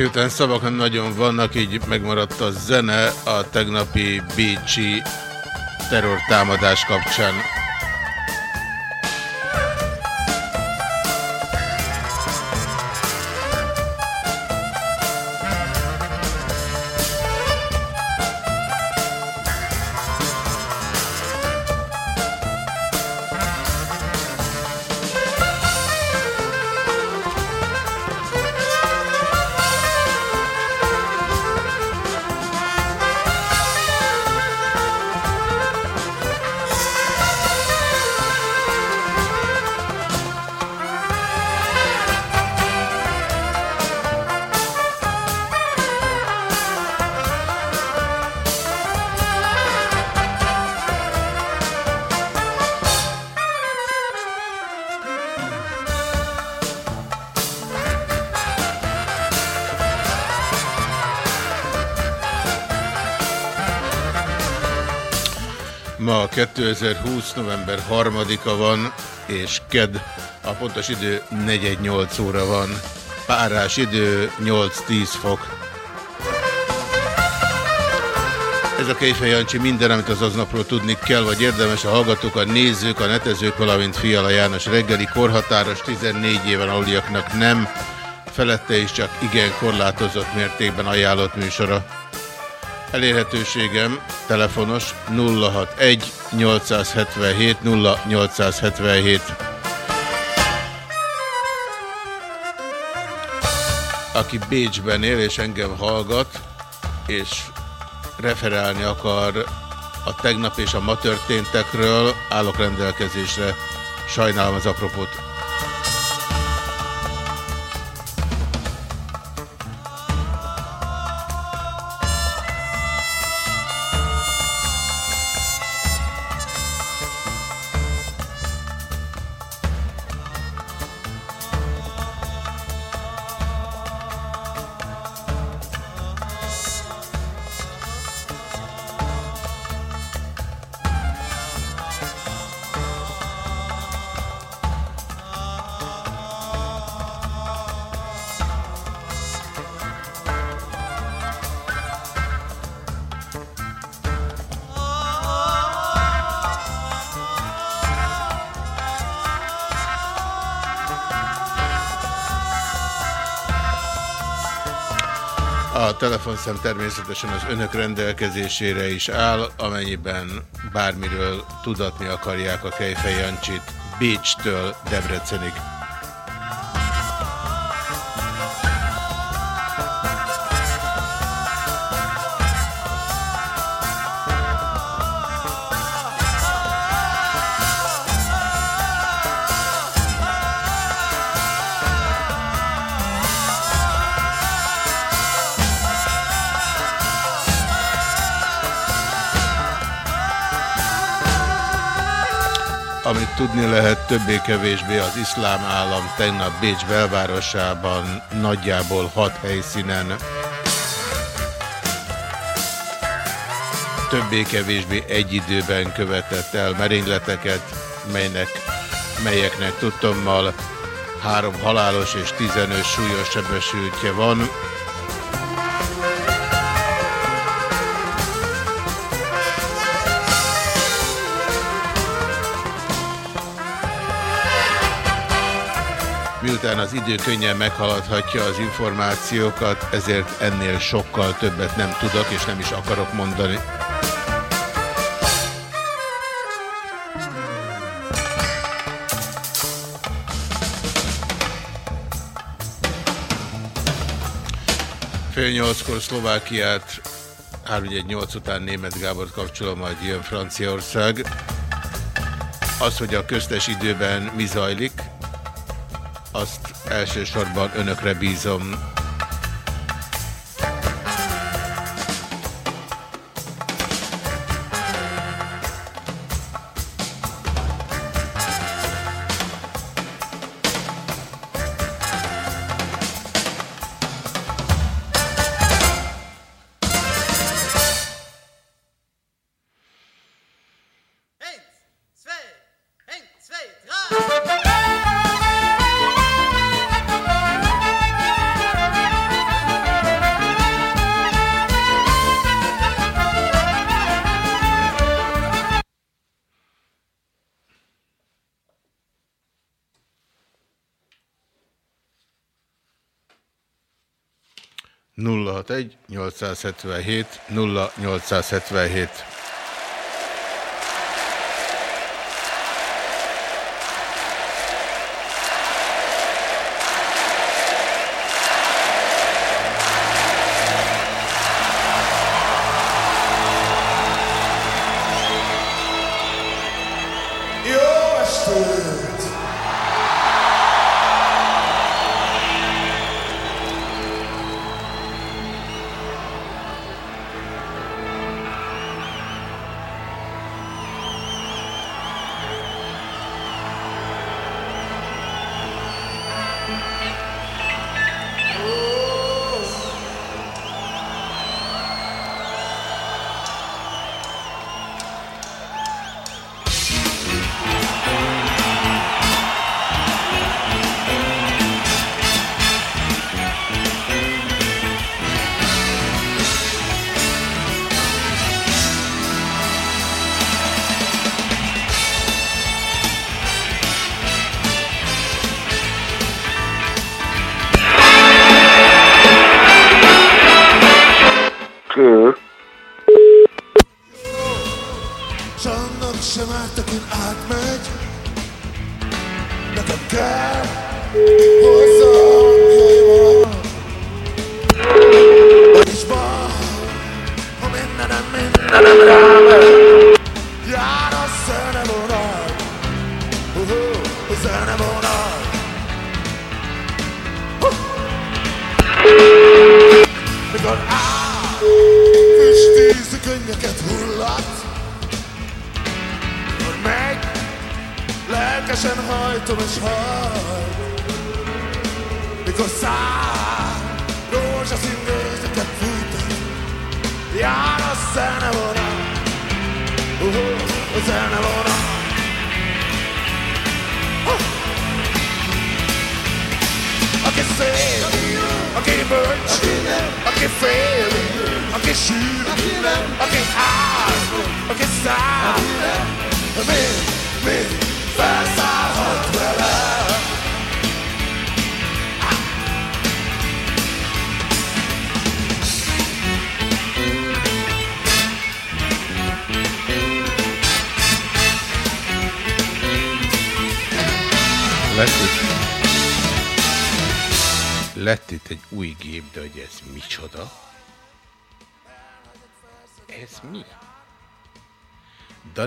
Miután szavak nagyon vannak, így megmaradt a zene a tegnapi Bécsi terrortámadás kapcsán. 2020. november 3-a van, és ked. A pontos idő 418 óra van. Párás idő 8-10 fok. Ez a Kejfej Jancsi minden, amit az aznapról tudni kell, vagy érdemes a hallgatók, a nézők, a netezők, valamint Fiala János reggeli korhatáros 14 éven aluliaknak nem, felette is csak igen korlátozott mértékben ajánlott műsora. Elérhetőségem telefonos 061 877 0877. Aki Bécsben él és engem hallgat, és referálni akar a tegnap és a ma történtekről, állok rendelkezésre. Sajnálom az apropót. Telefonszám természetesen az önök rendelkezésére is áll, amennyiben bármiről tudatni akarják a Kejfej Jancsit Bécstől Debrecenig. Lehet, többé-kevésbé az iszlám állam tegnap Bécs belvárosában nagyjából hat helyszínen többé-kevésbé egy időben követett el merényleteket, melynek, melyeknek tudtommal három halálos és 15 súlyos sebesültje van. Idő könnyen meghaladhatja az információkat, ezért ennél sokkal többet nem tudok és nem is akarok mondani. Fél nyolckor Szlovákiát, 318 után német Gábor kapcsolom, majd jön Franciaország. Az, hogy a köztes időben mi zajlik, azt elsősorban önökre bízom. Nulla hat egy 877 0877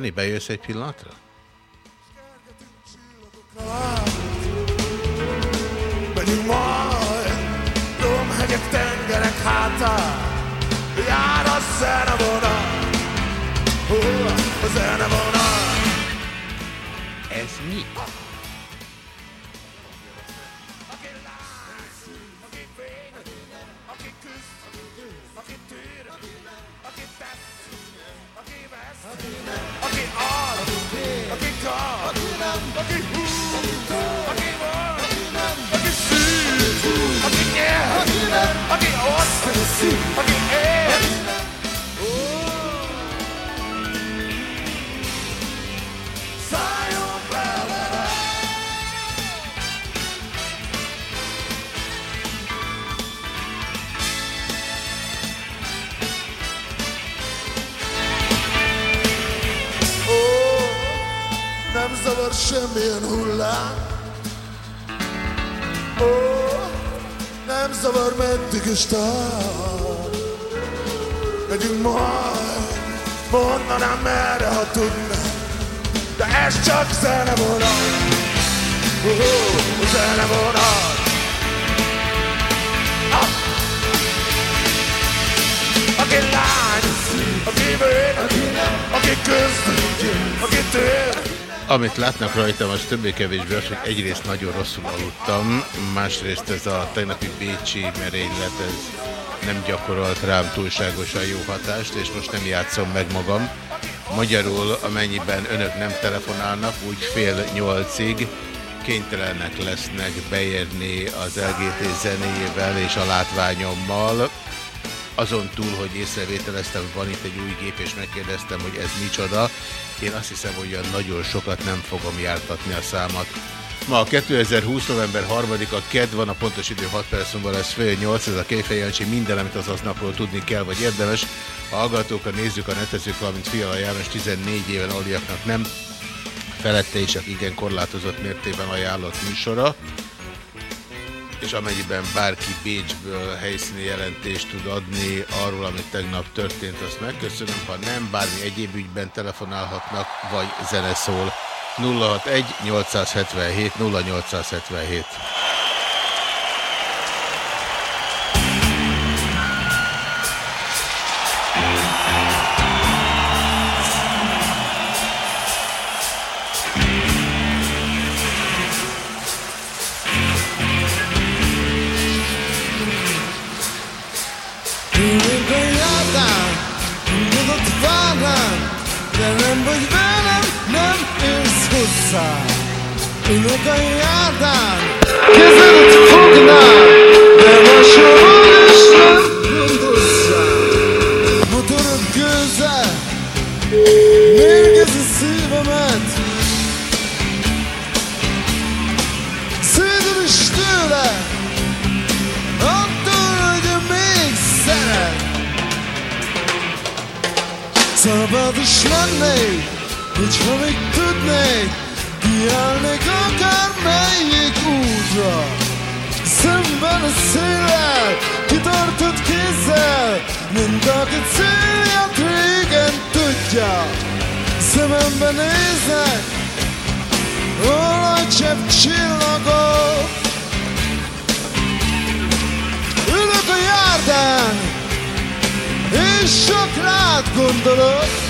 Dani, bejössz egy pillanatra? Megyünk majd, domhegyek, tengerek hátán, jár a zenevonat, hú, a zenevonat. Ez mi? Semmilyen hullám. Ó, nem zavar meddig is tart. Megyünk majd, mondanám merre, ha tudnám De ez csak zenevonat Ó, zenevonat Ah! Aki lány, aki vén, aki közt, aki tér Amit látnak rajtam, az többé-kevésbé az, hogy egyrészt nagyon rosszul aludtam, másrészt ez a tegnapi Bécsi merénylet, ez nem gyakorolt rám túlságosan jó hatást, és most nem játszom meg magam. Magyarul, amennyiben önök nem telefonálnak, úgy fél nyolcig kénytelenek lesznek beérni az LGT zenéjével és a látványommal. Azon túl, hogy észrevételeztem, van itt egy új gép, és megkérdeztem, hogy ez micsoda, én azt hiszem, hogy olyan nagyon sokat nem fogom jártatni a számat. Ma a 2020. november 3-a KED van, a pontos idő 6 perc múlva lesz fél 8, ez a Jancsi, minden, amit az aznapról tudni kell, vagy érdemes. A hallgatók, a nézők, a netezők, valamint Fiala János 14 éven aliaknak nem felette is, igen korlátozott mértében ajánlott műsora és amennyiben bárki Bécsből helyszíni jelentést tud adni arról, amit tegnap történt, azt megköszönöm. Ha nem, bármi egyéb ügyben telefonálhatnak, vagy zene szól. 061 877 0877. érsz hozzá. Önökön jártál, kezedet fognám, de máshol is nem gondozzál. Motorod gőze, mérgezi szívemet, Szédül is tőle, attól, hogy még szeret. Szabad is lennék, hogyha még tudnék, kiállnék akár melyik útra. Szemben a széllel, kitartott kézzel, mint aki célját régen tudja. Szemembe nézek, olajcsepp csillagok, Ülök a járdán, és sok rád gondolod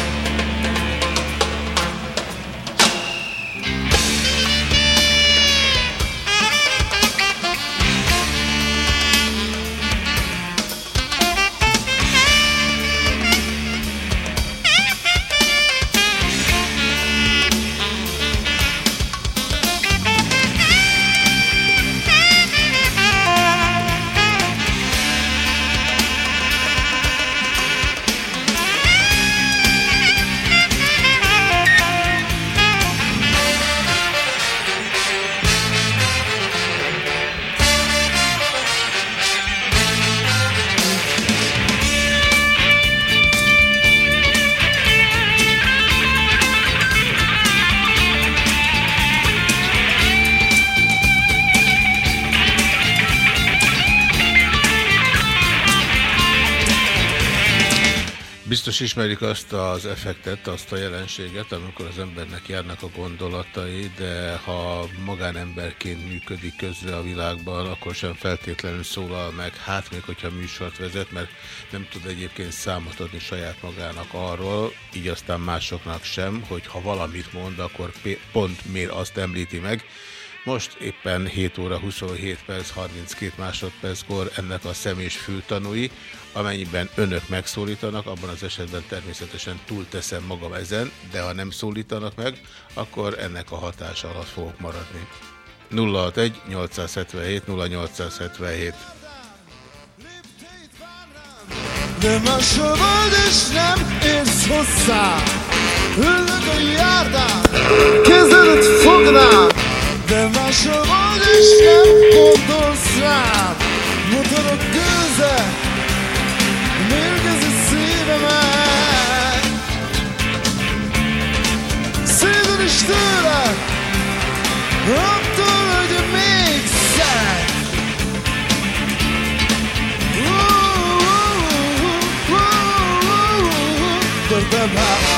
Biztos ismerik azt az effektet, azt a jelenséget, amikor az embernek járnak a gondolatai, de ha magánemberként működik közre a világban, akkor sem feltétlenül szólal meg, hát még hogyha műsort vezet, mert nem tud egyébként számot adni saját magának arról, így aztán másoknak sem, hogy ha valamit mond, akkor pont miért azt említi meg, most éppen 7 óra 27 perc 32 másodperckor ennek a szemés fültanúi, amennyiben önök megszólítanak, abban az esetben természetesen túlteszem magam ezen, de ha nem szólítanak meg, akkor ennek a hatása alatt fogok maradni. 061 877 0877 De máshol vagy és nem érsz hozzá. Ülök a járdán, kezedet fognám De máshol és nem gondolsz rám Motorok gőze, mérgezi szívemet Szédül is tőle, attól, hogy még szeret But the heart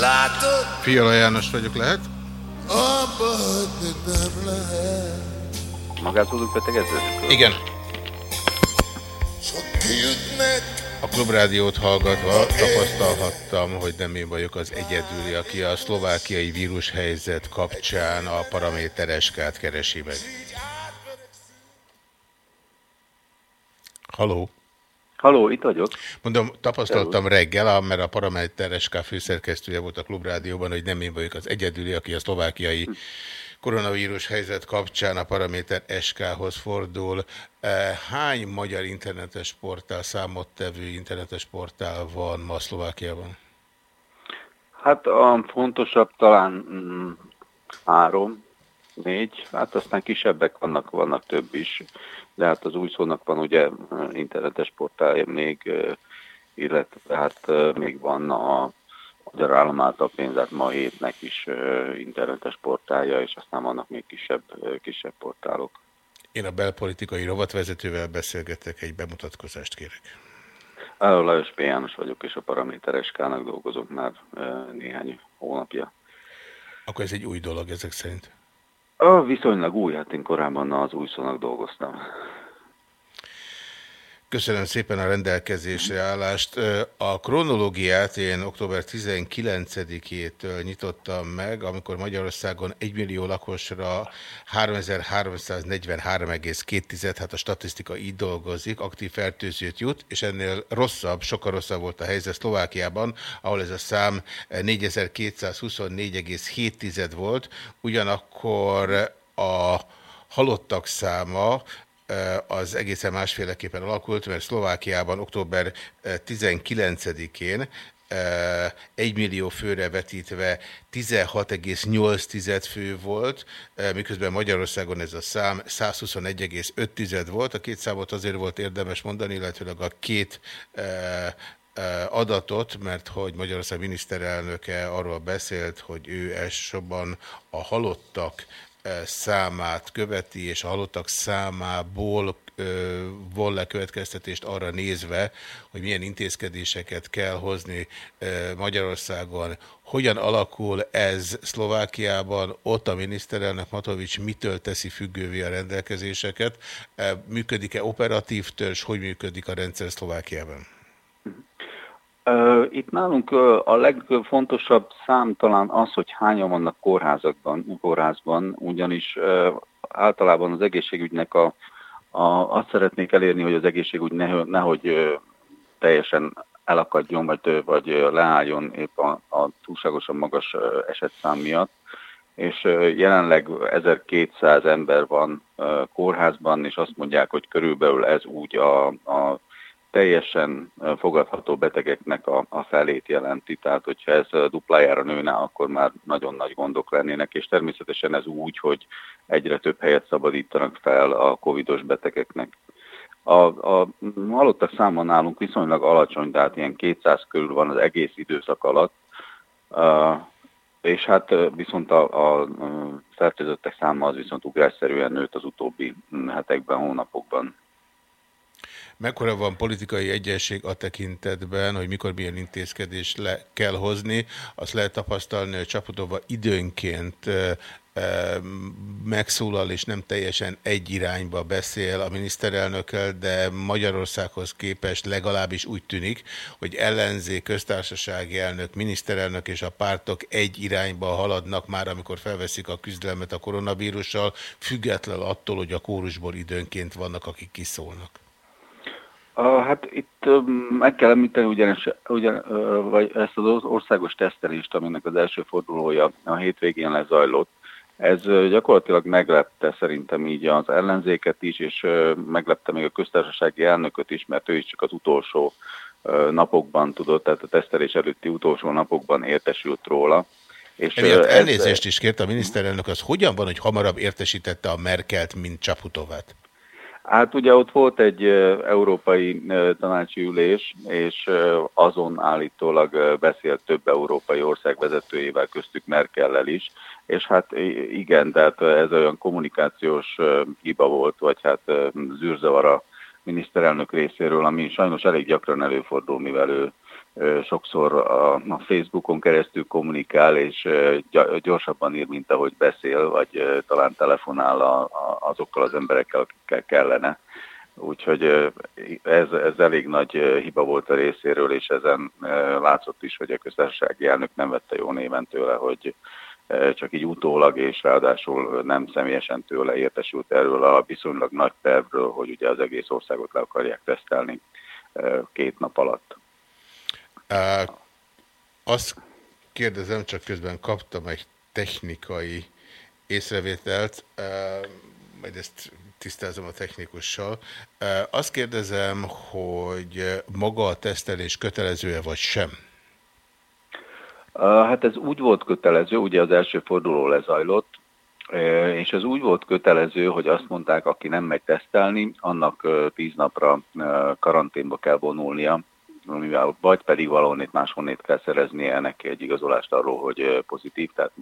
látod, Fiala János vagyok, lehet? abba hagyni nem lehet. Magát tudunk betegedni? Igen. A klubrádiót hallgatva tapasztalhattam, hogy nem én vagyok az egyedüli, aki a szlovákiai vírushelyzet kapcsán a paramétereskát keresi meg. Haló? Haló, itt vagyok. Mondom, tapasztaltam reggel, mert a Paraméter SK főszerkesztője volt a Klubrádióban, hogy nem én vagyok az egyedüli, aki a szlovákiai koronavírus helyzet kapcsán a Paraméter SK-hoz fordul. Eh, Hány magyar internetes portál, számottevő internetes portál van ma Szlovákiában? Hát a fontosabb talán mm, három, négy, hát aztán kisebbek vannak, vannak több is, de hát az új szónak van ugye internetes portálja még, eh, illetve hát eh, még van a Magyar Állam által pénzát ma hétnek is eh, internetes portálja, és aztán vannak még kisebb, eh, kisebb portálok. Én a belpolitikai rovatvezetővel beszélgetek, egy bemutatkozást kérek. Álló Lajos P. János vagyok, és a Paraméteres K-nak dolgozok már eh, néhány hónapja. Akkor ez egy új dolog ezek szerint. A viszonylag új, hát én korábban az új szónak dolgoztam. Köszönöm szépen a rendelkezésre állást. A kronológiát én október 19-től nyitottam meg, amikor Magyarországon 1 millió lakosra 3343,2, hát a statisztika így dolgozik, aktív fertőzőt jut, és ennél rosszabb, sokkal rosszabb volt a helyzet Szlovákiában, ahol ez a szám 4224,7 volt, ugyanakkor a halottak száma az egészen másféleképpen alakult, mert Szlovákiában október 19-én 1 millió főre vetítve 16,8 fő volt, miközben Magyarországon ez a szám 121,5 volt. A két számot azért volt érdemes mondani, illetve a két adatot, mert hogy Magyarország miniszterelnöke arról beszélt, hogy ő elsősorban a halottak számát követi, és a halottak számából von le következtetést arra nézve, hogy milyen intézkedéseket kell hozni Magyarországon. Hogyan alakul ez Szlovákiában? Ott a miniszterelnök Matovics mitől teszi függővé a rendelkezéseket? Működik-e operatív törzs? Hogy működik a rendszer Szlovákiában? Itt nálunk a legfontosabb szám talán az, hogy hányan vannak kórházakban, kórházban, ugyanis általában az egészségügynek a, a, azt szeretnék elérni, hogy az egészségügy ne, nehogy teljesen elakadjon, vagy, vagy leálljon épp a, a túlságosan magas esetszám miatt. És jelenleg 1200 ember van kórházban, és azt mondják, hogy körülbelül ez úgy a, a teljesen fogadható betegeknek a, a felét jelenti. Tehát, hogyha ez duplájára nőne, akkor már nagyon nagy gondok lennének, és természetesen ez úgy, hogy egyre több helyet szabadítanak fel a covidos betegeknek. A, a halottak száma nálunk viszonylag alacsony, tehát ilyen 200 körül van az egész időszak alatt, és hát viszont a, a fertőzöttek száma az viszont ugrásszerűen nőtt az utóbbi hetekben, hónapokban. Mekkora van politikai egyenség a tekintetben, hogy mikor milyen intézkedés le kell hozni? Azt lehet tapasztalni, hogy Csaputova időnként megszólal és nem teljesen egy irányba beszél a miniszterelnökkel, de Magyarországhoz képest legalábbis úgy tűnik, hogy ellenzék, köztársasági elnök, miniszterelnök és a pártok egy irányba haladnak már, amikor felveszik a küzdelmet a koronavírussal, független attól, hogy a kórusból időnként vannak, akik kiszólnak. Hát itt meg kell említeni ugyanis, ugyan, vagy ezt az országos tesztelést, aminek az első fordulója a hétvégén lezajlott. Ez gyakorlatilag meglepte szerintem így az ellenzéket is, és meglepte még a köztársasági elnököt is, mert ő is csak az utolsó napokban tudott, tehát a tesztelés előtti utolsó napokban értesült róla. És Emiatt ez... elnézést is kért a miniszterelnök, az hogyan van, hogy hamarabb értesítette a Merkelt, mint Csaputovát? Hát ugye ott volt egy európai tanácsi ülés, és azon állítólag beszélt több európai ország vezetőjével, köztük Merkellel is, és hát igen, tehát ez olyan kommunikációs hiba volt, vagy hát zűrzavar a miniszterelnök részéről, ami sajnos elég gyakran előfordul, mivel ő sokszor a Facebookon keresztül kommunikál, és gyorsabban ír, mint ahogy beszél, vagy talán telefonál azokkal az emberekkel, akikkel kellene. Úgyhogy ez, ez elég nagy hiba volt a részéről, és ezen látszott is, hogy a köztársasági elnök nem vette jó néven tőle, hogy csak így utólag, és ráadásul nem személyesen tőle értesült erről a viszonylag nagy tervről, hogy ugye az egész országot le akarják tesztelni két nap alatt. Azt kérdezem, csak közben kaptam egy technikai észrevételt, majd ezt tisztázom a technikussal. Azt kérdezem, hogy maga a tesztelés kötelező-e vagy sem? Hát ez úgy volt kötelező, ugye az első forduló lezajlott, és ez úgy volt kötelező, hogy azt mondták, aki nem megy tesztelni, annak tíz napra karanténba kell vonulnia, mivel vagy pedig valahonnét máshonnét kell szereznie neki egy igazolást arról, hogy pozitív, tehát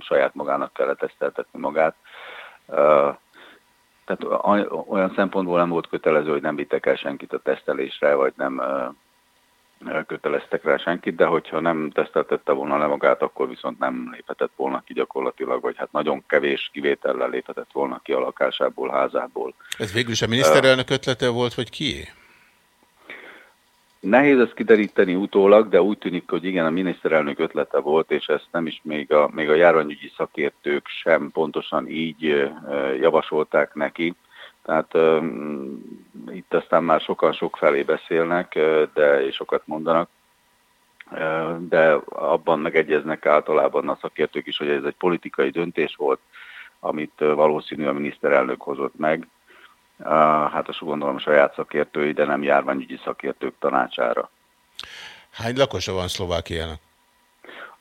saját magának kell teszteltetni magát. Tehát olyan szempontból nem volt kötelező, hogy nem vittek el senkit a tesztelésre, vagy nem köteleztek rá senkit, de hogyha nem teszteltette volna le magát, akkor viszont nem léphetett volna ki gyakorlatilag, vagy hát nagyon kevés kivétellel léphetett volna ki a lakásából, házából. Ez végül is a miniszterelnök ötlete volt, vagy kié? Nehéz ezt kideríteni utólag, de úgy tűnik, hogy igen, a miniszterelnök ötlete volt, és ezt nem is még a, még a járványügyi szakértők sem pontosan így javasolták neki. Tehát uh, itt aztán már sokan sok felé beszélnek, de és sokat mondanak, de abban megegyeznek általában a szakértők is, hogy ez egy politikai döntés volt, amit valószínű a miniszterelnök hozott meg, hát azt gondolom a saját szakértői, de nem járványügyi szakértők tanácsára. Hány lakosa van Szlovákiának?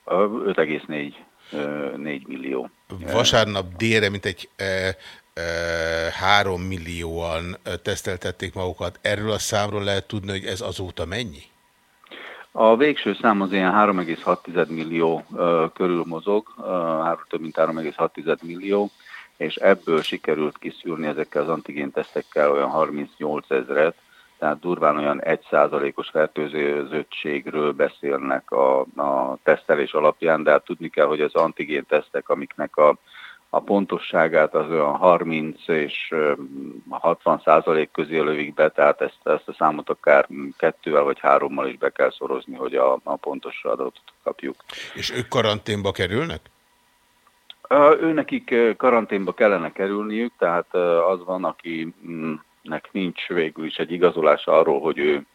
5,4 millió. Vasárnap délre, mint egy e, e, 3 millióan teszteltették magukat. Erről a számról lehet tudni, hogy ez azóta mennyi? A végső szám az ilyen 3,6 millió körül mozog, több mint 3,6 millió és ebből sikerült kiszűrni ezekkel az antigén tesztekkel olyan 38 ezeret, tehát durván olyan 1%-os fertőzöttségről beszélnek a, a tesztelés alapján, de hát tudni kell, hogy az antigén tesztek, amiknek a, a pontosságát az olyan 30 és 60 százalék közé lövik be, tehát ezt, ezt a számot akár kettővel vagy hárommal is be kell szorozni, hogy a, a pontos adatot kapjuk. És ők karanténba kerülnek? Őnekik karanténba kellene kerülniük, tehát az van, akinek nincs végül is egy igazolás arról, hogy ő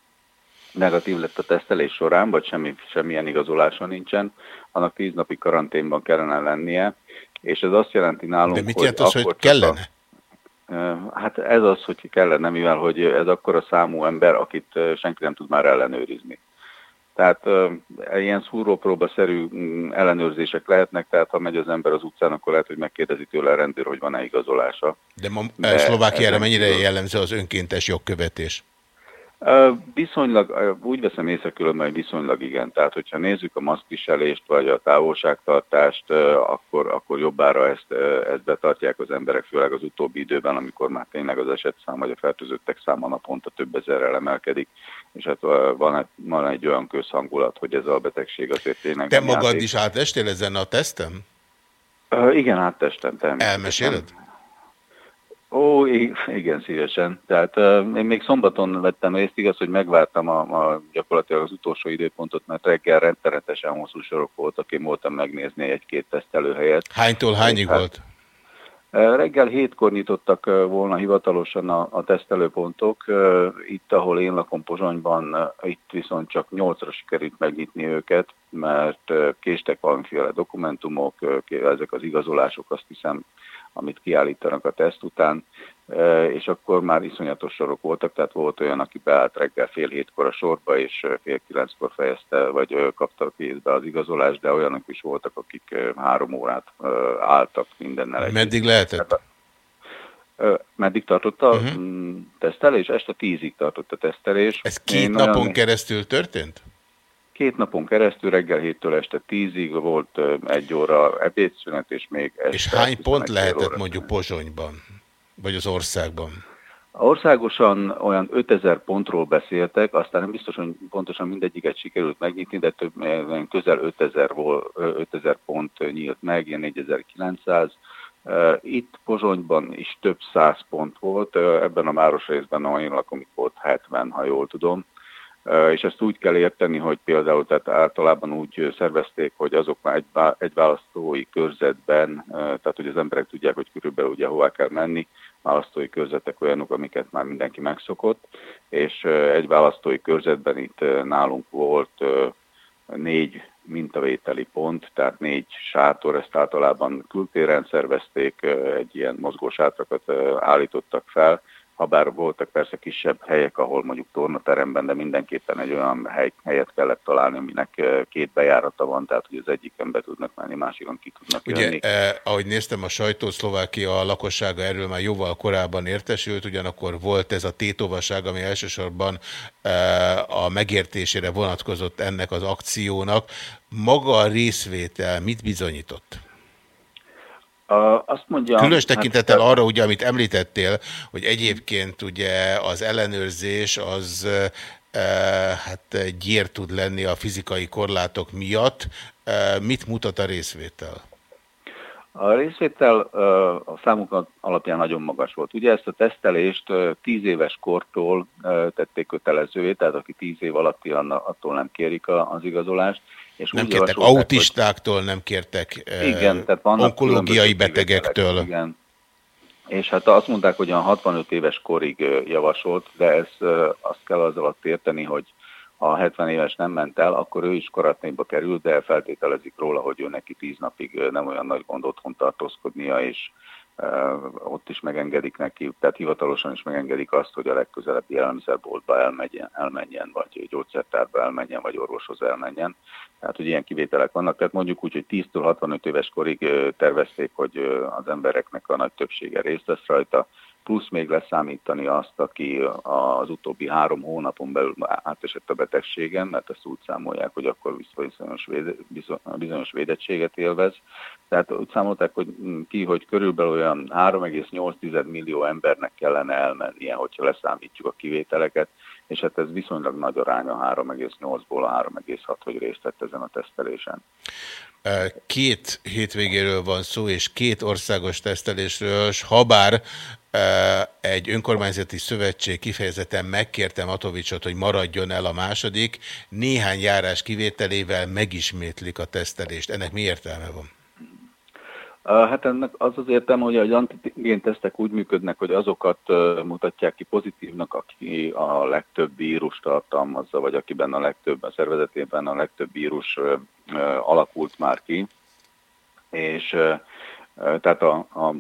negatív lett a tesztelés során, vagy semmi, semmilyen igazolása nincsen, annak tíz napi karanténban kellene lennie, és ez azt jelenti nálunk, De mit jelent az, hogy kellene? A, hát ez az, hogy kellene, mivel hogy ez akkor a számú ember, akit senki nem tud már ellenőrizni. Tehát ilyen szúrópróbaszerű mm, ellenőrzések lehetnek, tehát ha megy az ember az utcán, akkor lehet, hogy megkérdezi tőle a rendőr, hogy van-e igazolása. De, ma, De Szlovákiára mennyire jellemző az önkéntes jogkövetés? Viszonylag, úgy veszem észre különben, hogy viszonylag igen. Tehát, hogyha nézzük a maszkviselést, vagy a távolságtartást, akkor, akkor jobbára ezt, ezt betartják az emberek, főleg az utóbbi időben, amikor már tényleg az esetszám, vagy a fertőzöttek száma naponta több ezerrel emelkedik, és hát van egy, van egy olyan közhangulat, hogy ez a betegség azért tényleg... Te magad játék. is átestél ezen a tesztem? Igen, áttestem természetesen. Elmeséled? Ó, igen, szívesen. Tehát uh, én még szombaton vettem részt, igaz, hogy megvártam a, a, gyakorlatilag az utolsó időpontot, mert reggel rendszeretesen hosszú sorok voltak, én voltam megnézni egy-két tesztelőhelyet. Hánytól hányig hát, volt? Reggel hétkor nyitottak volna hivatalosan a, a tesztelőpontok. Itt, ahol én lakom Pozsonyban, itt viszont csak nyolcra sikerült megnyitni őket, mert késtek valamiféle dokumentumok, ezek az igazolások, azt hiszem amit kiállítanak a teszt után, e, és akkor már iszonyatos sorok voltak, tehát volt olyan, aki beállt reggel fél hétkor a sorba, és fél kilenckor fejezte, vagy kapta a kézbe az igazolást, de olyanok is voltak, akik három órát álltak mindennel. Meddig lehetett? Meddig tartott a uh mhm. -huh. tesztelés? Este tízig tartott a tesztelés. Ez két Én napon olyan... keresztül történt? Két napon keresztül reggel 7-től este 10-ig volt egy óra ebédszünet, és még este... És hány pont lehetett mondjuk Pozsonyban, vagy az országban? Országosan olyan 5000 pontról beszéltek, aztán nem biztos, hogy pontosan mindegyiket sikerült megnyitni, de több, közel 5000, volt, 5000 pont nyílt meg, ilyen 4900, Itt Pozsonyban is több száz pont volt, ebben a városrészben, ahol én lakom, itt volt 70, ha jól tudom. És ezt úgy kell érteni, hogy például tehát általában úgy szervezték, hogy azok már egy, választói körzetben, tehát hogy az emberek tudják, hogy körülbelül ugye hová kell menni, választói körzetek olyanok, amiket már mindenki megszokott, és egy választói körzetben itt nálunk volt négy mintavételi pont, tehát négy sátor, ezt általában kültéren szervezték, egy ilyen mozgósátrakat állítottak fel, ha bár voltak persze kisebb helyek, ahol mondjuk tornateremben, de mindenképpen egy olyan hely, helyet kellett találni, aminek eh, két bejárata van, tehát hogy az egyiken be tudnak menni, másikon ki tudnak Ugye, jönni. eh, ahogy néztem a sajtó, Szlovákia a lakossága erről már jóval korábban értesült, ugyanakkor volt ez a tétovaság, ami elsősorban eh, a megértésére vonatkozott ennek az akciónak. Maga a részvétel mit bizonyított? Azt mondja, Különös tekintettel hát, arra, ugye, amit említettél, hogy egyébként ugye az ellenőrzés az e, hát gyér tud lenni a fizikai korlátok miatt. E, mit mutat a részvétel? A részvétel a számunk alapján nagyon magas volt. Ugye ezt a tesztelést tíz éves kortól tették kötelezővé, tehát aki tíz év alatti, attól nem kérik az igazolást, és nem kértek autistáktól, hogy... nem kértek igen, tehát onkológiai betegektől. Igen. És hát azt mondták, hogy a 65 éves korig javasolt, de ez azt kell az alatt érteni, hogy ha 70 éves nem ment el, akkor ő is karatnéba kerül, de feltételezik róla, hogy ő neki 10 napig nem olyan nagy gond otthon tartózkodnia, és ott is megengedik neki, tehát hivatalosan is megengedik azt, hogy a legközelebbi élelmiszerboltba elmenjen, elmenjen, vagy gyógyszertárba elmenjen, vagy orvoshoz elmenjen. Tehát, hogy ilyen kivételek vannak. Tehát mondjuk úgy, hogy 10-től 65 éves korig tervezték, hogy az embereknek a nagy többsége részt vesz rajta, plusz még leszámítani azt, aki az utóbbi három hónapon belül átesett a betegségen, mert ezt úgy számolják, hogy akkor bizonyos, véde, bizonyos védettséget élvez. Tehát úgy számolták, hogy ki, hogy körülbelül olyan 3,8 millió embernek kellene elmennie, hogyha leszámítjuk a kivételeket, és hát ez viszonylag nagy arány a 3,8-ból a 3,6, hogy részt vett ezen a tesztelésen. Két hétvégéről van szó, és két országos tesztelésről, és habár egy önkormányzati szövetség kifejezetten megkérte Matovicsot, hogy maradjon el a második, néhány járás kivételével megismétlik a tesztelést. Ennek mi értelme van? Hát ennek az az értelme, hogy az antigén tesztek úgy működnek, hogy azokat mutatják ki pozitívnak, aki a legtöbb vírus tartalmazza, vagy akiben a legtöbb, a szervezetében a legtöbb vírus alakult már ki, és tehát a, a,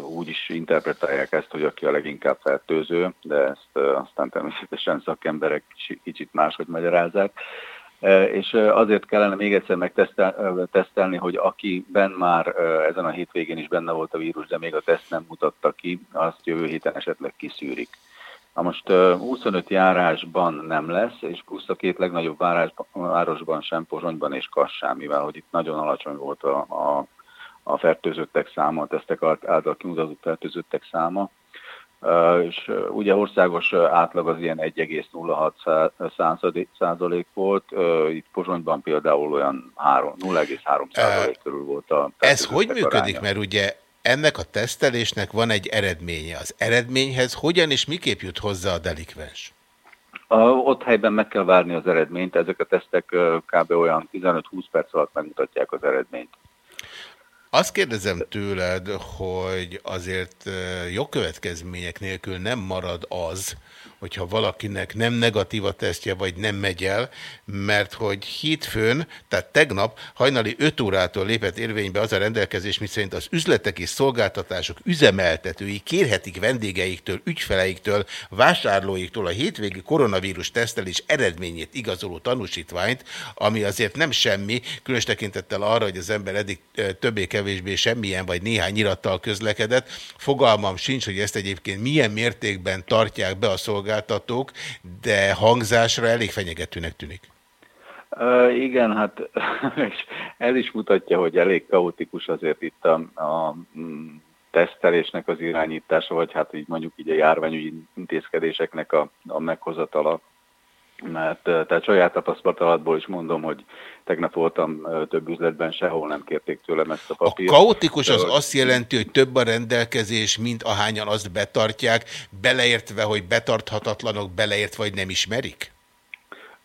úgy is interpretálják ezt, hogy aki a leginkább fertőző, de ezt aztán természetesen szakemberek kicsit máshogy magyarázzák. És azért kellene még egyszer megtesztelni, hogy akiben már ezen a hétvégén is benne volt a vírus, de még a teszt nem mutatta ki, azt jövő héten esetleg kiszűrik. Na most 25 járásban nem lesz, és plusz a két legnagyobb városban sem, Pozsonyban és Kassán, mivel hogy itt nagyon alacsony volt a, a a fertőzöttek száma, a tesztek által kimutatott fertőzöttek száma. És ugye országos átlag az ilyen 1,06 százalék volt, itt Pozsonyban például olyan 0,3 százalék körül volt a Ez hogy működik? Aránya. Mert ugye ennek a tesztelésnek van egy eredménye. Az eredményhez hogyan és miképp jut hozzá a delikvens? A, ott helyben meg kell várni az eredményt, ezek a tesztek kb. olyan 15-20 perc alatt megmutatják az eredményt. Azt kérdezem tőled, hogy azért jogkövetkezmények nélkül nem marad az, hogyha valakinek nem negatív a tesztje, vagy nem megy el, mert hogy hétfőn, tehát tegnap hajnali 5 órától lépett érvénybe az a rendelkezés, miszerint az üzletek és szolgáltatások üzemeltetői kérhetik vendégeiktől, ügyfeleiktől, vásárlóiktól a hétvégi koronavírus tesztelés eredményét igazoló tanúsítványt, ami azért nem semmi, különös tekintettel arra, hogy az ember eddig többé-kevésbé semmilyen vagy néhány nyirattal közlekedett. Fogalmam sincs, hogy ezt egyébként milyen mértékben tartják be a szolgáltatók, szolgáltatók, de hangzásra elég fenyegetőnek tűnik. Uh, igen, hát ez is mutatja, hogy elég kaotikus azért itt a, a mm, tesztelésnek az irányítása, vagy hát így mondjuk így a járványügyi intézkedéseknek a, a meghozatala. Mert tehát saját tapasztalatból is mondom, hogy tegnap voltam több üzletben, sehol nem kérték tőlem ezt a papírt. A kaotikus az azt jelenti, hogy több a rendelkezés, mint ahányan azt betartják, beleértve, hogy betarthatatlanok, beleértve, hogy nem ismerik?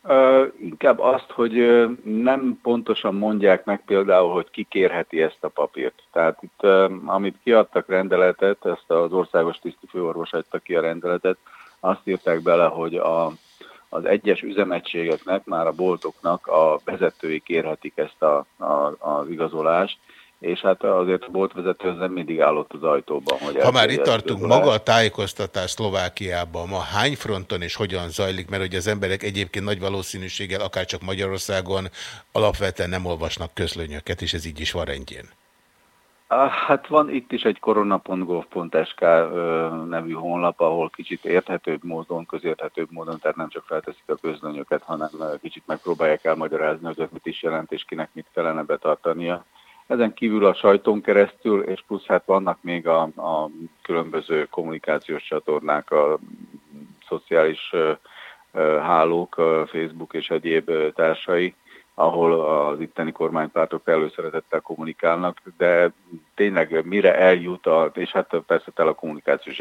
Uh, inkább azt, hogy uh, nem pontosan mondják meg például, hogy ki kérheti ezt a papírt. Tehát itt, uh, amit kiadtak rendeletet, ezt az országos tisztifőorvos adta ki a rendeletet, azt írták bele, hogy a az egyes üzemegységeknek, már a boltoknak a vezetői kérhetik ezt a, a, az igazolást, és hát azért a boltvezető nem mindig állott az ajtóban. Hogy ha már itt tartunk, maga a tájékoztatás Szlovákiában ma hány fronton és hogyan zajlik, mert hogy az emberek egyébként nagy valószínűséggel, akár csak Magyarországon alapvetően nem olvasnak közlönyöket, és ez így is van rendjén. Hát van itt is egy korona.gov.sk nevű honlap, ahol kicsit érthetőbb módon, közérthetőbb módon, tehát nem csak felteszik a közlönyöket, hanem kicsit megpróbálják elmagyarázni, hogy mit is jelent, és kinek mit kellene betartania. Ezen kívül a sajtón keresztül, és plusz hát vannak még a, a különböző kommunikációs csatornák, a szociális hálók, a Facebook és egyéb társai, ahol az itteni kormánypártok előszeretettel kommunikálnak, de tényleg mire eljut, a, és hát persze telekommunikációs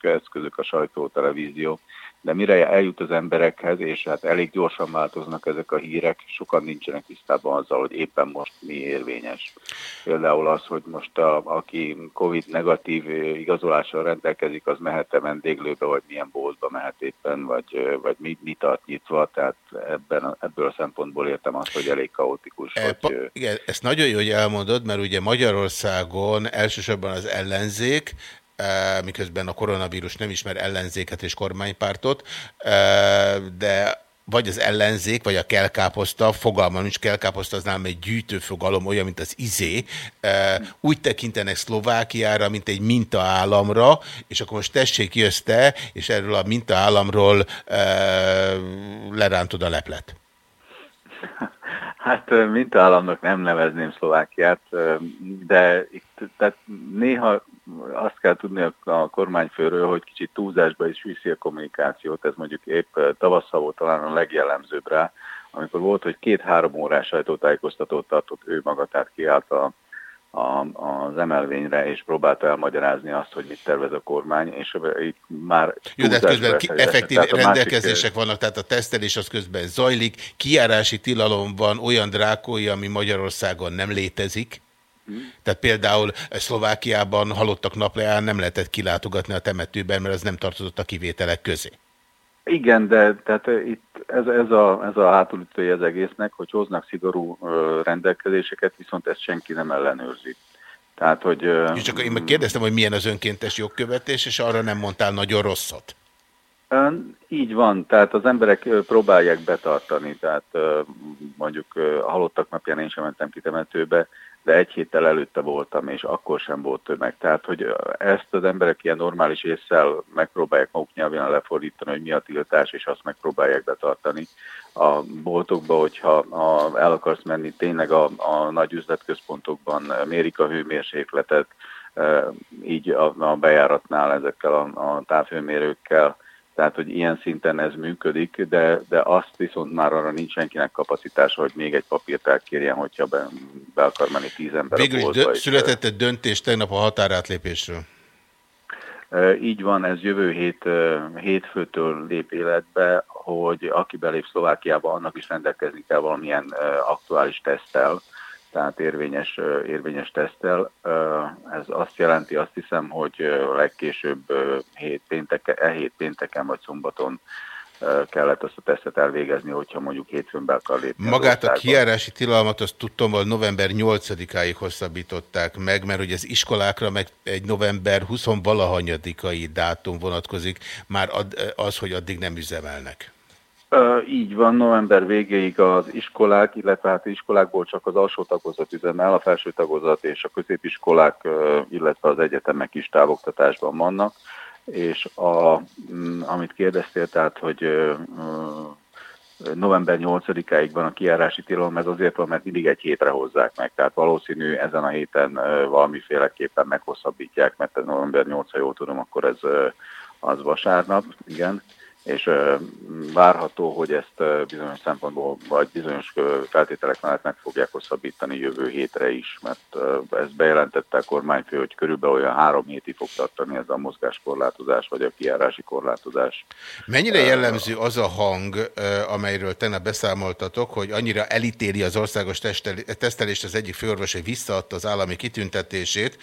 eszközök, a sajtó, a televízió, de mire eljut az emberekhez, és hát elég gyorsan változnak ezek a hírek, sokan nincsenek tisztában azzal, hogy éppen most mi érvényes. Például az, hogy most a, aki Covid negatív igazolással rendelkezik, az mehet-e vendéglőbe, vagy milyen boltba mehet éppen, vagy, vagy mit, mit tart nyitva, tehát ebben, ebből a szempontból értem azt, hogy elég kaotikus. E, hogy, igen, ezt nagyon jó, hogy elmondod, mert ugye Magyarországon elsősorban az ellenzék, miközben a koronavírus nem ismer ellenzéket és kormánypártot, de vagy az ellenzék, vagy a kelkáposzta, fogalma nincs, kelkáposzta az nálam egy gyűjtőfogalom, olyan, mint az izé, úgy tekintenek Szlovákiára, mint egy mintaállamra, és akkor most tessék jössz te, és erről a mintaállamról lerántod a leplet. Hát mintaállamnak nem nevezném Szlovákiát, de itt, tehát néha azt kell tudni a, a kormányfőről, hogy kicsit túlzásba is viszi a kommunikációt, ez mondjuk épp tavasszal volt talán a legjellemzőbb rá, amikor volt, hogy két-három órás sajtótájékoztatót tartott ő maga, tehát kiállt a, a, az emelvényre, és próbálta elmagyarázni azt, hogy mit tervez a kormány, és itt már... Jó, de közben ki, effektív rendelkezések másik... vannak, tehát a tesztelés az közben zajlik, kiárási tilalom van olyan drákói, ami Magyarországon nem létezik, tehát például Szlovákiában halottak napleán nem lehetett kilátogatni a temetőben, mert az nem tartozott a kivételek közé. Igen, de tehát itt ez, ez, a, ez a hátulütője az egésznek, hogy hoznak szigorú rendelkezéseket, viszont ezt senki nem ellenőrzi. Tehát, hogy... És csak én meg kérdeztem, hogy milyen az önkéntes jogkövetés, és arra nem mondtál nagyon rosszat. Így van, tehát az emberek próbálják betartani, tehát mondjuk halottak napján én sem mentem kitemetőbe, de egy héttel előtte voltam, és akkor sem volt tömeg. Tehát, hogy ezt az emberek ilyen normális észsel megpróbálják maguk nyelvén lefordítani, hogy mi a tiltás, és azt megpróbálják betartani a boltokba, hogyha a, el akarsz menni tényleg a, a nagy üzletközpontokban, mérik a hőmérsékletet, így a, a bejáratnál ezekkel a, a távhőmérőkkel, tehát, hogy ilyen szinten ez működik, de, de azt viszont már arra nincs senkinek kapacitása, hogy még egy papírt elkérjen, hogyha be, be akar menni tíz ember Végül is született egy döntés tegnap a határátlépésről. Így van, ez jövő hét, hétfőtől lép életbe, hogy aki belép Szlovákiába, annak is rendelkezni kell valamilyen aktuális tesztel, tehát érvényes, érvényes tesztel. Ez azt jelenti, azt hiszem, hogy legkésőbb hét pénteke, e hét pénteken vagy szombaton kellett azt a tesztet elvégezni, hogyha mondjuk hétfőn be akar lépni. Magát a kiárási tilalmat azt tudtam, hogy november 8-áig hosszabbították meg, mert ugye az iskolákra meg egy november 20-valahanyadikai dátum vonatkozik, már az, hogy addig nem üzemelnek. Így van, november végéig az iskolák, illetve hát iskolákból csak az alsó tagozat üzemel, a felső tagozat és a középiskolák, illetve az egyetemek is távoktatásban vannak, és a, mm, amit kérdeztél, tehát, hogy november 8-áig van a kiárási tilalom, ez azért van, mert mindig egy hétre hozzák meg, tehát valószínű ezen a héten valamiféleképpen meghosszabbítják, mert november 8 ha jól tudom, akkor ez az vasárnap, igen és várható, hogy ezt bizonyos szempontból, vagy bizonyos feltételek mellett meg fogják hosszabbítani jövő hétre is, mert ezt bejelentette a kormányfő, hogy körülbelül olyan három hétig fog tartani ez a mozgáskorlátozás, vagy a kiárási korlátozás. Mennyire jellemző az a hang, amelyről tenne beszámoltatok, hogy annyira elítéli az országos tesztelést az egyik főorvos, hogy visszaadta az állami kitüntetését,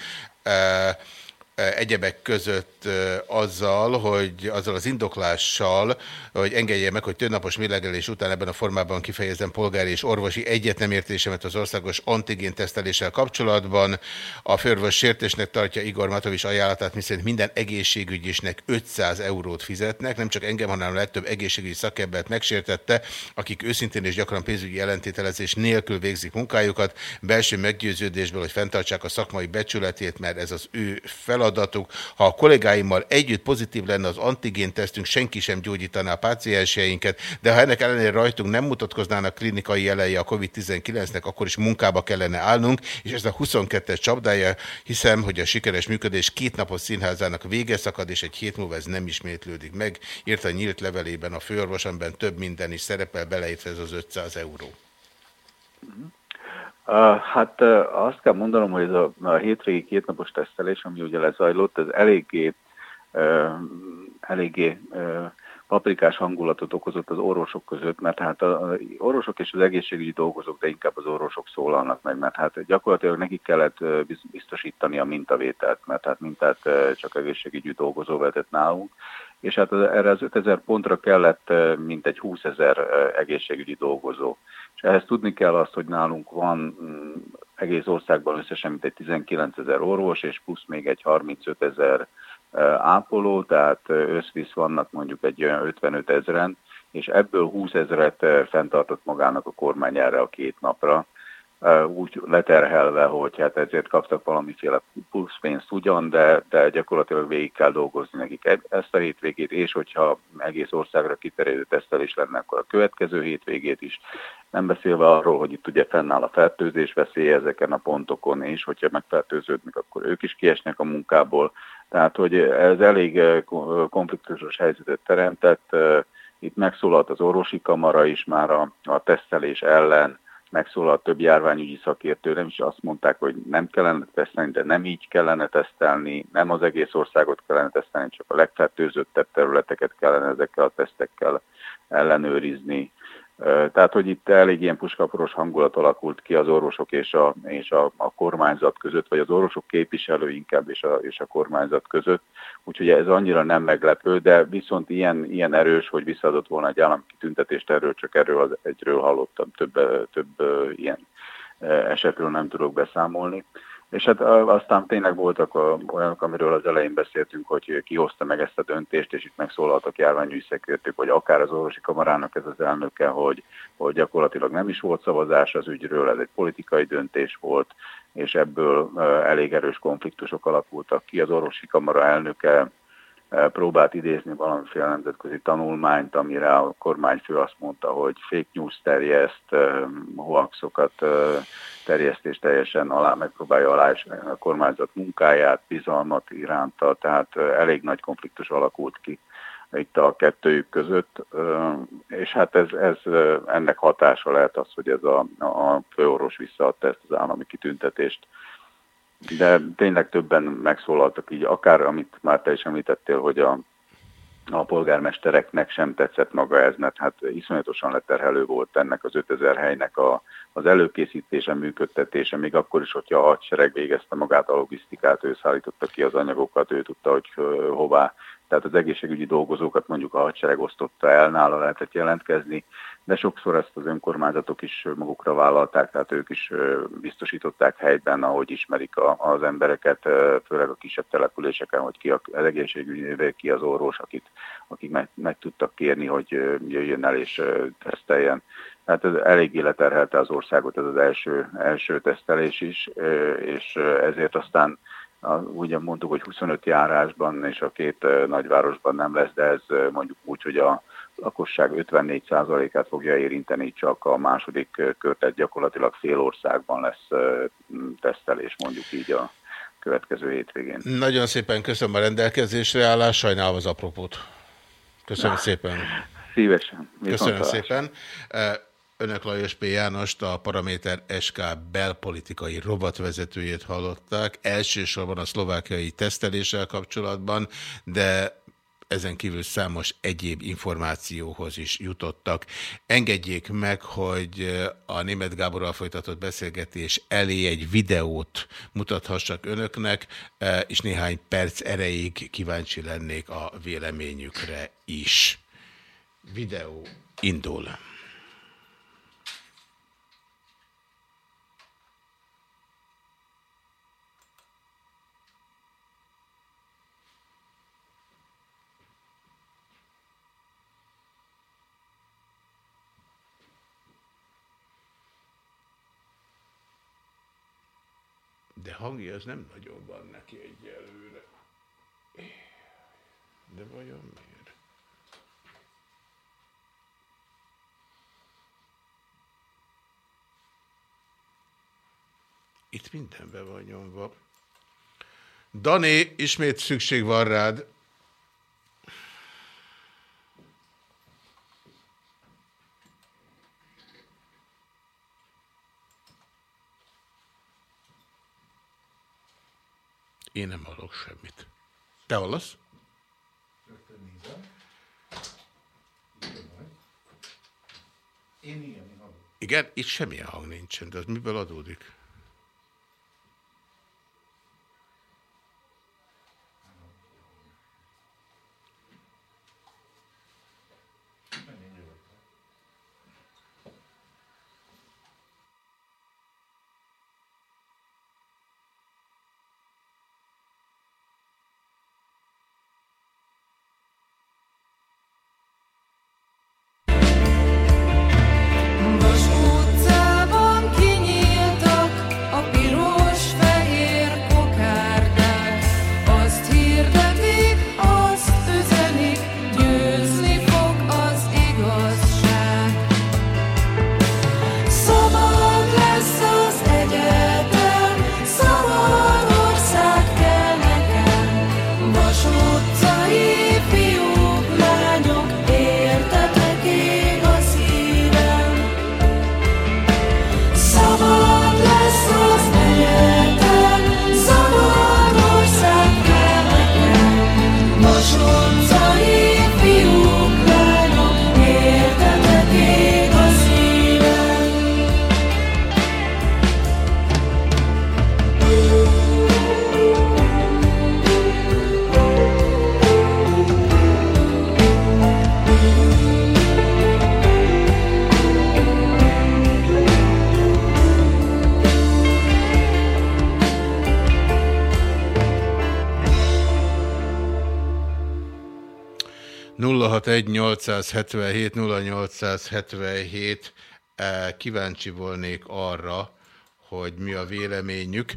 egyebek között azzal, hogy azzal az indoklással, hogy engedje meg, hogy többnapos mélegelés után ebben a formában kifejezem polgári és orvosi egyet nem értésemet az országos antigén teszteléssel kapcsolatban. A főorvos sértésnek tartja Igor Matovics ajánlatát, miszerint minden egészségügyisnek 500 eurót fizetnek, nem csak engem, hanem legtöbb egészségügyi szakembert megsértette, akik őszintén és gyakran pénzügyi jelentételezés nélkül végzik munkájukat, belső meggyőződésből, hogy fenntartsák a szakmai becsületét, mert ez az ő feladat feladatuk. Ha a kollégáimmal együtt pozitív lenne az antigén tesztünk, senki sem gyógyítaná a pácienseinket, de ha ennek ellenére rajtunk nem mutatkoznának klinikai jelei a COVID-19-nek, akkor is munkába kellene állnunk, és ez a 22-es csapdája, hiszem, hogy a sikeres működés két napos színházának vége szakad, és egy hét múlva ez nem ismétlődik meg. Írta nyílt levelében a főorvos, több minden is szerepel, beleértve ez az 500 euró. Mm-hmm. Hát azt kell mondanom, hogy ez a, a hétvégi kétnapos tesztelés, ami ugye lezajlott, ez eléggé, eléggé paprikás hangulatot okozott az orvosok között, mert hát az orvosok és az egészségügyi dolgozók, de inkább az orvosok szólalnak meg, mert hát gyakorlatilag nekik kellett biztosítani a mintavételt, mert hát mintát csak egészségügyi dolgozó vetett nálunk, és hát erre az 5000 pontra kellett mintegy 20 ezer egészségügyi dolgozó. És ehhez tudni kell azt, hogy nálunk van mm, egész országban összesen mintegy 19 ezer orvos, és plusz még egy 35 ezer ápoló, tehát összvisz vannak mondjuk egy olyan 55 ezeren, és ebből 20 ezeret fenntartott magának a kormány erre a két napra úgy leterhelve, hogy hát ezért kaptak valamiféle pluszpénzt ugyan, de, de gyakorlatilag végig kell dolgozni nekik e-, ezt a hétvégét, és hogyha egész országra kiterjedő tesztelés lenne, akkor a következő hétvégét is. Nem beszélve arról, hogy itt ugye fennáll a fertőzés veszélye ezeken a pontokon, és hogyha megfertőződnek, akkor ők is kiesnek a munkából. Tehát, hogy ez elég konfliktusos helyzetet teremtett. Itt megszólalt az orvosi kamara is már a, a tesztelés ellen, megszólalt több járványügyi szakértő, nem is azt mondták, hogy nem kellene tesztelni, de nem így kellene tesztelni, nem az egész országot kellene tesztelni, csak a legfertőzöttebb területeket kellene ezekkel a tesztekkel ellenőrizni. Tehát, hogy itt elég ilyen puskaporos hangulat alakult ki az orvosok és a, és a, a kormányzat között, vagy az orvosok képviselő inkább és a, és a kormányzat között. Úgyhogy ez annyira nem meglepő, de viszont ilyen, ilyen erős, hogy visszaadott volna egy állami kitüntetést, erről csak erről az egyről hallottam, több, több ilyen esetről nem tudok beszámolni. És hát aztán tényleg voltak olyanok, amiről az elején beszéltünk, hogy ki hozta meg ezt a döntést, és itt megszólaltak járványügyi szekértők, vagy akár az orvosi kamarának ez az elnöke, hogy, hogy gyakorlatilag nem is volt szavazás az ügyről, ez egy politikai döntés volt, és ebből elég erős konfliktusok alakultak ki. Az orvosi kamara elnöke próbált idézni valamiféle nemzetközi tanulmányt, amire a kormányfő azt mondta, hogy fake news terjeszt, hoaxokat terjeszt és teljesen alá, megpróbálja alá a kormányzat munkáját, bizalmat iránta, tehát elég nagy konfliktus alakult ki itt a kettőjük között, és hát ez, ez ennek hatása lehet az, hogy ez a, a főorvos visszaadta ezt az állami kitüntetést de tényleg többen megszólaltak így, akár amit már te is említettél, hogy a, a polgármestereknek sem tetszett maga ez, mert hát iszonyatosan leterhelő volt ennek az 5000 helynek a, az előkészítése, működtetése, még akkor is, hogyha a hadsereg végezte magát a logisztikát, ő szállította ki az anyagokat, ő tudta, hogy hová tehát az egészségügyi dolgozókat mondjuk a hadsereg osztotta el, nála lehetett jelentkezni, de sokszor ezt az önkormányzatok is magukra vállalták, tehát ők is biztosították helyben, ahogy ismerik az embereket, főleg a kisebb településeken, hogy ki az egészségügyi, ki az orvos, akit, akik meg, meg tudtak kérni, hogy jöjjön el és teszteljen. Tehát ez eléggé leterhelte az országot ez az első, első tesztelés is, és ezért aztán ugye mondtuk, hogy 25 járásban és a két nagyvárosban nem lesz, de ez mondjuk úgy, hogy a lakosság 54%-át fogja érinteni, csak a második kör, tehát gyakorlatilag fél országban lesz tesztelés mondjuk így a következő hétvégén. Nagyon szépen köszönöm a rendelkezésre állás, sajnálom az apropót. Köszönöm szépen. Szívesen. Köszönöm Viszontlátásra. szépen. Önök Lajos P. Jánost, a Paraméter SK belpolitikai rovatvezetőjét hallották, elsősorban a szlovákiai teszteléssel kapcsolatban, de ezen kívül számos egyéb információhoz is jutottak. Engedjék meg, hogy a német Gáborral folytatott beszélgetés elé egy videót mutathassak önöknek, és néhány perc erejéig kíváncsi lennék a véleményükre is. Videó indul. De hangja az nem nagyon van neki egyelőre. De vajon miért? Itt minden be van nyomva. Dani, ismét szükség van rád. Én nem hallok semmit. Te hallasz? Én igen, én hallom. Igen, itt semmilyen hang nincsen, de az miből adódik? 061 0877 0877 kíváncsi volnék arra, hogy mi a véleményük.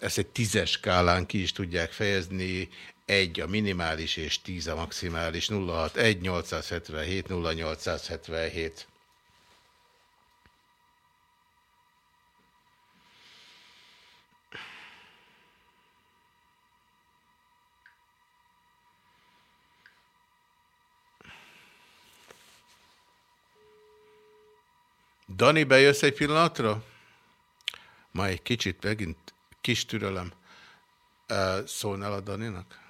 Ezt egy tízes skálán ki is tudják fejezni, egy a minimális és tíz a maximális. 061 877 0877. Dani, bejössz egy pillanatra? Ma egy kicsit megint kis türelem. Uh, szólnál a Daninak?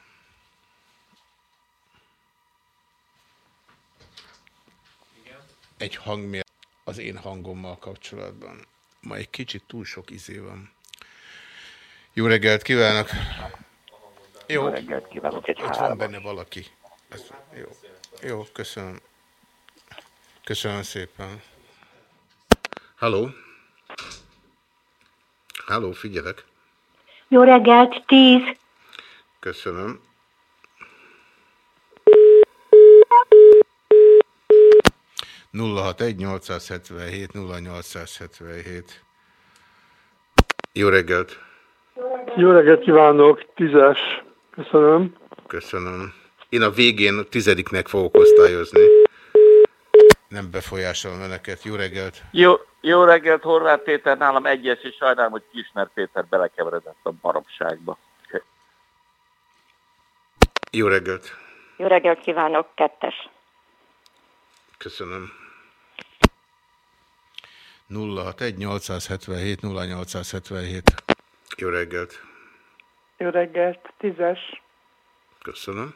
Egy hang miatt az én hangommal kapcsolatban. Ma egy kicsit túl sok izé van. Jó reggelt kívánok! Jó, Jó reggelt kívánok, egy Ott van benne valaki. Ez, jó. jó, köszönöm. Köszönöm szépen. Halló? Halló, figyelek. Jó reggelt, tíz. Köszönöm. nulla hat egy 877 0877 Jó reggelt! Jó reggelt kívánok, tízes. Köszönöm. Köszönöm. Én a végén a tizediknek fogok osztályozni. Nem befolyásolom önöket. Jó reggelt! Jó, jó reggelt, Horváth Péter, nálam egyes, és sajnálom, hogy Kismer Péter belekeveredett a baromságba. Jó reggelt! Jó reggelt kívánok, kettes. Köszönöm. 061 877 0877. Jó reggelt. Jó reggelt, tízes. Köszönöm.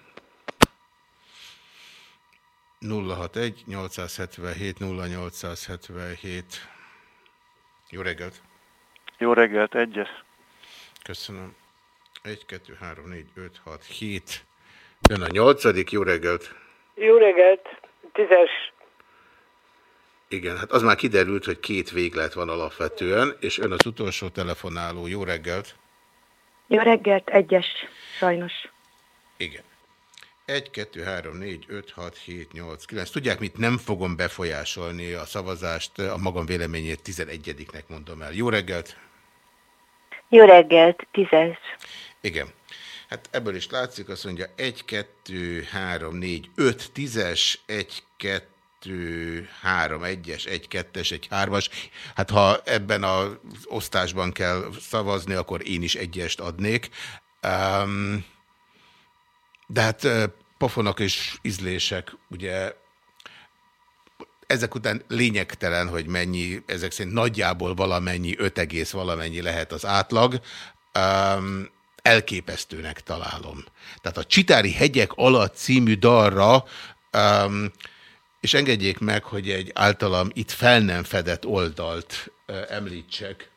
061 877 0877. Jó reggelt. Jó reggelt, egyes. Köszönöm. 1, 2, 3, 4, 5, 6, 7. Jön a nyolcadik. Jó reggelt. Jó reggelt, tízes. Igen, hát az már kiderült, hogy két véglet van alapvetően, és ön az utolsó telefonáló. Jó reggelt. Jó reggelt, egyes, sajnos. Igen. 1, 2, 3, 4, 5, 6, 7, 8, 9. Tudják, mit nem fogom befolyásolni a szavazást, a magam véleményét 11-nek mondom el. Jó reggelt! Jó reggelt, tízes. Igen. Hát ebből is látszik, azt mondja 1, 2, 3, 4, 5, 10-es, 1, 2, 3, 1-es, 1, 2-es, 1, 3-as. Hát ha ebben az osztásban kell szavazni, akkor én is egyest adnék. Um, de hát pofonok és ízlések, ugye ezek után lényegtelen, hogy mennyi, ezek szerint nagyjából valamennyi, 5 egész valamennyi lehet az átlag. Um, elképesztőnek találom. Tehát a Csitári hegyek alatt című dalra, um, és engedjék meg, hogy egy általam itt fel nem fedett oldalt uh, említsek,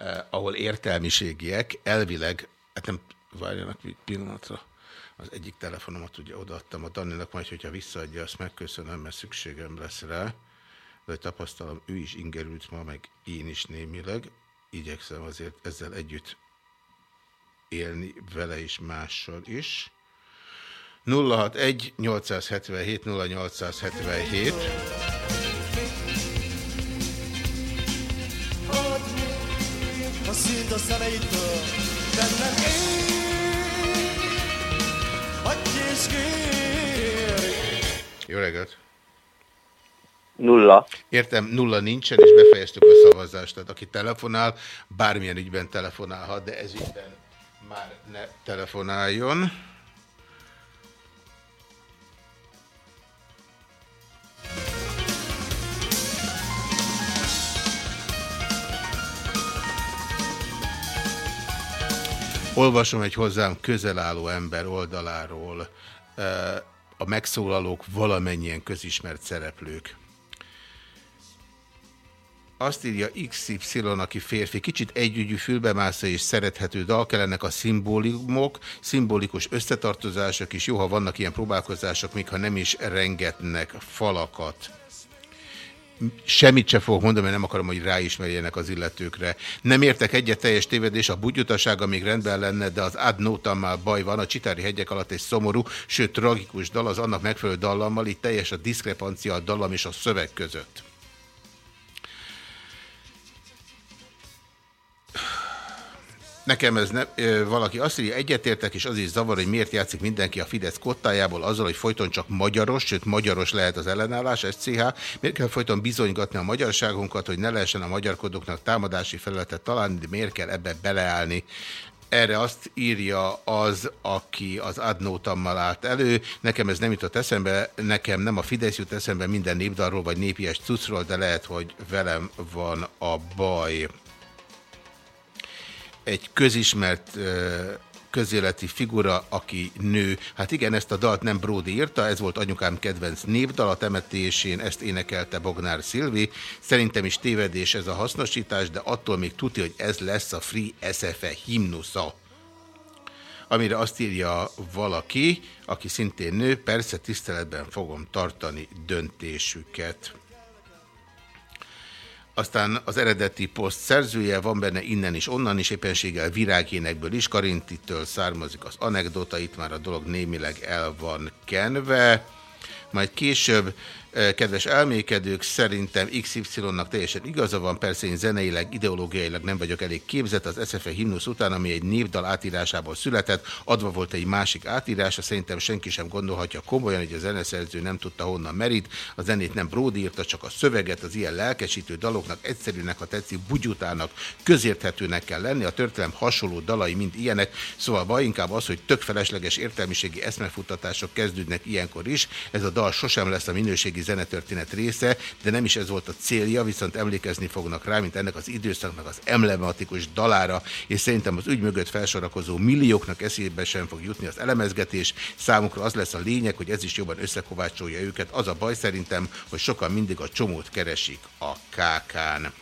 uh, ahol értelmiségiek elvileg, hát nem várjanak egy pillanatra, az egyik telefonomat ugye odaadtam a Daninak, majd hogyha visszaadja, azt megköszönöm, mert szükségem lesz rá, de tapasztalom, ő is ingerült ma, meg én is némileg, igyekszem azért ezzel együtt élni vele is mással is. 061 877 0877 A szint a szemeidből bennem kérj. Jó reggelt! Nulla. Értem, nulla nincsen, és befejeztük a szavazást. Tehát aki telefonál, bármilyen ügyben telefonálhat, de ez ügyben már ne telefonáljon. Olvasom egy hozzám közel álló ember oldaláról eh, a megszólalók valamennyien közismert szereplők. Azt írja XY, aki férfi, kicsit együgyű fülbemászó és szerethető dal, kellenek a szimbólumok, szimbolikus összetartozások is, jó, ha vannak ilyen próbálkozások, még ha nem is rengetnek falakat. Semmit se fogok mondani, mert nem akarom, hogy ráismerjenek az illetőkre. Nem értek egyet teljes tévedés, a bugyutasága még rendben lenne, de az ad notammal baj van. A Csitári hegyek alatt egy szomorú, sőt tragikus dal, az annak megfelelő dallammal, itt teljes a diszkrepancia a dallam és a szöveg között. Nekem ez ne, ö, valaki azt írja, egyetértek, és az is zavar, hogy miért játszik mindenki a Fidesz kottájából azzal, hogy folyton csak magyaros, sőt magyaros lehet az ellenállás, SCH. Miért kell folyton bizonygatni a magyarságunkat, hogy ne lehessen a magyarkodóknak támadási felületet találni, de miért kell ebbe beleállni? Erre azt írja az, aki az adnótammal állt elő. Nekem ez nem jutott eszembe, nekem nem a Fidesz jut eszembe minden népdalról vagy népies cuccról, de lehet, hogy velem van a baj egy közismert közéleti figura, aki nő. Hát igen, ezt a dalt nem Brody írta, ez volt anyukám kedvenc népdal a temetésén, ezt énekelte Bognár Szilvi. Szerintem is tévedés ez a hasznosítás, de attól még tudja, hogy ez lesz a Free SFE himnusza. Amire azt írja valaki, aki szintén nő, persze tiszteletben fogom tartani döntésüket. Aztán az eredeti poszt szerzője, van benne innen is, onnan is, éppenséggel virágénekből is, Karintitől származik az anekdota, itt már a dolog némileg el van kenve. Majd később Kedves elmékedők, szerintem XY-nak teljesen igaza van, persze én zeneileg, ideológiailag nem vagyok elég képzett, az SFE himnusz után, ami egy névdal átírásából született, adva volt egy másik átírása, szerintem senki sem gondolhatja komolyan, hogy a zeneszerző nem tudta honnan merít, a zenét nem Brody írta, csak a szöveget, az ilyen lelkesítő daloknak, egyszerűnek, ha tetszik, bugyutának, közérthetőnek kell lenni, a történelem hasonló dalai mind ilyenek, szóval baj inkább az, hogy tök felesleges értelmiségi eszmefuttatások kezdődnek ilyenkor is, ez a dal sosem lesz a minőségi zenetörténet része, de nem is ez volt a célja, viszont emlékezni fognak rá, mint ennek az időszaknak az emblematikus dalára, és szerintem az ügy mögött felsorakozó millióknak eszébe sem fog jutni az elemezgetés. Számukra az lesz a lényeg, hogy ez is jobban összekovácsolja őket. Az a baj szerintem, hogy sokan mindig a csomót keresik a kákán.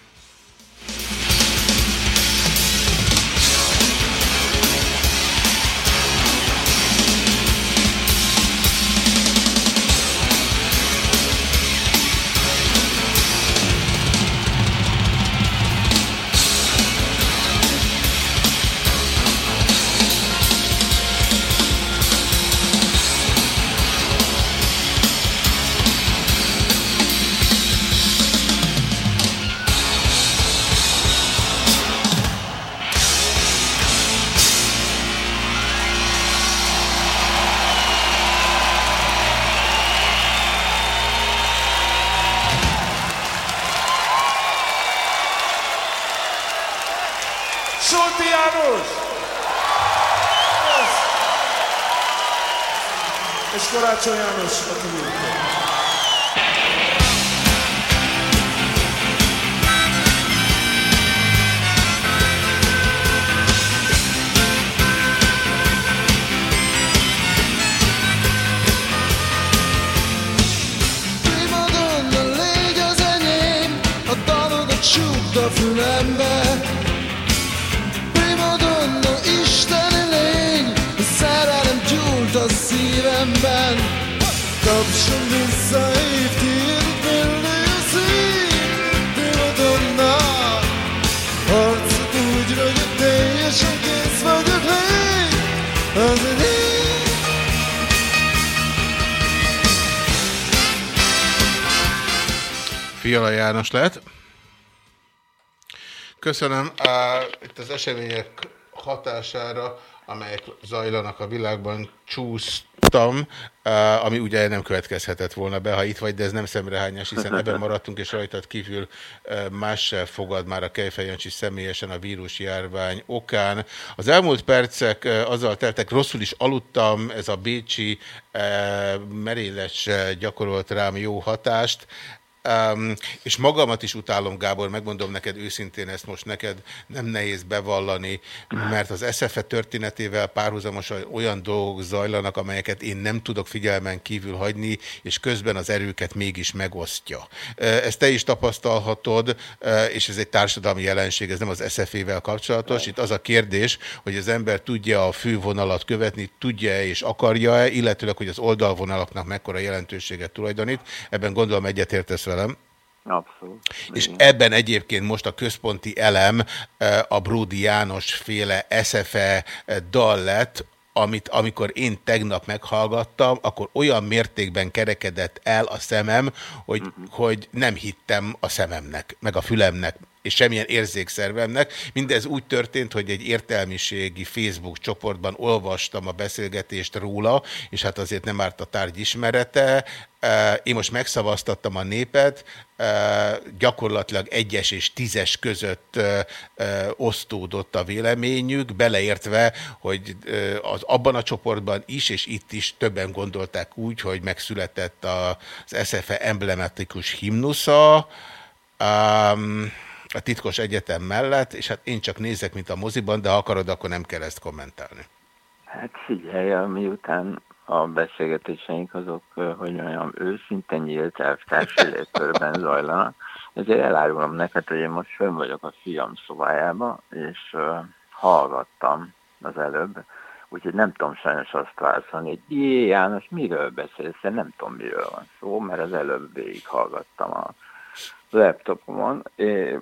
Solti János lehet. Köszönöm. Á, Itt az események hatására, amelyek zajlanak a világban, csúsztam, á, ami ugye nem következhetett volna be, ha itt vagy, de ez nem szemrehányás, hiszen ebben maradtunk, és rajtad kívül más se fogad már a Kejfej Jancsi személyesen a vírusjárvány okán. Az elmúlt percek azzal teltek, rosszul is aludtam, ez a bécsi á, gyakorolt rám jó hatást, Um, és magamat is utálom, Gábor, megmondom neked őszintén, ezt most neked nem nehéz bevallani, mert az SZFE történetével párhuzamosan olyan dolgok zajlanak, amelyeket én nem tudok figyelmen kívül hagyni, és közben az erőket mégis megosztja. Ezt te is tapasztalhatod, és ez egy társadalmi jelenség, ez nem az SZFE-vel kapcsolatos. Itt az a kérdés, hogy az ember tudja a fővonalat követni, tudja-e és akarja-e, illetőleg, hogy az oldalvonalaknak mekkora jelentőséget tulajdonít. Ebben gondolom egyetértesz velem. Abszolút. És ebben egyébként most a központi elem a Bródi János féle SFE dal lett, amit amikor én tegnap meghallgattam, akkor olyan mértékben kerekedett el a szemem, hogy, hogy nem hittem a szememnek, meg a fülemnek, és semmilyen érzékszervemnek. Mindez úgy történt, hogy egy értelmiségi Facebook csoportban olvastam a beszélgetést róla, és hát azért nem árt a tárgy ismerete. Én most megszavaztattam a népet, gyakorlatilag egyes és tízes között osztódott a véleményük, beleértve, hogy az abban a csoportban is, és itt is többen gondolták úgy, hogy megszületett az SFE emblematikus himnusza, um, a titkos egyetem mellett, és hát én csak nézek, mint a moziban, de ha akarod, akkor nem kell ezt kommentálni. Hát figyelj, miután a beszélgetéseink azok, hogy mondjam, őszinte nyílt elvtársi légkörben zajlanak, ezért elárulom neked, hogy én most fönn vagyok a fiam szobájába, és uh, hallgattam az előbb, úgyhogy nem tudom sajnos azt válaszolni, hogy jé, János, miről beszélsz? Én nem tudom, miről van szó, mert az előbb végighallgattam a laptopomon. É,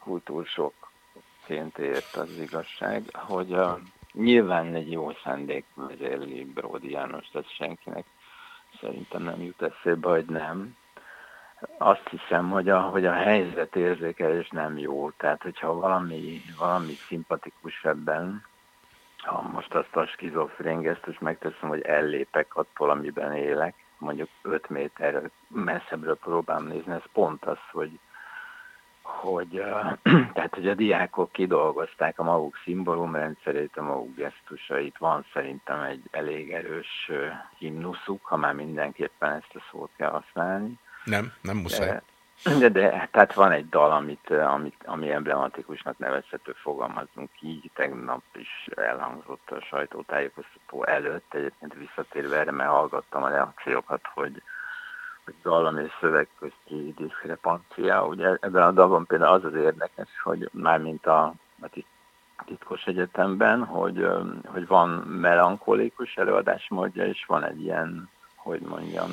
kultúrsokként ért az igazság, hogy uh, nyilván egy jó szándék vezérli Bródi János, ez senkinek szerintem nem jut eszébe, hogy nem. azt hiszem, hogy a, hogy a helyzetérzékelés nem jó. Tehát, hogyha valami, valami szimpatikus ebben, ha most azt a skizofrén gesztus megteszem, hogy ellépek attól, amiben élek, mondjuk 5 méter messzebbről próbálom nézni, ez pont az, hogy, hogy, tehát, hogy a diákok kidolgozták a maguk szimbólumrendszerét, a maguk gesztusait. Van szerintem egy elég erős himnuszuk, ha már mindenképpen ezt a szót kell használni. Nem, nem muszáj. De, de tehát van egy dal, amit, amit, ami emblematikusnak nevezhető, fogalmazunk így, tegnap is elhangzott a sajtótájékoztató előtt, egyébként visszatérve erre, mert hallgattam a reakciókat, hogy, hogy dallam és szöveg közti diszkrepancia. Ugye ebben a dalban például az az érdekes, hogy mármint a, a titkos egyetemben, hogy, hogy van melankolikus előadásmódja, és van egy ilyen, hogy mondjam,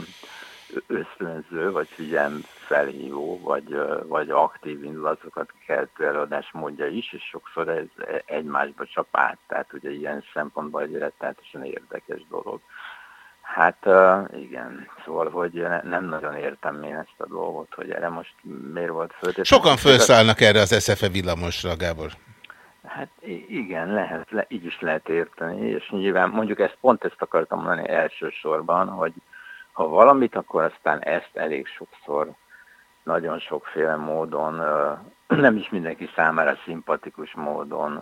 ösztönző, vagy figyelm felhívó, vagy, vagy aktív indulatokat keltő előadásmódja is, és sokszor ez egymásba csap át, tehát ugye ilyen szempontból egy rettenetesen érdekes dolog. Hát igen, szóval, hogy nem nagyon értem én ezt a dolgot, hogy erre most miért volt föl. Sokan felszállnak erre az SZFE villamosra, Gábor. Hát igen, lehet, le, így is lehet érteni, és nyilván mondjuk ezt pont ezt akartam mondani elsősorban, hogy ha valamit, akkor aztán ezt elég sokszor, nagyon sokféle módon, nem is mindenki számára szimpatikus módon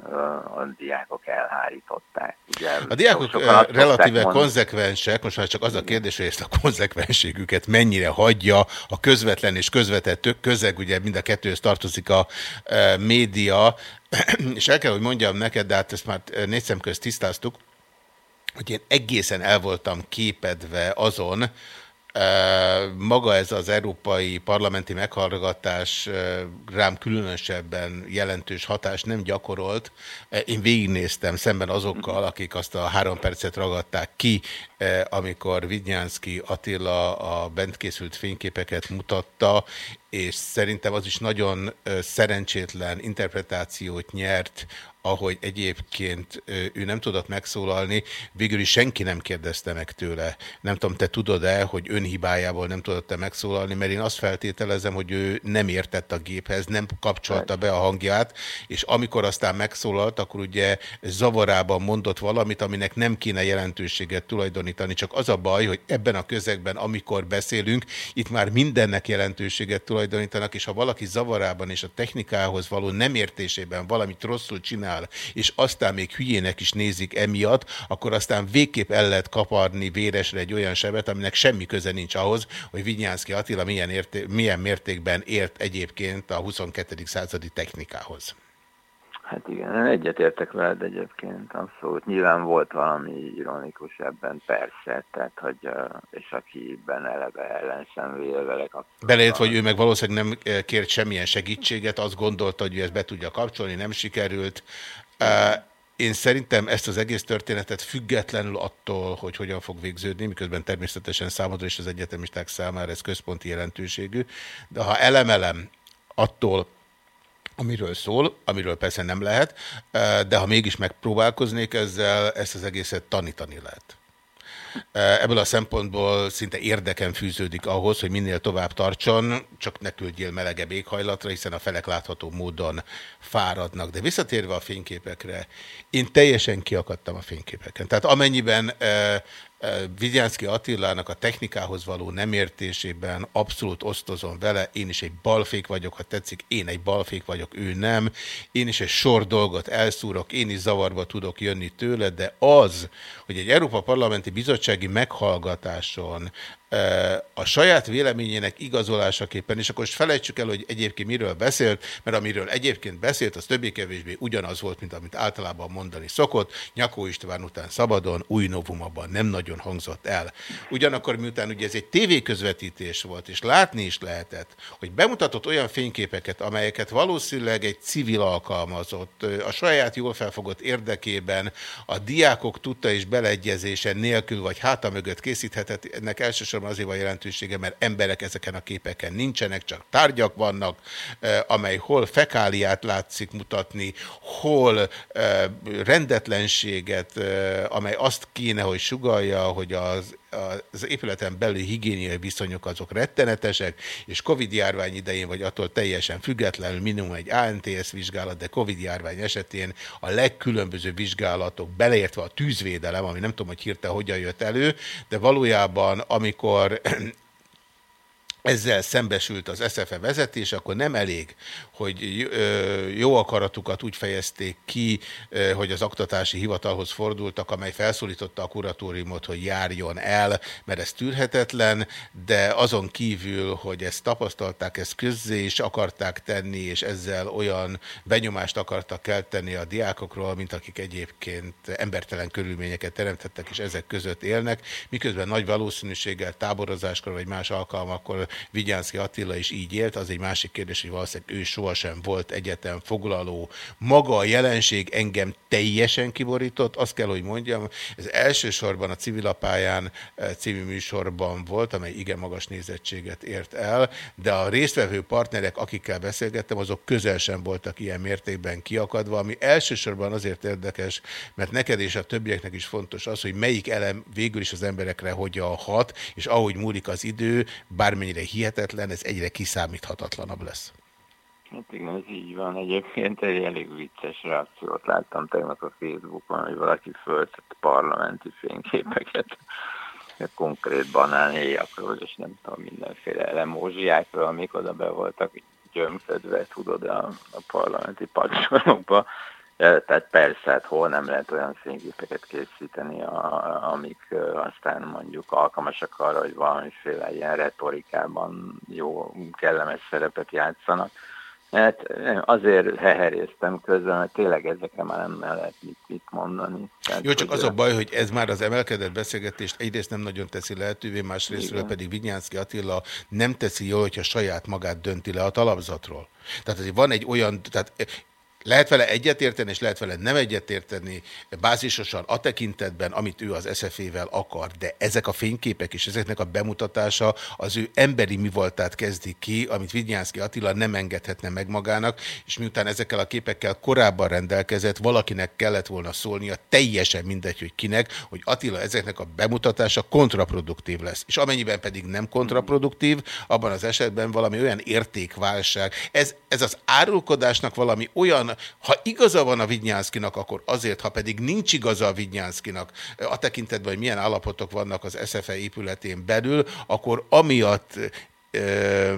a diákok elhárították. Ugye, a diákok relatíve konzekvensek, most már csak az a kérdés, hogy ezt a konzekvenségüket mennyire hagyja a közvetlen és közvetett közeg, ugye mind a kettőhöz tartozik a média, és el kell, hogy mondjam neked, de hát ezt már négy szem közt tisztáztuk, hogy én egészen el voltam képedve azon, maga ez az európai parlamenti meghallgatás rám különösebben jelentős hatást nem gyakorolt. Én végignéztem szemben azokkal, akik azt a három percet ragadták ki, amikor Vidnyánszki Attila a bent készült fényképeket mutatta, és szerintem az is nagyon szerencsétlen interpretációt nyert ahogy egyébként ő nem tudott megszólalni, végül is senki nem kérdezte meg tőle. Nem tudom, te tudod-e, hogy önhibájából nem tudott-e megszólalni, mert én azt feltételezem, hogy ő nem értett a géphez, nem kapcsolta be a hangját, és amikor aztán megszólalt, akkor ugye zavarában mondott valamit, aminek nem kéne jelentőséget tulajdonítani. Csak az a baj, hogy ebben a közegben, amikor beszélünk, itt már mindennek jelentőséget tulajdonítanak, és ha valaki zavarában és a technikához való nem értésében valamit rosszul csinál, csinál, és aztán még hülyének is nézik emiatt, akkor aztán végképp el lehet kaparni véresre egy olyan sebet, aminek semmi köze nincs ahhoz, hogy Vinyánszki Attila milyen, érté milyen mértékben ért egyébként a 22. századi technikához. Hát igen, egyetértek veled egyébként, abszolút. Nyilván volt valami ironikus ebben, persze, tehát, hogy, és akiben eleve ellenszenvél vele kapcsolatban. Belét, hogy ő meg valószínűleg nem kért semmilyen segítséget, azt gondolta, hogy ő ezt be tudja kapcsolni, nem sikerült. Én szerintem ezt az egész történetet függetlenül attól, hogy hogyan fog végződni, miközben természetesen számodra és az egyetemisták számára ez központi jelentőségű, de ha elemelem attól, amiről szól, amiről persze nem lehet, de ha mégis megpróbálkoznék ezzel, ezt az egészet tanítani lehet. Ebből a szempontból szinte érdeken fűződik ahhoz, hogy minél tovább tartson, csak ne küldjél melegebb éghajlatra, hiszen a felek látható módon fáradnak. De visszatérve a fényképekre, én teljesen kiakadtam a fényképeken. Tehát amennyiben Vigyánszki Attilának a technikához való nem értésében abszolút osztozom vele, én is egy balfék vagyok, ha tetszik, én egy balfék vagyok, ő nem, én is egy sor dolgot elszúrok, én is zavarba tudok jönni tőle, de az, hogy egy Európa Parlamenti Bizottsági meghallgatáson a saját véleményének igazolásaképpen, és akkor most felejtsük el, hogy egyébként miről beszélt, mert amiről egyébként beszélt, az többé-kevésbé ugyanaz volt, mint amit általában mondani szokott. Nyakó István után szabadon, új novumban nem nagyon hangzott el. Ugyanakkor miután ugye ez egy tévéközvetítés volt, és látni is lehetett, hogy bemutatott olyan fényképeket, amelyeket valószínűleg egy civil alkalmazott, a saját jól felfogott érdekében a diákok tudta és beleegyezése nélkül, vagy háta mögött készíthetett, ennek elsősorban elsősorban azért van jelentősége, mert emberek ezeken a képeken nincsenek, csak tárgyak vannak, amely hol fekáliát látszik mutatni, hol rendetlenséget, amely azt kéne, hogy sugalja, hogy az az épületen belüli higiéniai viszonyok azok rettenetesek, és Covid járvány idején, vagy attól teljesen függetlenül minimum egy ANTS vizsgálat, de Covid járvány esetén a legkülönböző vizsgálatok, beleértve a tűzvédelem, ami nem tudom, hogy hirtelen hogyan jött elő, de valójában amikor ezzel szembesült az SZFE vezetés, akkor nem elég, hogy jó akaratukat úgy fejezték ki, hogy az aktatási hivatalhoz fordultak, amely felszólította a kuratóriumot, hogy járjon el, mert ez tűrhetetlen, de azon kívül, hogy ezt tapasztalták, ezt közzé is akarták tenni, és ezzel olyan benyomást akartak kelteni a diákokról, mint akik egyébként embertelen körülményeket teremtettek, és ezek között élnek, miközben nagy valószínűséggel táborozáskor vagy más alkalmakkor Vigyánszki Attila is így élt, az egy másik kérdés, hogy valószínűleg ő sohasem volt egyetem foglaló. Maga a jelenség engem teljesen kiborított, azt kell, hogy mondjam, ez elsősorban a civilapályán eh, című műsorban volt, amely igen magas nézettséget ért el, de a résztvevő partnerek, akikkel beszélgettem, azok közel sem voltak ilyen mértékben kiakadva, ami elsősorban azért érdekes, mert neked és a többieknek is fontos az, hogy melyik elem végül is az emberekre hogyan hat, és ahogy múlik az idő, bármennyire hihetetlen, ez egyre kiszámíthatatlanabb lesz. Hát igen, ez így van. Egyébként egy elég vicces reakciót láttam tegnap a Facebookon, hogy valaki föltett parlamenti fényképeket konkrét banánéjakról, és nem tudom, mindenféle elemózsiákról, amik oda be voltak gyömködve, tudod, a, a parlamenti padsorokba. Tehát persze, hát hol nem lehet olyan fényképeket készíteni, a, amik aztán mondjuk alkalmasak arra, hogy valamiféle ilyen retorikában jó, kellemes szerepet játszanak. Hát azért heheréztem közben, mert tényleg ezekre már nem lehet mit, mit mondani. Tehát, Jó, csak az a baj, hogy ez már az emelkedett beszélgetést egyrészt nem nagyon teszi lehetővé, másrésztről pedig Vinyánszki Attila nem teszi jól, hogyha saját magát dönti le a talapzatról. Tehát azért van egy olyan, tehát lehet vele egyetérteni, és lehet vele nem egyetérteni bázisosan a tekintetben, amit ő az SZF-vel akar, de ezek a fényképek és ezeknek a bemutatása az ő emberi mi voltát kezdi ki, amit Vigyánszki Attila nem engedhetne meg magának, és miután ezekkel a képekkel korábban rendelkezett, valakinek kellett volna szólnia, teljesen mindegy, hogy kinek, hogy Attila ezeknek a bemutatása kontraproduktív lesz. És amennyiben pedig nem kontraproduktív, abban az esetben valami olyan értékválság. Ez, ez az árulkodásnak valami olyan ha igaza van a Vidnyánszkinak, akkor azért, ha pedig nincs igaza a Vidnyánszkinak, a tekintetben, hogy milyen állapotok vannak az SFE épületén belül, akkor amiatt ö,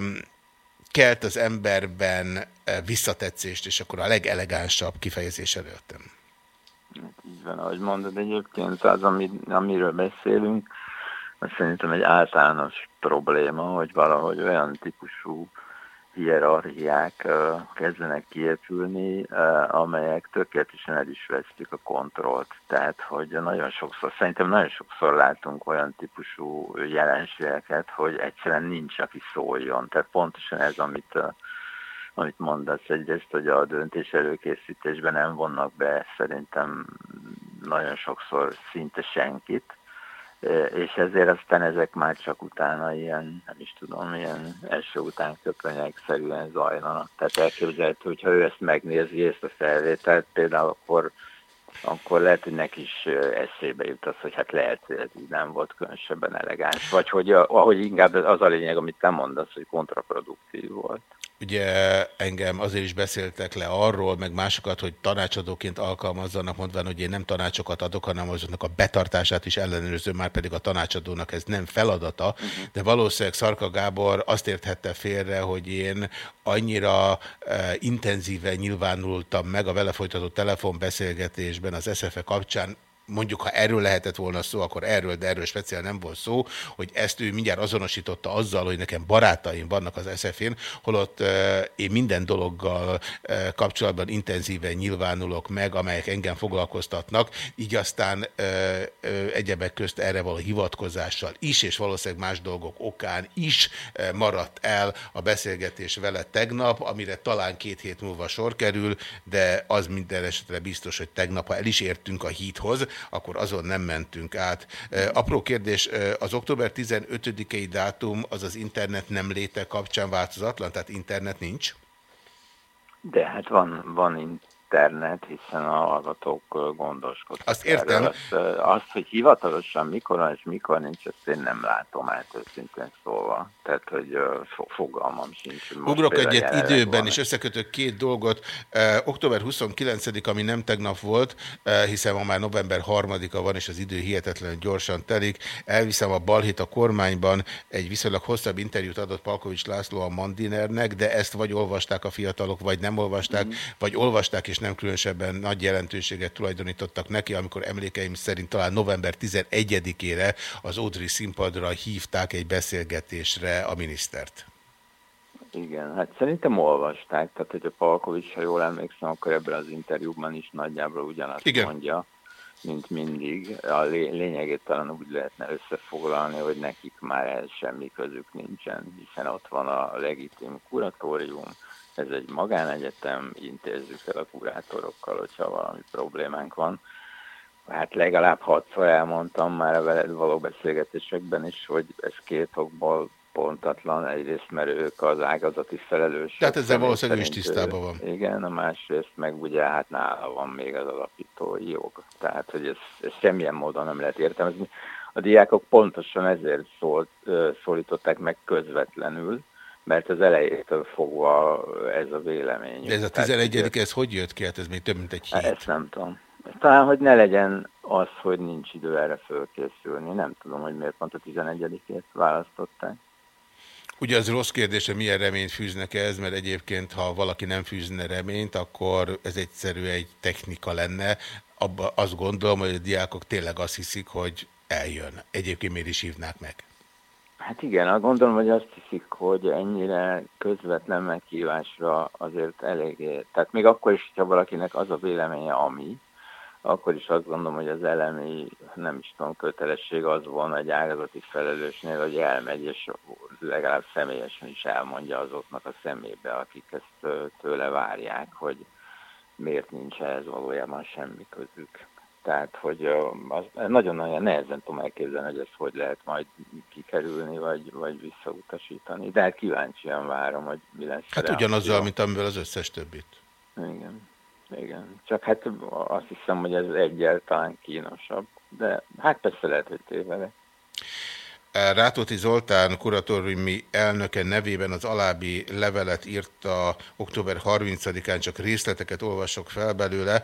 kelt az emberben visszatetszést, és akkor a legelegánsabb kifejezés előttem. Hát így van, ahogy mondod, egyébként az, amiről beszélünk, az szerintem egy általános probléma, hogy valahogy olyan típusú hierarchiák kezdenek kiépülni, amelyek tökéletesen el is vesztik a kontrollt. Tehát, hogy nagyon sokszor, szerintem nagyon sokszor látunk olyan típusú jelenségeket, hogy egyszerűen nincs, aki szóljon. Tehát pontosan ez, amit amit mondasz, egyrészt, hogy a döntés előkészítésben nem vonnak be szerintem nagyon sokszor szinte senkit, és ezért aztán ezek már csak utána ilyen, nem is tudom, ilyen első után köpenyek-szerűen zajlanak. Tehát elképzelhető, hogyha ő ezt megnézi, ezt a felvételt, például akkor, akkor lehet, hogy neki is eszébe jut az, hogy hát lehet, hogy ez így nem volt különösebben elegáns, vagy hogy ahogy inkább az a lényeg, amit te mondasz, hogy kontraproduktív volt. Ugye engem azért is beszéltek le arról, meg másokat, hogy tanácsadóként alkalmazzanak, mondván, hogy én nem tanácsokat adok, hanem azoknak a betartását is ellenőrző, már pedig a tanácsadónak ez nem feladata, de valószínűleg Szarka Gábor azt érthette félre, hogy én annyira e, intenzíven nyilvánultam meg a vele folytatott telefonbeszélgetésben az SZFE kapcsán, mondjuk ha erről lehetett volna szó, akkor erről, de erről speciál nem volt szó, hogy ezt ő mindjárt azonosította azzal, hogy nekem barátaim vannak az SF-én, holott uh, én minden dologgal uh, kapcsolatban intenzíven nyilvánulok meg, amelyek engem foglalkoztatnak, így aztán uh, egyebek közt erre való hivatkozással is, és valószínűleg más dolgok okán is maradt el a beszélgetés vele tegnap, amire talán két hét múlva sor kerül, de az minden esetre biztos, hogy tegnap, ha el is értünk a híthoz, akkor azon nem mentünk át. Apró kérdés, az október 15-i dátum az az internet nem léte kapcsán változatlan, tehát internet nincs? De hát van, van internet, hiszen a hallgatók ö, gondoskodtak. Azt értem. Azt, azt, hogy hivatalosan mikor van és mikor nincs, ezt én nem látom át őszintén szólva. Tehát, hogy fogalmam sincs. most Ugrok egyet időben, van. és összekötök két dolgot. Október 29 ami nem tegnap volt, hiszen ma már november 3-a van, és az idő hihetetlenül gyorsan telik. Elviszem a balhét a kormányban, egy viszonylag hosszabb interjút adott Palkovics László a Mandinernek, de ezt vagy olvasták a fiatalok, vagy nem olvasták, Mhm. vagy olvasták, és nem különösebben nagy jelentőséget tulajdonítottak neki, amikor emlékeim szerint talán november 11-ére az Audrey színpadra hívták egy beszélgetésre a minisztert. Igen, hát szerintem olvasták, tehát hogy a Palkovics, ha jól emlékszem, akkor ebben az interjúban is nagyjából ugyanazt Igen. mondja, mint mindig. A lé- lényegét talán úgy lehetne összefoglalni, hogy nekik már ehhez semmi közük nincsen, hiszen ott van a legitim kuratórium, ez egy magánegyetem, intézzük el a kurátorokkal, hogyha valami problémánk van. Hát legalább hatszor elmondtam már a veled való beszélgetésekben is, hogy ez két okból pontatlan. Egyrészt, mert ők az ágazati felelősök. Tehát ezzel valószínűleg is tisztában van. Igen, a másrészt meg ugye hát nála van még az alapítói jog. Tehát, hogy ez, ez semmilyen módon nem lehet értelmezni. A diákok pontosan ezért szólt, szólították meg közvetlenül, mert az elejétől fogva ez a vélemény. De ez a 11 ez hogy jött ki? Hát ez még több, mint egy hét. Ezt nem tudom. Talán, hogy ne legyen az, hogy nincs idő erre fölkészülni. Nem tudom, hogy miért pont a 11-ét választották. Ugye az rossz kérdés, hogy milyen reményt fűznek ez, mert egyébként, ha valaki nem fűzne reményt, akkor ez egyszerű egy technika lenne. Abba azt gondolom, hogy a diákok tényleg azt hiszik, hogy eljön. Egyébként miért is hívnák meg? Hát igen, gondolom, hogy azt hiszik, hogy ennyire közvetlen meghívásra azért eléggé, tehát még akkor is, ha valakinek az a véleménye, ami, akkor is azt gondolom, hogy az elemi, nem is tudom, kötelesség az volna egy ágazati felelősnél, hogy elmegy, és legalább személyesen is elmondja azoknak a szemébe, akik ezt tőle várják, hogy miért nincs ehhez valójában semmi közük. Tehát, hogy az, nagyon-nagyon nehezen tudom elképzelni, hogy ezt hogy lehet majd kikerülni, vagy, vagy visszautasítani. De hát kíváncsian várom, hogy mi lesz. Hát ugyanazzal, mint amivel az összes többit. Igen, igen. Csak hát azt hiszem, hogy ez egyáltalán kínosabb. De hát persze lehet, hogy tévedek. Rátóti Zoltán kuratóriumi elnöke nevében az alábbi levelet írta október 30-án, csak részleteket olvasok fel belőle.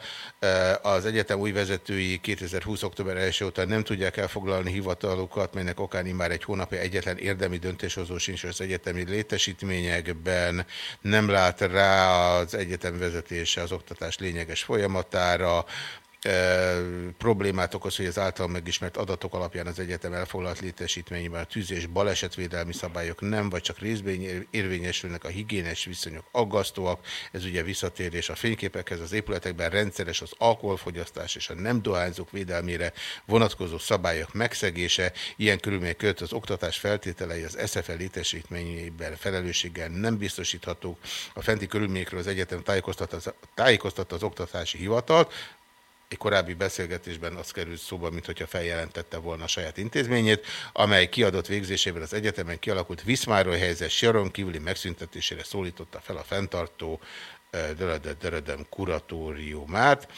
Az egyetem új vezetői 2020. október 1 után nem tudják elfoglalni hivatalukat, melynek okán már egy hónapja egyetlen érdemi döntéshozó sincs az egyetemi létesítményekben, nem lát rá az egyetem vezetése az oktatás lényeges folyamatára, E, problémát okoz, hogy az által megismert adatok alapján az egyetem elfoglalt létesítményben a tűz- és balesetvédelmi szabályok nem, vagy csak részben érvényesülnek a higiénes viszonyok aggasztóak. Ez ugye visszatérés a fényképekhez, az épületekben rendszeres az alkoholfogyasztás és a nem dohányzók védelmére vonatkozó szabályok megszegése. Ilyen körülmények között az oktatás feltételei az SFL létesítményében felelősséggel nem biztosíthatók. A fenti körülményekről az egyetem tájékoztatta az, tájékoztatta az oktatási hivatalt, egy korábbi beszélgetésben az került szóba, mintha feljelentette volna a saját intézményét, amely kiadott végzésében az egyetemen kialakult Viszmároly helyzet Sharon kívüli megszüntetésére szólította fel a fenntartó Dörödem kuratóriumát.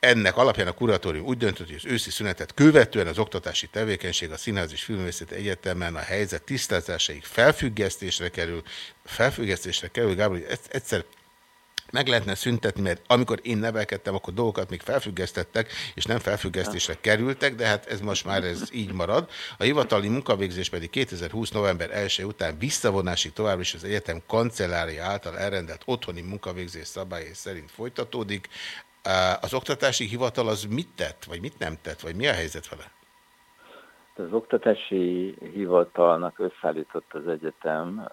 Ennek alapján a kuratórium úgy döntött, hogy az őszi szünetet követően az oktatási tevékenység a Színház és Filmvészeti Egyetemen a helyzet tisztázásaig felfüggesztésre kerül. Felfüggesztésre kerül, Gábor, egyszer meg lehetne szüntetni, mert amikor én nevelkedtem, akkor dolgokat még felfüggesztettek, és nem felfüggesztésre kerültek, de hát ez most már ez így marad. A hivatali munkavégzés pedig 2020. november 1 után visszavonásig tovább is az egyetem kancellária által elrendelt otthoni munkavégzés szabályai szerint folytatódik. Az oktatási hivatal az mit tett, vagy mit nem tett, vagy mi a helyzet vele? Az oktatási hivatalnak összeállított az egyetem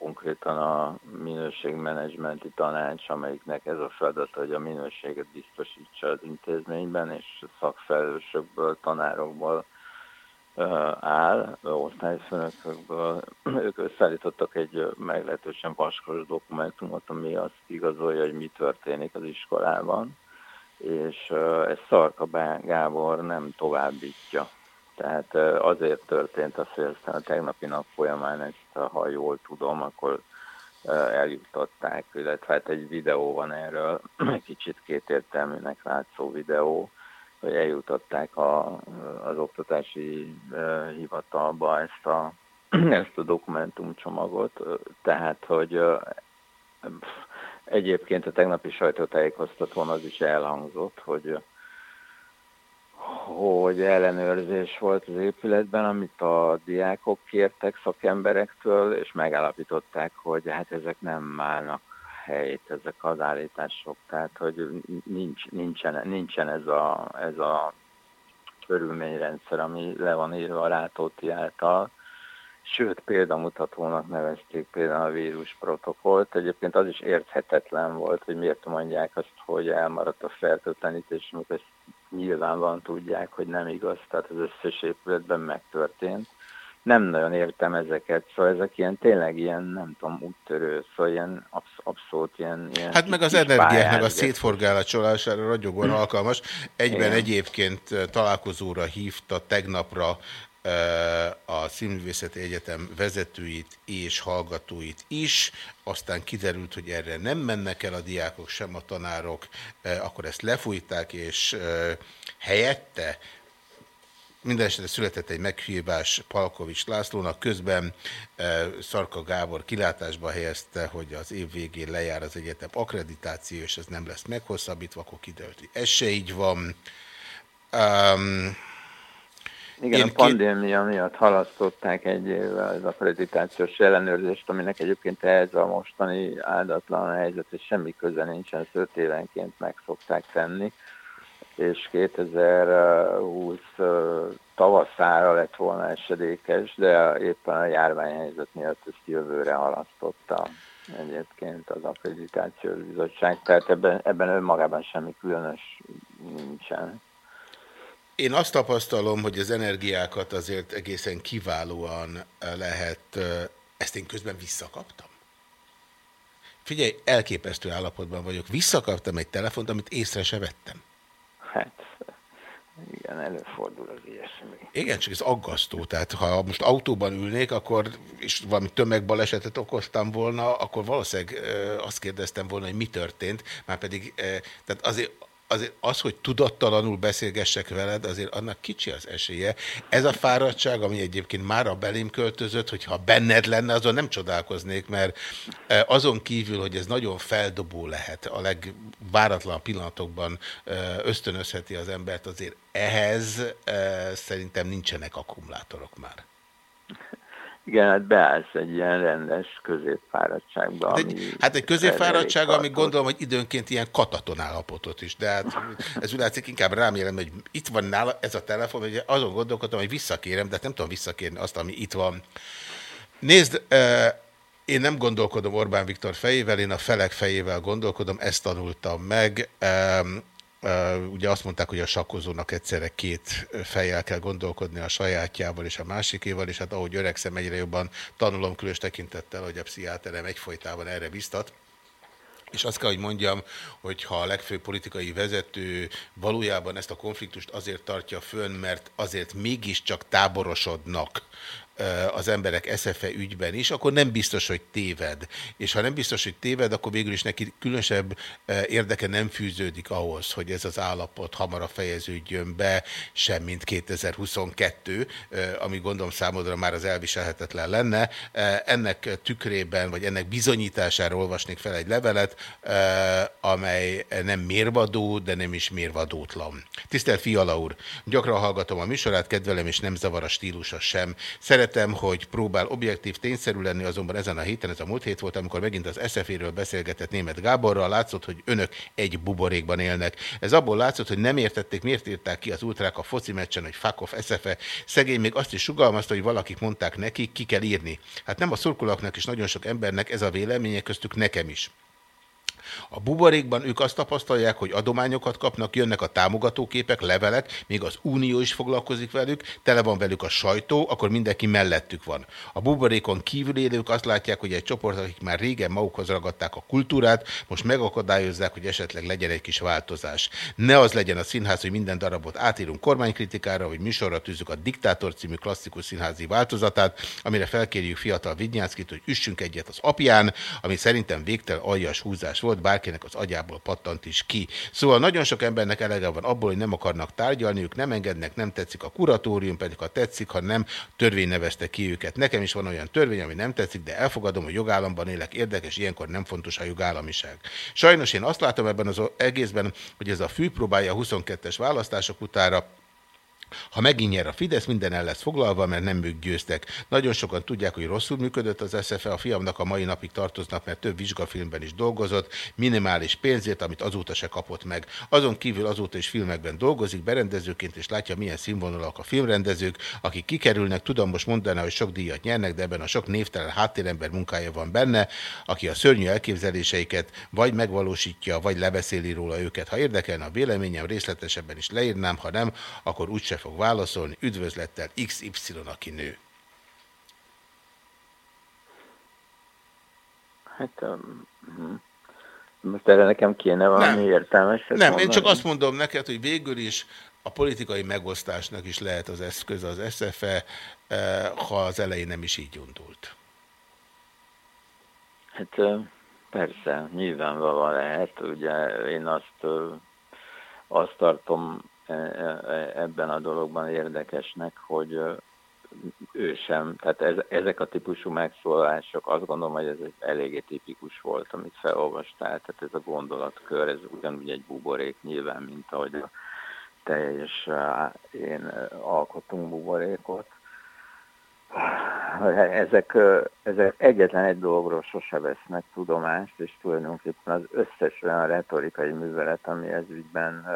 konkrétan a minőségmenedzsmenti tanács, amelyiknek ez a feladata, hogy a minőséget biztosítsa az intézményben, és szakfelelősökből, tanárokból áll, osztályfőnökökből. Ők összeállítottak egy meglehetősen vaskos dokumentumot, ami azt igazolja, hogy mi történik az iskolában, és ezt Szarka Gábor nem továbbítja. Tehát azért történt az, hogy aztán a tegnapi nap folyamán ezt, ha jól tudom, akkor eljutották, illetve hát egy videó van erről, egy kicsit kétértelműnek látszó videó, hogy eljutották a, az oktatási hivatalba ezt a, ezt a dokumentumcsomagot, tehát hogy egyébként a tegnapi sajtótájékoztatón az is elhangzott, hogy hogy ellenőrzés volt az épületben, amit a diákok kértek szakemberektől, és megállapították, hogy hát ezek nem állnak helyét, ezek az állítások, tehát hogy nincs, nincsen, nincsen ez a, ez a körülményrendszer, ami le van írva a Rátóti által, sőt példamutatónak nevezték például a vírus protokollt. Egyébként az is érthetetlen volt, hogy miért mondják azt, hogy elmaradt a fertőtlenítés, amikor ezt nyilvánvalóan tudják, hogy nem igaz, tehát az összes épületben megtörtént. Nem nagyon értem ezeket, szóval ezek ilyen tényleg ilyen, nem tudom, úttörő, szóval ilyen absz abszolút ilyen, ilyen Hát meg az energiák, meg a szétforgálásolására ragyogóan alkalmas. Egyben Igen. egyébként találkozóra hívta tegnapra a Színművészeti Egyetem vezetőit és hallgatóit is, aztán kiderült, hogy erre nem mennek el a diákok, sem a tanárok, akkor ezt lefújták, és helyette Mindenesetre született egy meghívás Palkovics Lászlónak, közben Szarka Gábor kilátásba helyezte, hogy az év végén lejár az egyetem akkreditáció, és ez nem lesz meghosszabbítva, akkor kiderült, hogy ez se így van. Um, igen, Én a pandémia ki... miatt halasztották egy évvel az akkreditációs ellenőrzést, aminek egyébként ez a mostani áldatlan helyzet, és semmi köze nincsen, ezt öt évenként meg szokták tenni, és 2020 tavaszára lett volna esedékes, de éppen a járványhelyzet miatt ezt jövőre halasztotta egyébként az akkreditációs bizottság, tehát ebben, ebben önmagában semmi különös nincsen. Én azt tapasztalom, hogy az energiákat azért egészen kiválóan lehet, ezt én közben visszakaptam. Figyelj, elképesztő állapotban vagyok. Visszakaptam egy telefont, amit észre se vettem. Hát, igen, előfordul az ilyesmi. Igen, csak ez aggasztó. Tehát ha most autóban ülnék, akkor, és valami tömegbalesetet okoztam volna, akkor valószínűleg azt kérdeztem volna, hogy mi történt, már pedig, tehát azért azért az, hogy tudattalanul beszélgessek veled, azért annak kicsi az esélye. Ez a fáradtság, ami egyébként már a belém költözött, hogyha benned lenne, azon nem csodálkoznék, mert e, azon kívül, hogy ez nagyon feldobó lehet, a legváratlan pillanatokban e, ösztönözheti az embert, azért ehhez e, szerintem nincsenek akkumulátorok már. Igen, hát beállsz egy ilyen rendes középfáradtságba. Hát egy, hát egy középfáradtság, ami gondolom, hogy időnként ilyen kataton is, de hát ez úgy látszik, inkább rám jelem, hogy itt van nála ez a telefon, hogy azon gondolkodom, hogy visszakérem, de hát nem tudom visszakérni azt, ami itt van. Nézd, én nem gondolkodom Orbán Viktor fejével, én a felek fejével gondolkodom, ezt tanultam meg. Ugye azt mondták, hogy a sakkozónak egyszerre két fejjel kell gondolkodni a sajátjával és a másikéval, és hát ahogy öregszem, egyre jobban tanulom különös tekintettel, hogy a pszichiáterem egyfolytában erre biztat. És azt kell, hogy mondjam, hogy ha a legfőbb politikai vezető valójában ezt a konfliktust azért tartja fönn, mert azért mégiscsak táborosodnak az emberek eszefe ügyben is, akkor nem biztos, hogy téved. És ha nem biztos, hogy téved, akkor végül is neki különösebb érdeke nem fűződik ahhoz, hogy ez az állapot hamarabb fejeződjön be, sem mint 2022, ami gondolom számodra már az elviselhetetlen lenne. Ennek tükrében, vagy ennek bizonyítására olvasnék fel egy levelet, amely nem mérvadó, de nem is mérvadótlan. Tisztelt Fiala úr, gyakran hallgatom a műsorát, kedvelem és nem zavar a stílusa sem. Szeret Értem, hogy próbál objektív tényszerű lenni, azonban ezen a héten, ez a múlt hét volt, amikor megint az SZF-ről beszélgetett német Gáborral, látszott, hogy önök egy buborékban élnek. Ez abból látszott, hogy nem értették, miért írták ki az ultrák a foci meccsen, hogy off SZF-e. Szegény még azt is sugalmazta, hogy valakik mondták neki, ki kell írni. Hát nem a szurkolóknak és nagyon sok embernek ez a véleménye, köztük nekem is. A buborékban ők azt tapasztalják, hogy adományokat kapnak, jönnek a támogatóképek, levelek, még az Unió is foglalkozik velük, tele van velük a sajtó, akkor mindenki mellettük van. A buborékon kívül élők azt látják, hogy egy csoport, akik már régen magukhoz ragadták a kultúrát, most megakadályozzák, hogy esetleg legyen egy kis változás. Ne az legyen a színház, hogy minden darabot átírunk kormánykritikára, hogy műsorra tűzzük a Diktátor című klasszikus színházi változatát, amire felkérjük fiatal Vignyánszkit, hogy üssünk egyet az apján, ami szerintem végtelen aljas húzás volt, bárkinek az agyából pattant is ki. Szóval nagyon sok embernek elege van abból, hogy nem akarnak tárgyalni, ők nem engednek, nem tetszik a kuratórium, pedig ha tetszik, ha nem, törvény nevezte ki őket. Nekem is van olyan törvény, ami nem tetszik, de elfogadom, hogy jogállamban élek, érdekes, ilyenkor nem fontos a jogállamiság. Sajnos én azt látom ebben az egészben, hogy ez a fűpróbája a 22-es választások utára ha megint nyer a Fidesz, minden el lesz foglalva, mert nem ők győztek. Nagyon sokan tudják, hogy rosszul működött az SZFE, a fiamnak a mai napig tartoznak, mert több vizsgafilmben is dolgozott, minimális pénzért, amit azóta se kapott meg. Azon kívül azóta is filmekben dolgozik, berendezőként, és látja, milyen színvonalak a filmrendezők, akik kikerülnek, tudom most mondani, hogy sok díjat nyernek, de ebben a sok névtelen háttérember munkája van benne, aki a szörnyű elképzeléseiket vagy megvalósítja, vagy lebeszéli róla őket. Ha érdekelne a véleményem, részletesebben is leírnám, ha nem, akkor úgyse fog válaszolni. Üdvözlettel XY, aki nő. Hát, um, most erre nekem kéne valami nem. értelmes. Nem, mondani. én csak azt mondom neked, hogy végül is a politikai megosztásnak is lehet az eszköz az SZFE, eh, ha az elején nem is így undult. Hát persze, nyilvánvalóan lehet. Ugye én azt, azt tartom ebben a dologban érdekesnek, hogy ő sem, tehát ez, ezek a típusú megszólások, azt gondolom, hogy ez egy eléggé tipikus volt, amit felolvastál, tehát ez a gondolatkör, ez ugyanúgy egy buborék nyilván, mint ahogy a teljes én alkotunk buborékot, ezek, ezek egyetlen egy dologról sose vesznek tudomást, és tulajdonképpen az összes olyan retorikai művelet, ami ez ügyben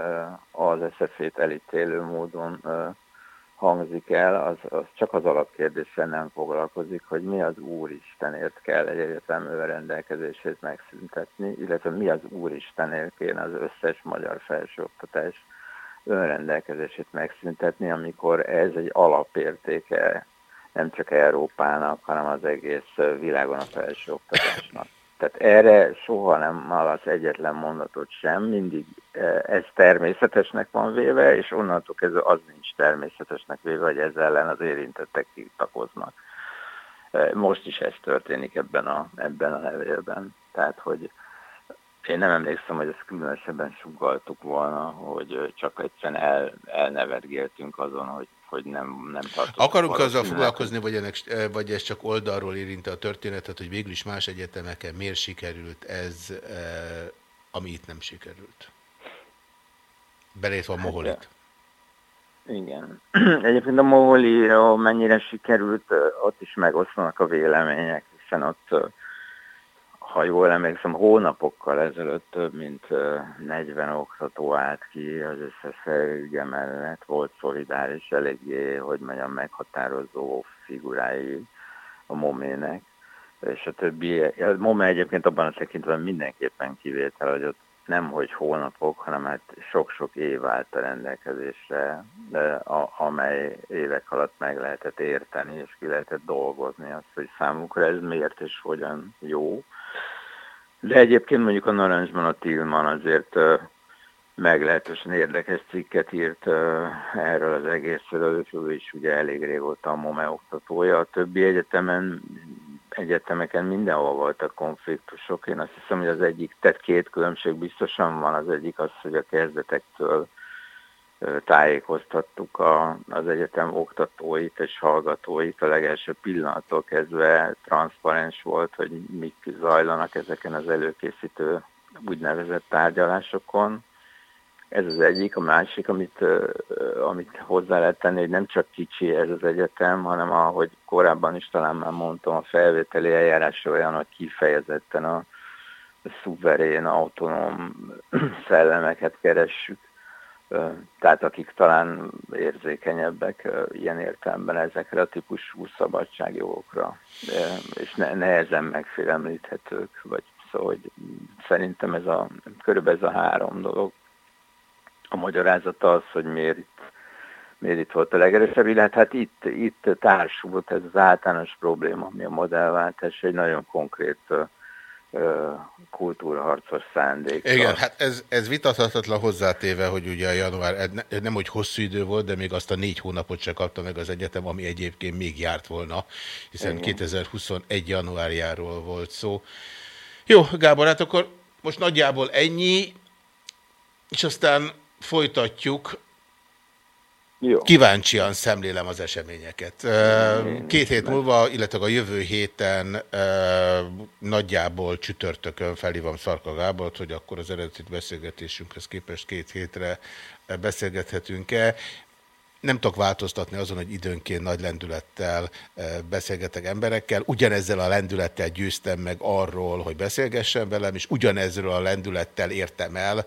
az eszefét elítélő módon hangzik el, az, az csak az alapkérdéssel nem foglalkozik, hogy mi az Úristenért kell egy egyetemővel rendelkezését megszüntetni, illetve mi az Úristenért kéne az összes magyar felsőoktatás önrendelkezését megszüntetni, amikor ez egy alapértéke nem csak Európának, hanem az egész világon a felsőoktatásnak. Tehát erre soha nem hallasz egyetlen mondatot sem, mindig ez természetesnek van véve, és onnantól kezdve az nincs természetesnek véve, hogy ezzel ellen az érintettek kitakoznak. E, most is ez történik ebben a, ebben a levélben. Tehát, hogy én nem emlékszem, hogy ezt különösebben sugaltuk volna, hogy csak egyszerűen el, elnevetgéltünk azon, hogy hogy nem, nem tartozik. Akarunk azzal foglalkozni, vagy, ennek, eh, vagy ez csak oldalról érinte a történetet, hogy végül is más egyetemeken miért sikerült ez, eh, ami itt nem sikerült? Belét van hát, Moholit. Igen. Egyébként a Moholiról mennyire sikerült, eh, ott is megosztanak a vélemények, hiszen ott ha jól emlékszem, hónapokkal ezelőtt több mint 40 oktató állt ki az összes mellett, volt szolidáris, eléggé, hogy mondjam, meghatározó figurái a momének, és a többi, a momé egyébként abban a tekintben mindenképpen kivétel, hogy ott nem hogy hónapok, hanem hát sok-sok év állt a rendelkezésre, de a, amely évek alatt meg lehetett érteni, és ki lehetett dolgozni azt, hogy számukra ez miért és hogyan jó. De egyébként mondjuk a Narancsban a Tilman azért meglehetősen érdekes cikket írt erről az egészről, ő is ugye elég régóta a MOME oktatója. A többi egyetemen, egyetemeken mindenhol voltak konfliktusok. Én azt hiszem, hogy az egyik, tehát két különbség biztosan van. Az egyik az, hogy a kezdetektől tájékoztattuk a, az egyetem oktatóit és hallgatóit a legelső pillanattól kezdve transzparens volt, hogy mik zajlanak ezeken az előkészítő úgynevezett tárgyalásokon. Ez az egyik, a másik, amit, amit hozzá lehet tenni, hogy nem csak kicsi ez az egyetem, hanem ahogy korábban is talán már mondtam, a felvételi eljárás olyan, hogy kifejezetten a szuverén, autonóm szellemeket keressük tehát akik talán érzékenyebbek ilyen értelemben ezekre a típusú szabadságjogokra, és nehezen megfélemlíthetők, vagy Szóval, hogy szerintem ez a, körülbelül ez a három dolog. A magyarázata az, hogy miért itt, miért itt volt a legerősebb, illetve hát itt, itt társult ez az általános probléma, ami a modellváltás, egy nagyon konkrét kultúraharcos szándék. Igen, hát ez, ez vitathatatlan hozzátéve, hogy ugye a január, nem hogy hosszú idő volt, de még azt a négy hónapot se kapta meg az egyetem, ami egyébként még járt volna, hiszen Igen. 2021 januárjáról volt szó. Jó, Gábor, hát akkor most nagyjából ennyi, és aztán folytatjuk jó. Kíváncsian szemlélem az eseményeket. Két hét múlva, illetve a jövő héten nagyjából csütörtökön felhívom Szarka Gábort, hogy akkor az eredeti beszélgetésünkhez képest két hétre beszélgethetünk-e. Nem tudok változtatni azon, hogy időnként nagy lendülettel beszélgetek emberekkel. Ugyanezzel a lendülettel győztem meg arról, hogy beszélgessen velem, és ugyanezzel a lendülettel értem el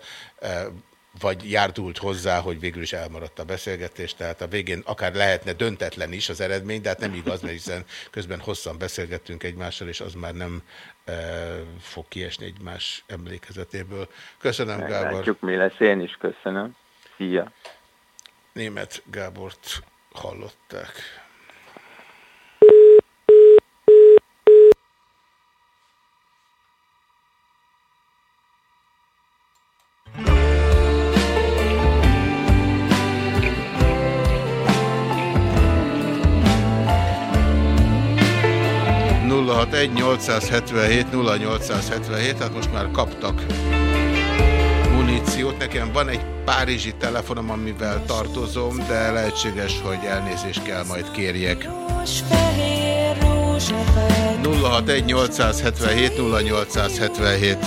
vagy járdult hozzá, hogy végül is elmaradt a beszélgetés, tehát a végén akár lehetne döntetlen is az eredmény, de hát nem igaz, mert hiszen közben hosszan beszélgettünk egymással, és az már nem e, fog kiesni egymás emlékezetéből. Köszönöm, Gábor. Látjuk, mi lesz, én is köszönöm. Szia! Német Gábort hallották. 061 877 0877, tehát most már kaptak muníciót. Nekem van egy párizsi telefonom, amivel tartozom, de lehetséges, hogy elnézést kell majd kérjek. 061 877 0877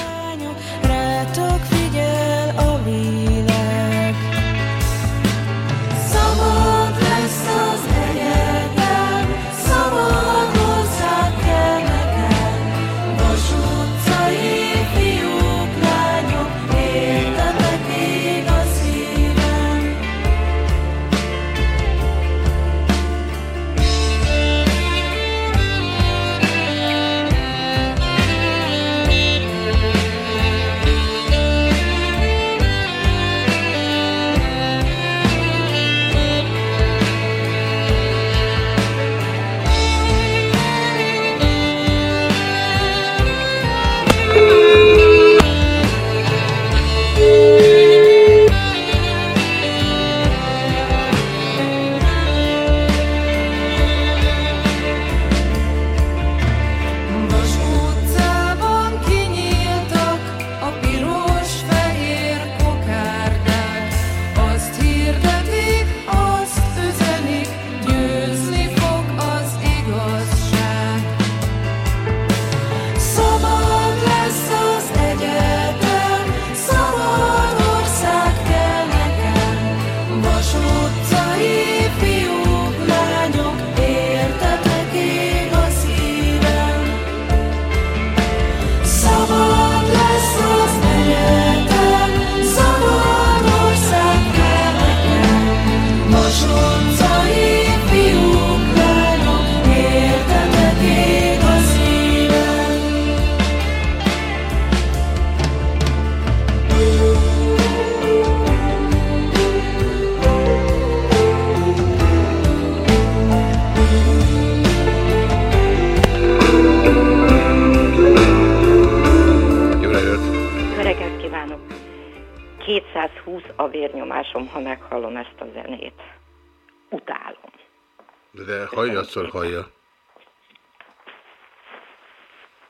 hányszor hallja?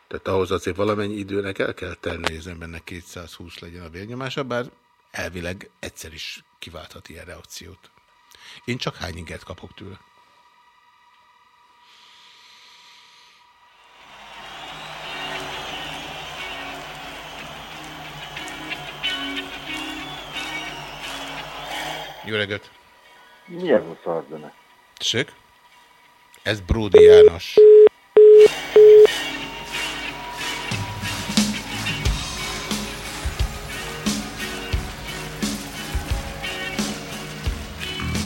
Tehát ahhoz azért valamennyi időnek el kell tenni, hogy az embernek 220 legyen a vérnyomása, bár elvileg egyszer is kiválthat ilyen reakciót. Én csak hány inget kapok tőle? Jó reggelt! Milyen a szardene? Tessék? Ez Bródi János.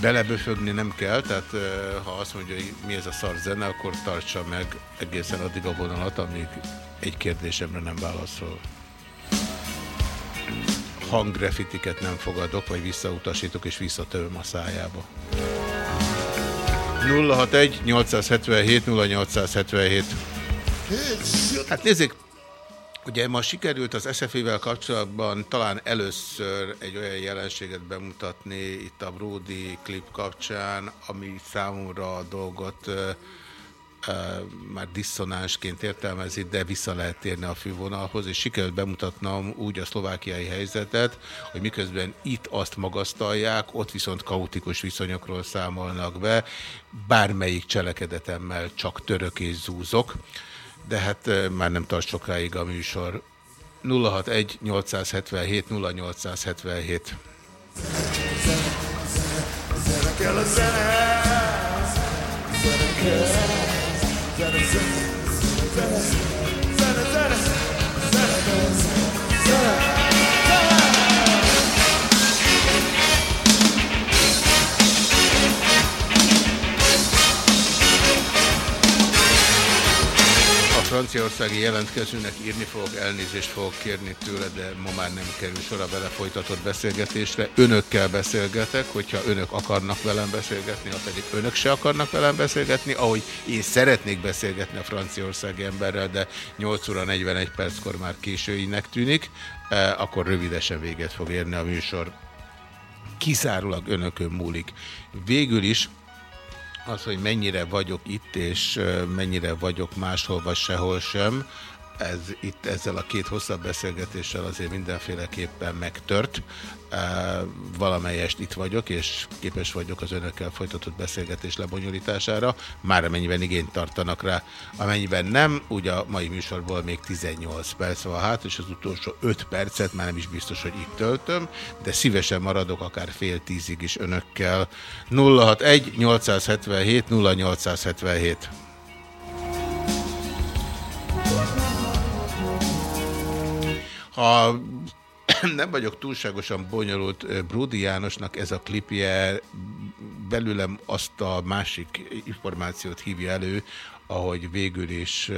beleböfögni nem kell, tehát ha azt mondja, hogy mi ez a szar zene, akkor tartsa meg egészen addig a vonalat, amíg egy kérdésemre nem válaszol. Hanggrafitiket nem fogadok, vagy visszautasítok, és visszatövöm a szájába. 061 877 0877 Hát nézzék, Ugye ma sikerült az SZF-vel kapcsolatban talán először egy olyan jelenséget bemutatni itt a Brody klip kapcsán, ami számomra a dolgot már diszonánsként értelmezi, de vissza lehet térni a fővonalhoz, és sikerült bemutatnom úgy a szlovákiai helyzetet, hogy miközben itt azt magasztalják, ott viszont kaotikus viszonyokról számolnak be, bármelyik cselekedetemmel csak török és zúzok de hát már nem tart sokáig a műsor. 061 877 0877 Zene zene, zene, dance, dance. Franciaországi jelentkezőnek írni fogok, elnézést fogok kérni tőle, de ma már nem kerül sor a vele folytatott beszélgetésre. Önökkel beszélgetek, hogyha önök akarnak velem beszélgetni, ha pedig önök se akarnak velem beszélgetni, ahogy én szeretnék beszélgetni a franciaországi emberrel, de 8 óra 41 perckor már későinek tűnik, eh, akkor rövidesen véget fog érni a műsor. Kizárólag önökön múlik. Végül is az, hogy mennyire vagyok itt, és mennyire vagyok máshol, vagy sehol sem, ez itt ezzel a két hosszabb beszélgetéssel azért mindenféleképpen megtört. Valamelyest itt vagyok, és képes vagyok az önökkel folytatott beszélgetés lebonyolítására, már amennyiben igényt tartanak rá. Amennyiben nem, ugye a mai műsorból még 18 perc van hát, és az utolsó 5 percet már nem is biztos, hogy itt töltöm, de szívesen maradok akár fél tízig is önökkel. 061 877 0877 Ha nem vagyok túlságosan bonyolult Brudi Jánosnak ez a klipje belőlem azt a másik információt hívja elő, ahogy végül is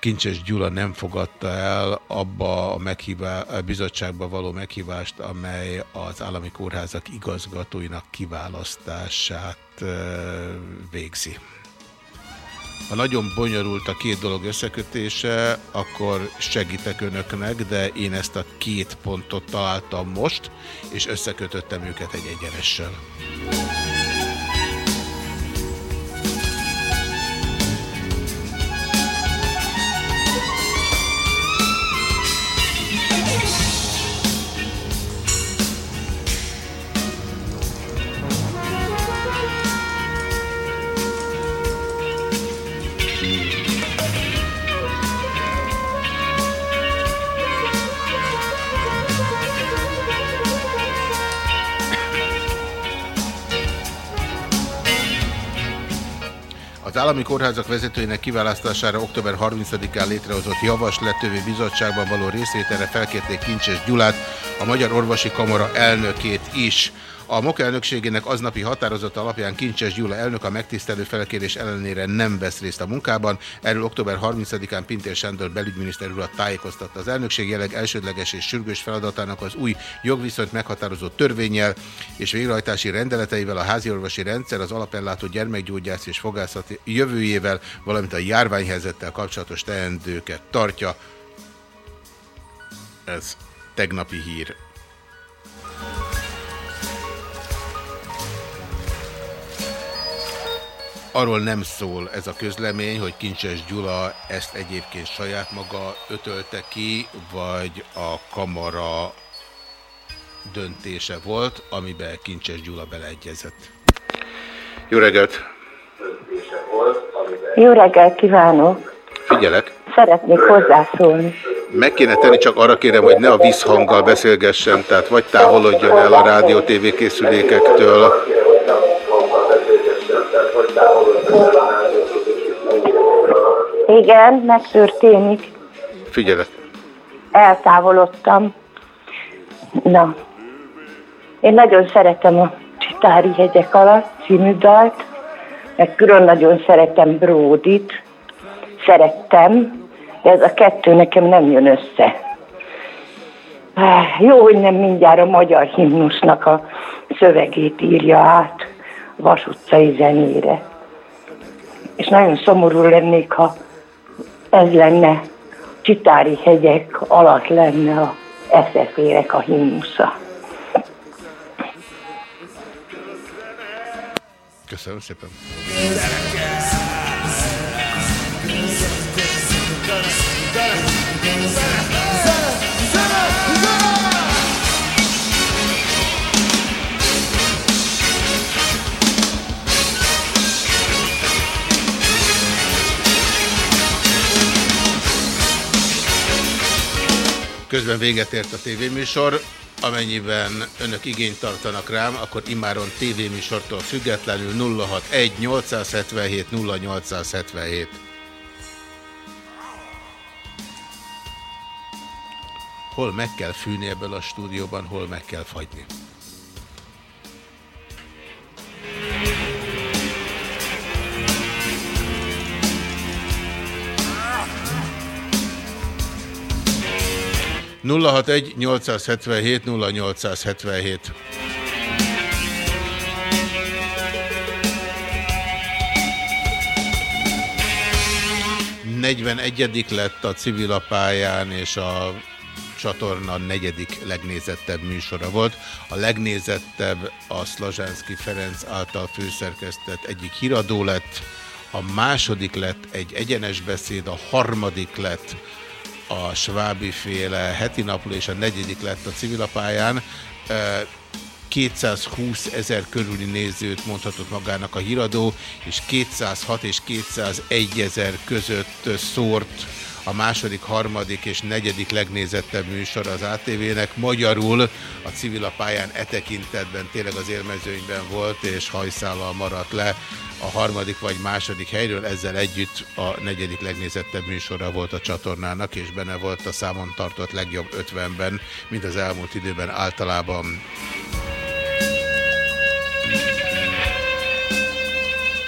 Kincses Gyula nem fogadta el abba a, meghívá, a bizottságba való meghívást, amely az állami kórházak igazgatóinak kiválasztását végzi. Ha nagyon bonyolult a két dolog összekötése, akkor segítek önöknek, de én ezt a két pontot találtam most, és összekötöttem őket egy egyenessel. Állami kórházak vezetőinek kiválasztására október 30-án létrehozott javasletővé bizottságban való részvételre felkérték Kincses Gyulát, a Magyar Orvosi Kamara elnökét is. A MOK elnökségének aznapi határozata alapján Kincses Gyula elnök a megtisztelő felkérés ellenére nem vesz részt a munkában. Erről október 30-án Pintér Sándor belügyminiszter urat tájékoztatta. Az elnökség jelenleg elsődleges és sürgős feladatának az új jogviszonyt meghatározó törvényel és végrehajtási rendeleteivel a háziorvosi rendszer, az alapellátó gyermekgyógyász és fogászat jövőjével, valamint a járványhelyzettel kapcsolatos teendőket tartja. Ez tegnapi hír. Arról nem szól ez a közlemény, hogy Kincses Gyula ezt egyébként saját maga ötölte ki, vagy a kamara döntése volt, amiben Kincses Gyula beleegyezett. Jó reggelt! Jó reggelt kívánok! Figyelek! Szeretnék hozzászólni. Meg kéne tenni, csak arra kérem, hogy ne a vízhanggal beszélgessen, tehát vagy távolodjon el a rádió-tv készülékektől, Igen, megtörténik. Figyelek. Eltávolodtam. Na. Én nagyon szeretem a Csitári hegyek alatt című dalt, meg külön nagyon szeretem Bródit, szerettem, de ez a kettő nekem nem jön össze. Jó, hogy nem mindjárt a magyar himnusznak a szövegét írja át Vas utcai zenére. És nagyon szomorú lennék, ha ez lenne, Csitári hegyek alatt lenne a eszeférek a himnusza. Köszönöm szépen. Közben véget ért a tévéműsor. Amennyiben önök igényt tartanak rám, akkor immáron tévéműsortól függetlenül 061 877 0877. Hol meg kell fűni ebből a stúdióban, hol meg kell fagyni. Hat egy 877 0877 41. lett a civilapályán és a csatorna negyedik legnézettebb műsora volt. A legnézettebb a Szlazsánszki Ferenc által főszerkesztett egyik híradó lett, a második lett egy egyenes beszéd, a harmadik lett a Svábi féle heti napló, és a negyedik lett a civilapályán. 220 ezer körüli nézőt mondhatott magának a híradó, és 206 és 201 ezer között szórt a második, harmadik és negyedik legnézettebb műsor az ATV-nek. Magyarul a civilapályán e tekintetben tényleg az élmezőnyben volt, és hajszállal maradt le a harmadik vagy második helyről, ezzel együtt a negyedik legnézettebb műsora volt a csatornának, és benne volt a számon tartott legjobb 50-ben, mint az elmúlt időben általában.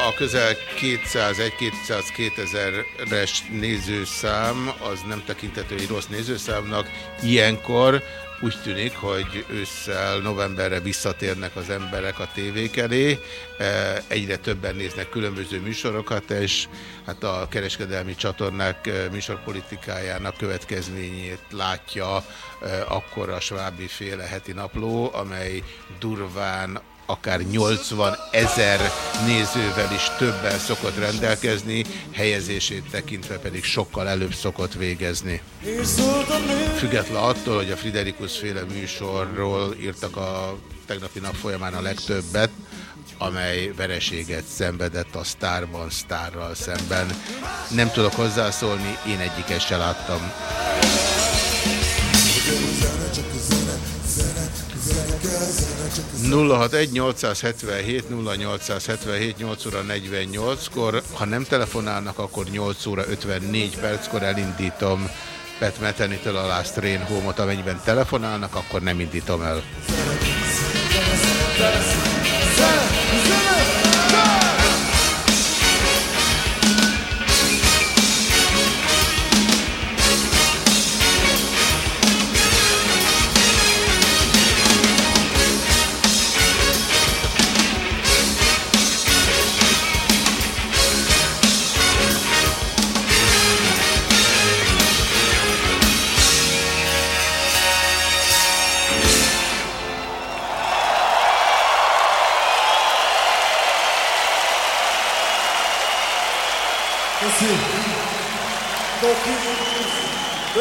A közel 201-202 ezeres nézőszám az nem tekintető egy rossz nézőszámnak. Ilyenkor úgy tűnik, hogy ősszel, novemberre visszatérnek az emberek a tévék elé, e, egyre többen néznek különböző műsorokat, és hát a kereskedelmi csatornák e, műsorpolitikájának következményét látja e, akkor a svábi féle heti napló, amely durván akár 80 ezer nézővel is többen szokott rendelkezni, helyezését tekintve pedig sokkal előbb szokott végezni. Független attól, hogy a Friderikus féle műsorról írtak a tegnapi nap folyamán a legtöbbet, amely vereséget szenvedett a sztárban, sztárral szemben. Nem tudok hozzászólni, én egyiket se láttam. 061-877 0877 8 óra 48-kor, ha nem telefonálnak, akkor 8 óra 54 perckor elindítom Pet Metenitől a Last Train Home-ot, amennyiben telefonálnak, akkor nem indítom el. 'Köszönöm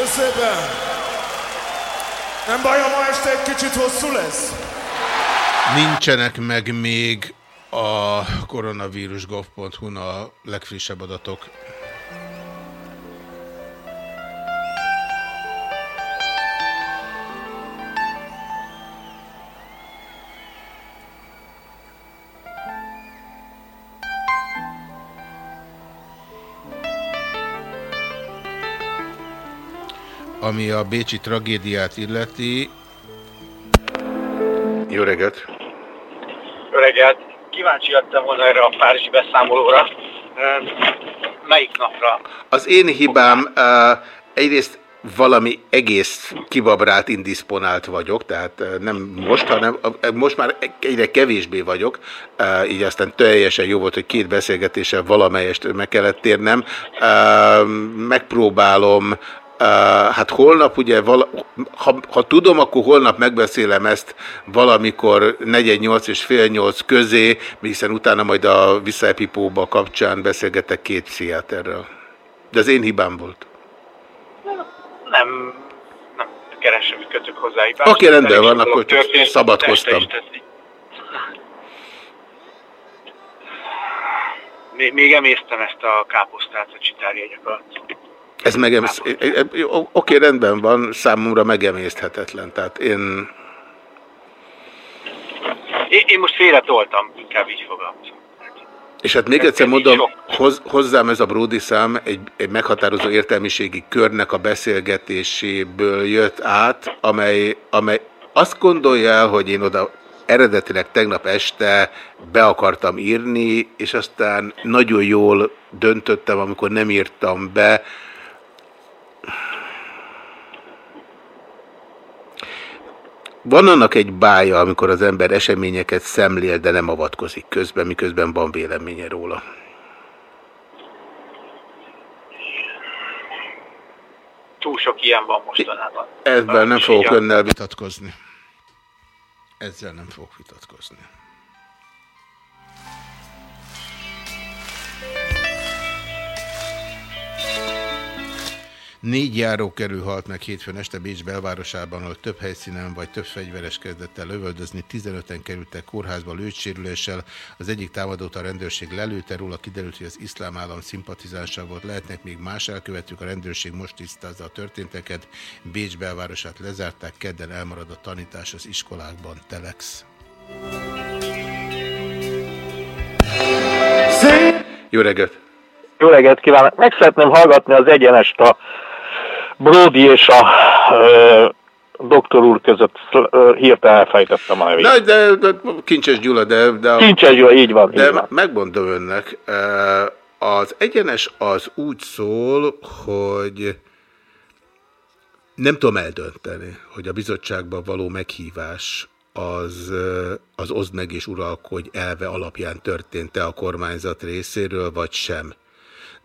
szépen. Nem baj, ha ma este egy kicsit hosszú lesz? Nincsenek meg még a koronavírus.gov.hu-n a legfrissebb adatok. Ami a bécsi tragédiát illeti... Jó reggelt! Jó reggelt! Kíváncsi lettem volna erre a Párizsi beszámolóra. Melyik napra? Az én hibám egyrészt valami egész kibabrált, indisponált vagyok, tehát nem most, hanem most már egyre kevésbé vagyok, így aztán teljesen jó volt, hogy két beszélgetéssel valamelyest meg kellett térnem. Megpróbálom hát holnap ugye, vala, ha, ha tudom, akkor holnap megbeszélem ezt valamikor 4-8 és fél 8 közé, hiszen utána majd a Visszaepipóba kapcsán beszélgetek két pszichiáterrel. De az én hibám volt. Nem, nem keresem, kötök hozzá hibát. Oké, rendben van, akkor csak szabadkoztam. Még, emésztem ezt a káposztát a csitárjegyek alatt. Ez megemész... Oké, rendben van, számomra megemészthetetlen. Tehát én... Én, én most félretoltam, inkább így fogalmazom. És hát még egyszer mondom, hoz, hozzám ez a Brody szám egy, egy meghatározó értelmiségi körnek a beszélgetéséből jött át, amely, amely azt gondolja el, hogy én oda eredetileg tegnap este be akartam írni, és aztán nagyon jól döntöttem, amikor nem írtam be. Van annak egy bája, amikor az ember eseményeket szemlél, de nem avatkozik közben, miközben van véleménye róla. Túl sok ilyen van mostanában. Ezzel nem fogok önnel vitatkozni. Ezzel nem fogok vitatkozni. Négy járókerül halt meg hétfőn este Bécs belvárosában, ahol több helyszínen vagy több fegyveres kezdett el lövöldözni. 15-en kerültek kórházba lőtsérüléssel. Az egyik támadót a rendőrség lelőtte, róla kiderült, hogy az iszlám állam szimpatizánsa volt. Lehetnek még más elkövetők, a rendőrség most tisztázza a történteket. Bécs belvárosát lezárták, kedden elmarad a tanítás az iskolákban. Telex. Jó reggelt! Jó reggelt kívánok! Meg szeretném hallgatni az egyenest a Brody és a ö, doktor úr között ö, hirtelen elfejtettem a nevét. Na, de, de Kincses Gyula, de... de a- Kincses Gyula, így van, De így van. megmondom önnek, az egyenes az úgy szól, hogy nem tudom eldönteni, hogy a bizottságban való meghívás az, az oszd meg és uralkodj elve alapján történt-e a kormányzat részéről, vagy sem.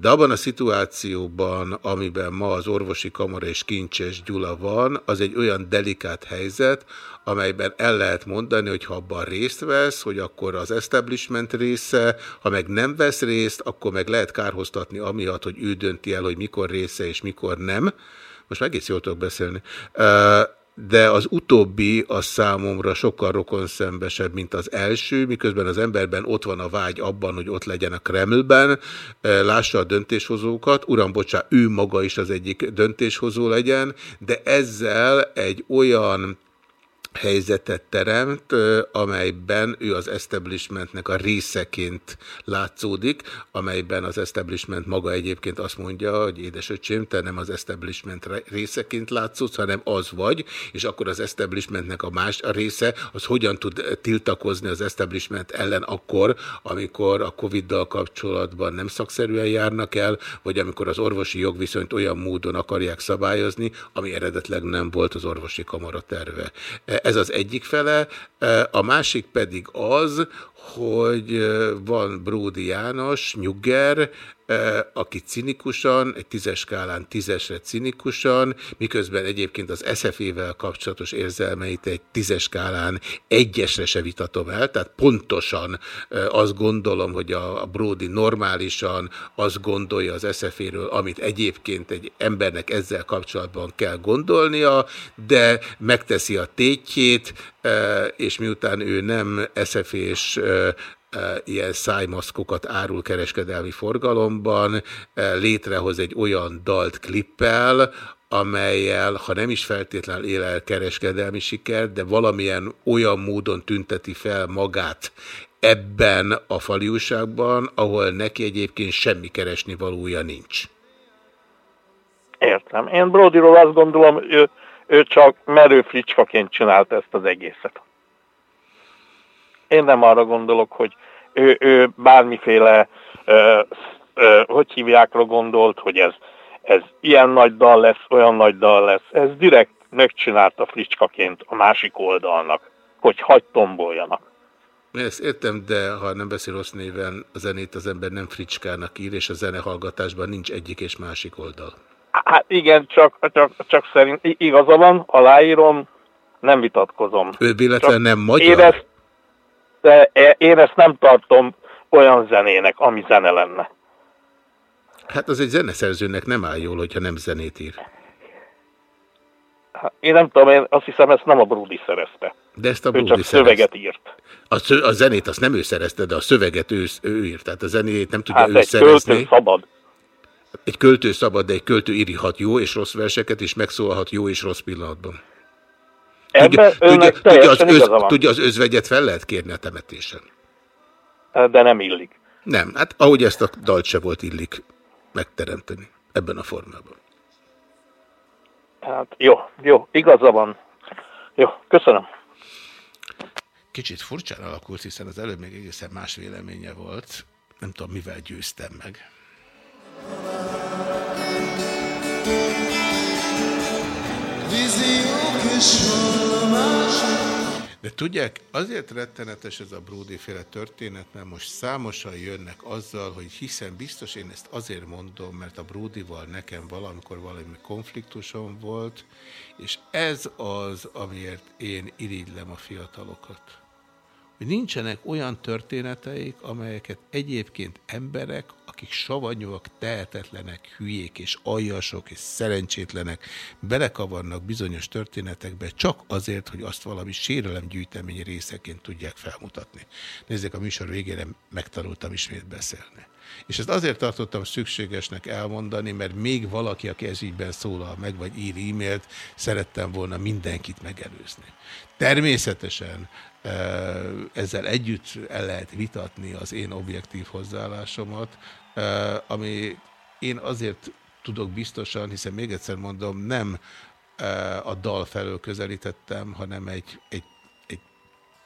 De abban a szituációban, amiben ma az orvosi kamara és Kincses Gyula van, az egy olyan delikát helyzet, amelyben el lehet mondani, hogy ha abban részt vesz, hogy akkor az establishment része, ha meg nem vesz részt, akkor meg lehet kárhoztatni amiatt, hogy ő dönti el, hogy mikor része és mikor nem. Most már egész jól tudok beszélni. De az utóbbi a számomra sokkal rokonszembesebb, mint az első, miközben az emberben ott van a vágy abban, hogy ott legyen a Kremlben, eh, lássa a döntéshozókat, uram, bocsá, ő maga is az egyik döntéshozó legyen, de ezzel egy olyan helyzetet teremt, amelyben ő az establishmentnek a részeként látszódik, amelyben az establishment maga egyébként azt mondja, hogy édesöcsém, te nem az establishment részeként látszódsz, hanem az vagy, és akkor az establishmentnek a más a része, az hogyan tud tiltakozni az establishment ellen akkor, amikor a Covid-dal kapcsolatban nem szakszerűen járnak el, vagy amikor az orvosi jogviszonyt olyan módon akarják szabályozni, ami eredetleg nem volt az orvosi kamara terve. Ez az egyik fele, a másik pedig az, hogy van Bródi János, Nyugger, aki cinikusan, egy tízes skálán tízesre cinikusan, miközben egyébként az SZF-vel kapcsolatos érzelmeit egy tízes skálán egyesre se vitatom el, tehát pontosan azt gondolom, hogy a Brody normálisan azt gondolja az SZF-ről, amit egyébként egy embernek ezzel kapcsolatban kell gondolnia, de megteszi a tétjét, és miután ő nem SZF-és ilyen szájmaszkokat árul kereskedelmi forgalomban, létrehoz egy olyan dalt klippel, amelyel, ha nem is feltétlenül él el kereskedelmi siker, de valamilyen olyan módon tünteti fel magát ebben a faliúságban, ahol neki egyébként semmi keresni valója nincs. Értem. Én Brodyról azt gondolom, ő, ő csak merő fricskaként csinálta ezt az egészet. Én nem arra gondolok, hogy ő, ő bármiféle, ö, ö, hogy hívjákra gondolt, hogy ez, ez ilyen nagy dal lesz, olyan nagy dal lesz. Ez direkt megcsinálta fricskaként a másik oldalnak, hogy hagyd tomboljanak. Ezt értem, de ha nem beszél rossz néven, a zenét az ember nem fricskának ír, és a zenehallgatásban nincs egyik és másik oldal. Hát igen, csak, csak, csak szerint igaza van, aláírom, nem vitatkozom. Ő véletlen nem magyar? Én ezt, de e- én ezt nem tartom olyan zenének, ami zene lenne. Hát az egy zeneszerzőnek nem áll jól, hogyha nem zenét ír. Hát Én nem tudom, én azt hiszem, ezt nem a Brudi szerezte. De ezt a Ő Brody csak szerezte. szöveget írt. A, szö, a zenét azt nem ő szerezte, de a szöveget ő, ő írt. Tehát a zenét nem tudja Hát ő egy szerezni. költő szabad. Egy költő szabad, de egy költő írhat jó és rossz verseket, és megszólhat jó és rossz pillanatban. Önnek tudja, tudja, az öz, tudja, az özvegyet fel lehet kérni a temetésen. De nem illik. Nem, hát ahogy ezt a dalt se volt illik megteremteni ebben a formában. Hát jó, jó, igaza van. Jó, köszönöm. Kicsit furcsán alakult, hiszen az előbb még egészen más véleménye volt. Nem tudom, mivel győztem meg. És vallomások De tudják, azért rettenetes ez a Brody féle történet, mert most számosan jönnek azzal, hogy hiszen biztos én ezt azért mondom, mert a Brodyval nekem valamikor valami konfliktusom volt, és ez az, amiért én irigylem a fiatalokat. Hogy nincsenek olyan történeteik, amelyeket egyébként emberek, akik savanyúak, tehetetlenek, hülyék és aljasok és szerencsétlenek belekavarnak bizonyos történetekbe csak azért, hogy azt valami sérelemgyűjtemény részeként tudják felmutatni. Nézzék, a műsor végére megtanultam ismét beszélni. És ezt azért tartottam szükségesnek elmondani, mert még valaki, aki ez ígyben szólal meg, vagy ír e-mailt, szerettem volna mindenkit megelőzni. Természetesen eh, ezzel együtt el lehet vitatni az én objektív hozzáállásomat, ami én azért tudok biztosan, hiszen még egyszer mondom, nem a dal felől közelítettem, hanem egy, egy, egy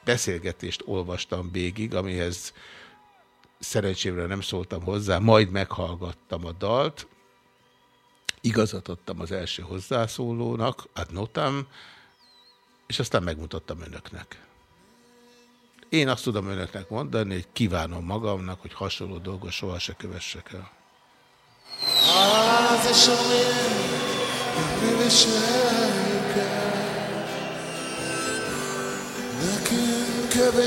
beszélgetést olvastam végig, amihez szerencsémre nem szóltam hozzá, majd meghallgattam a dalt, igazat adtam az első hozzászólónak, ad notam, és aztán megmutattam önöknek. Én azt tudom önöknek mondani, hogy kívánom magamnak, hogy hasonló dolgot soha se kövessek el.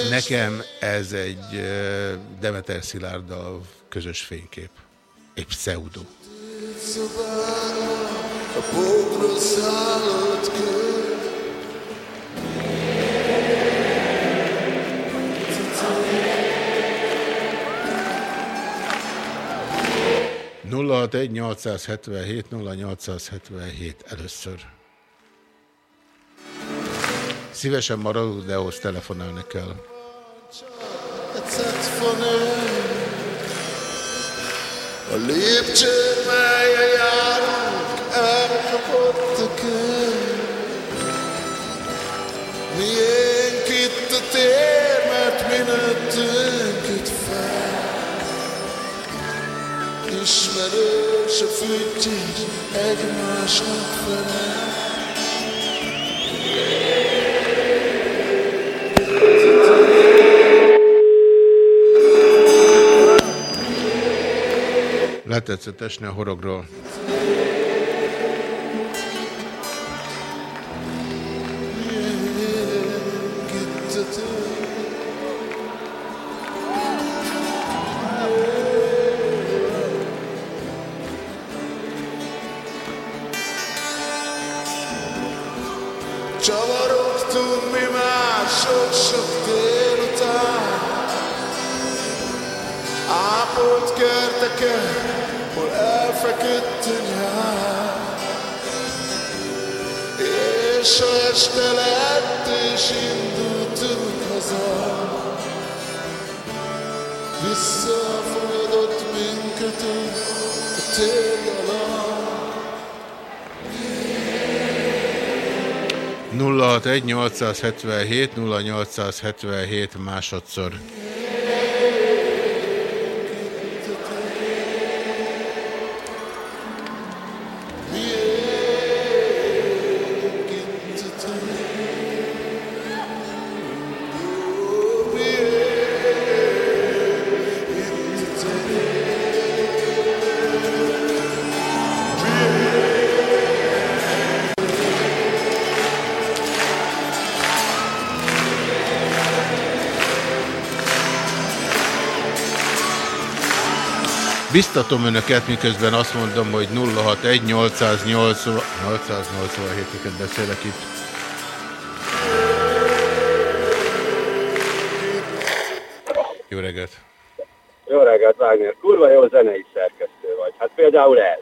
Nekem ez egy Demeter Szilárddal közös fénykép. Egy pseudo. A pókra szállott kör 061-877-0877 először. Szívesen maradok, de ahhoz telefonálni kell. A lépcső, Ismerős a fügyés egymásnak felel Letetszett esni a horogról. 061 877 0877 másodszor. Biztatom önöket, miközben azt mondom, hogy 061 880 887-eket beszélek itt. Jó reggelt! Jó reggelt, Wagner. Kurva jó zenei szerkesztő vagy. Hát például ez.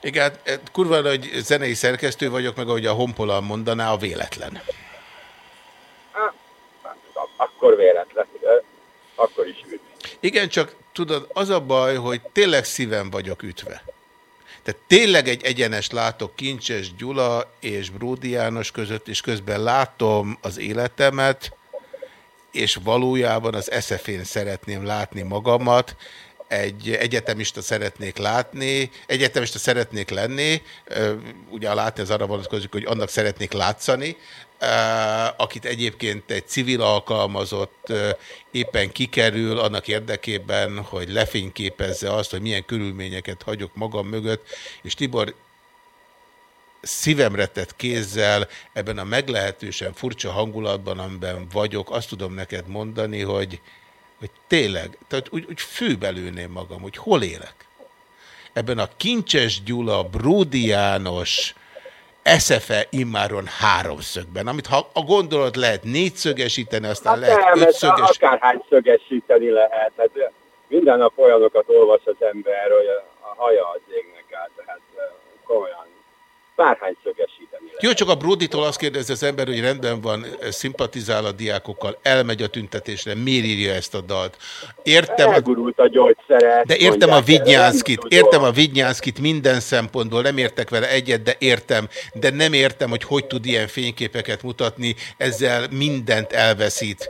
Igen, hát, kurva nagy zenei szerkesztő vagyok, meg ahogy a Honpola mondaná, a véletlen. Hát, akkor véletlen. Akkor is üt. Igen, csak tudod, az a baj, hogy tényleg szívem vagyok ütve. Tehát tényleg egy egyenes látok Kincses Gyula és Bródi János között, és közben látom az életemet, és valójában az eszefén szeretném látni magamat, egy egyetemista szeretnék látni, egyetemista szeretnék lenni, ugye a látni az arra vonatkozik, hogy annak szeretnék látszani, akit egyébként egy civil alkalmazott éppen kikerül annak érdekében, hogy lefényképezze azt, hogy milyen körülményeket hagyok magam mögött, és Tibor szívemre tett kézzel ebben a meglehetősen furcsa hangulatban, amiben vagyok, azt tudom neked mondani, hogy, hogy tényleg, tehát úgy, úgy főbelőném magam, hogy hol élek. Ebben a Kincses Gyula, Bródi János, eszefe immáron háromszögben, amit ha a gondolat lehet négyszögesíteni, aztán Hát lehet nem, ötszöges. akárhány szögesíteni lehet. Hát minden nap olyanokat olvas az ember, hogy a- haja az égnek át, tehát eh, komolyan. Bárhány szögesíteni lehet. Jó, csak a Broditól azt kérdezi az ember, hogy rendben van, szimpatizál a diákokkal, elmegy a tüntetésre, miért írja ezt a dalt? Értem, Elgurult a gyógyszere. de értem a Vidnyánszkit, értem a Vidnyánszkit minden szempontból, nem értek vele egyet, de értem, de nem értem, hogy hogy tud ilyen fényképeket mutatni, ezzel mindent elveszít.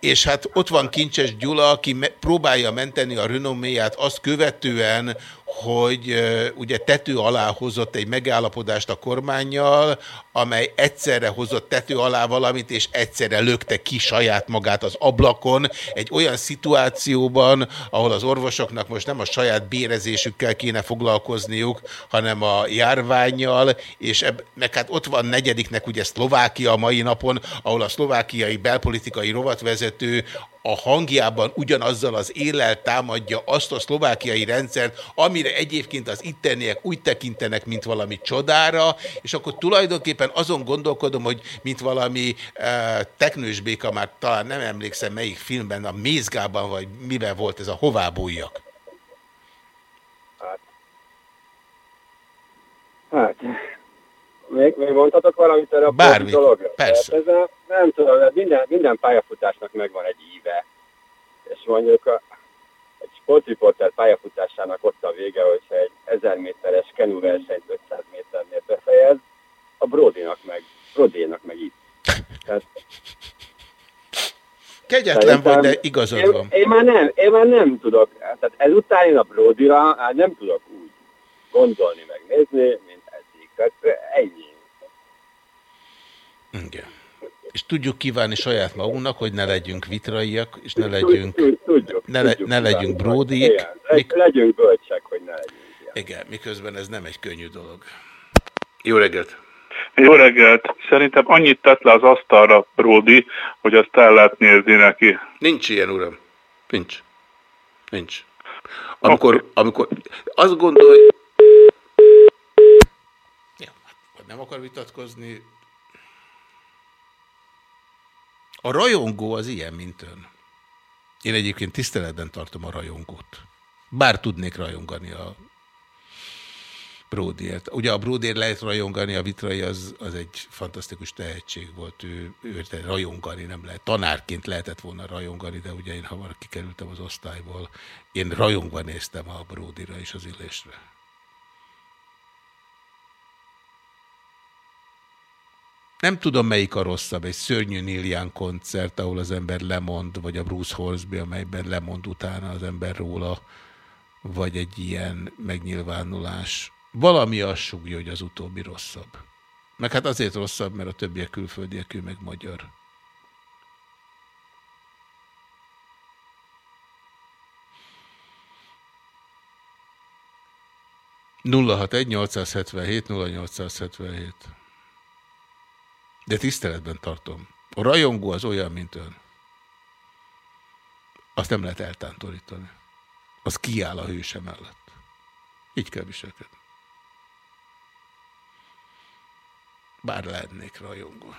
És hát ott van Kincses Gyula, aki próbálja menteni a renoméját azt követően, hogy ugye tető alá hozott egy megállapodást a kormányjal, amely egyszerre hozott tető alá valamit, és egyszerre lökte ki saját magát az ablakon, egy olyan szituációban, ahol az orvosoknak most nem a saját bérezésükkel kéne foglalkozniuk, hanem a járványjal, és eb- meg hát ott van negyediknek ugye Szlovákia a mai napon, ahol a szlovákiai belpolitikai rovatvezető a hangjában ugyanazzal az élel támadja azt a szlovákiai rendszert, amire egyébként az itteniek úgy tekintenek, mint valami csodára, és akkor tulajdonképpen azon gondolkodom, hogy mint valami uh, teknős béka, már talán nem emlékszem melyik filmben, a Mézgában, vagy miben volt ez a hová bújjak. Hát, még, még mondhatok valamit erre a Bármit, dologra? persze. Tehát ez a, nem tudom, hát minden, minden pályafutásnak megvan egy íve. És mondjuk a, egy sportriporter pályafutásának ott a vége, hogyha egy 1000 méteres kenúversenyt 500 méternél befejez, a Brodinak meg, Brodénak meg itt. Tehát, Kegyetlen vagy, de Szerintem- igazad én, van. Én már nem, én már nem tudok, tehát ezután én a Brodira hát nem tudok úgy gondolni, meg nézni, mint eddig. Tehát ennyi. Igen. És tudjuk kívánni saját magunknak, hogy ne legyünk vitraiak, és ne legyünk, tudjuk, ne, le, tudjuk ne legyünk legy- legyünk bölcsek, hogy ne legyünk. Igen, miközben ez nem egy könnyű dolog. Jó reggelt! Jó reggelt! Szerintem annyit tett le az asztalra Brody, hogy azt el lehet nézni neki. Nincs ilyen, uram. Nincs. Nincs. Amikor, amikor azt gondolj... Ja, hát, nem akar vitatkozni. A rajongó az ilyen, mint ön. Én egyébként tiszteletben tartom a rajongót. Bár tudnék rajongani a Bródért. Ugye a Bródért lehet rajongani, a Vitrai az, az egy fantasztikus tehetség volt, ő, őt rajongani nem lehet. Tanárként lehetett volna rajongani, de ugye én hamar kikerültem az osztályból. Én rajongva néztem a Bródira és az illésre. Nem tudom, melyik a rosszabb, egy szörnyű Young koncert, ahol az ember lemond, vagy a Bruce Horsby, amelyben lemond utána az ember róla, vagy egy ilyen megnyilvánulás. Valami azt sugja, hogy az utóbbi rosszabb. Meg hát azért rosszabb, mert a többiek külföldiek, ő meg magyar. 061-877-0877. De tiszteletben tartom. A rajongó az olyan, mint ön. Azt nem lehet eltántorítani. Az kiáll a hőse mellett. Így kell viselkedni. Bár lennék rajongó.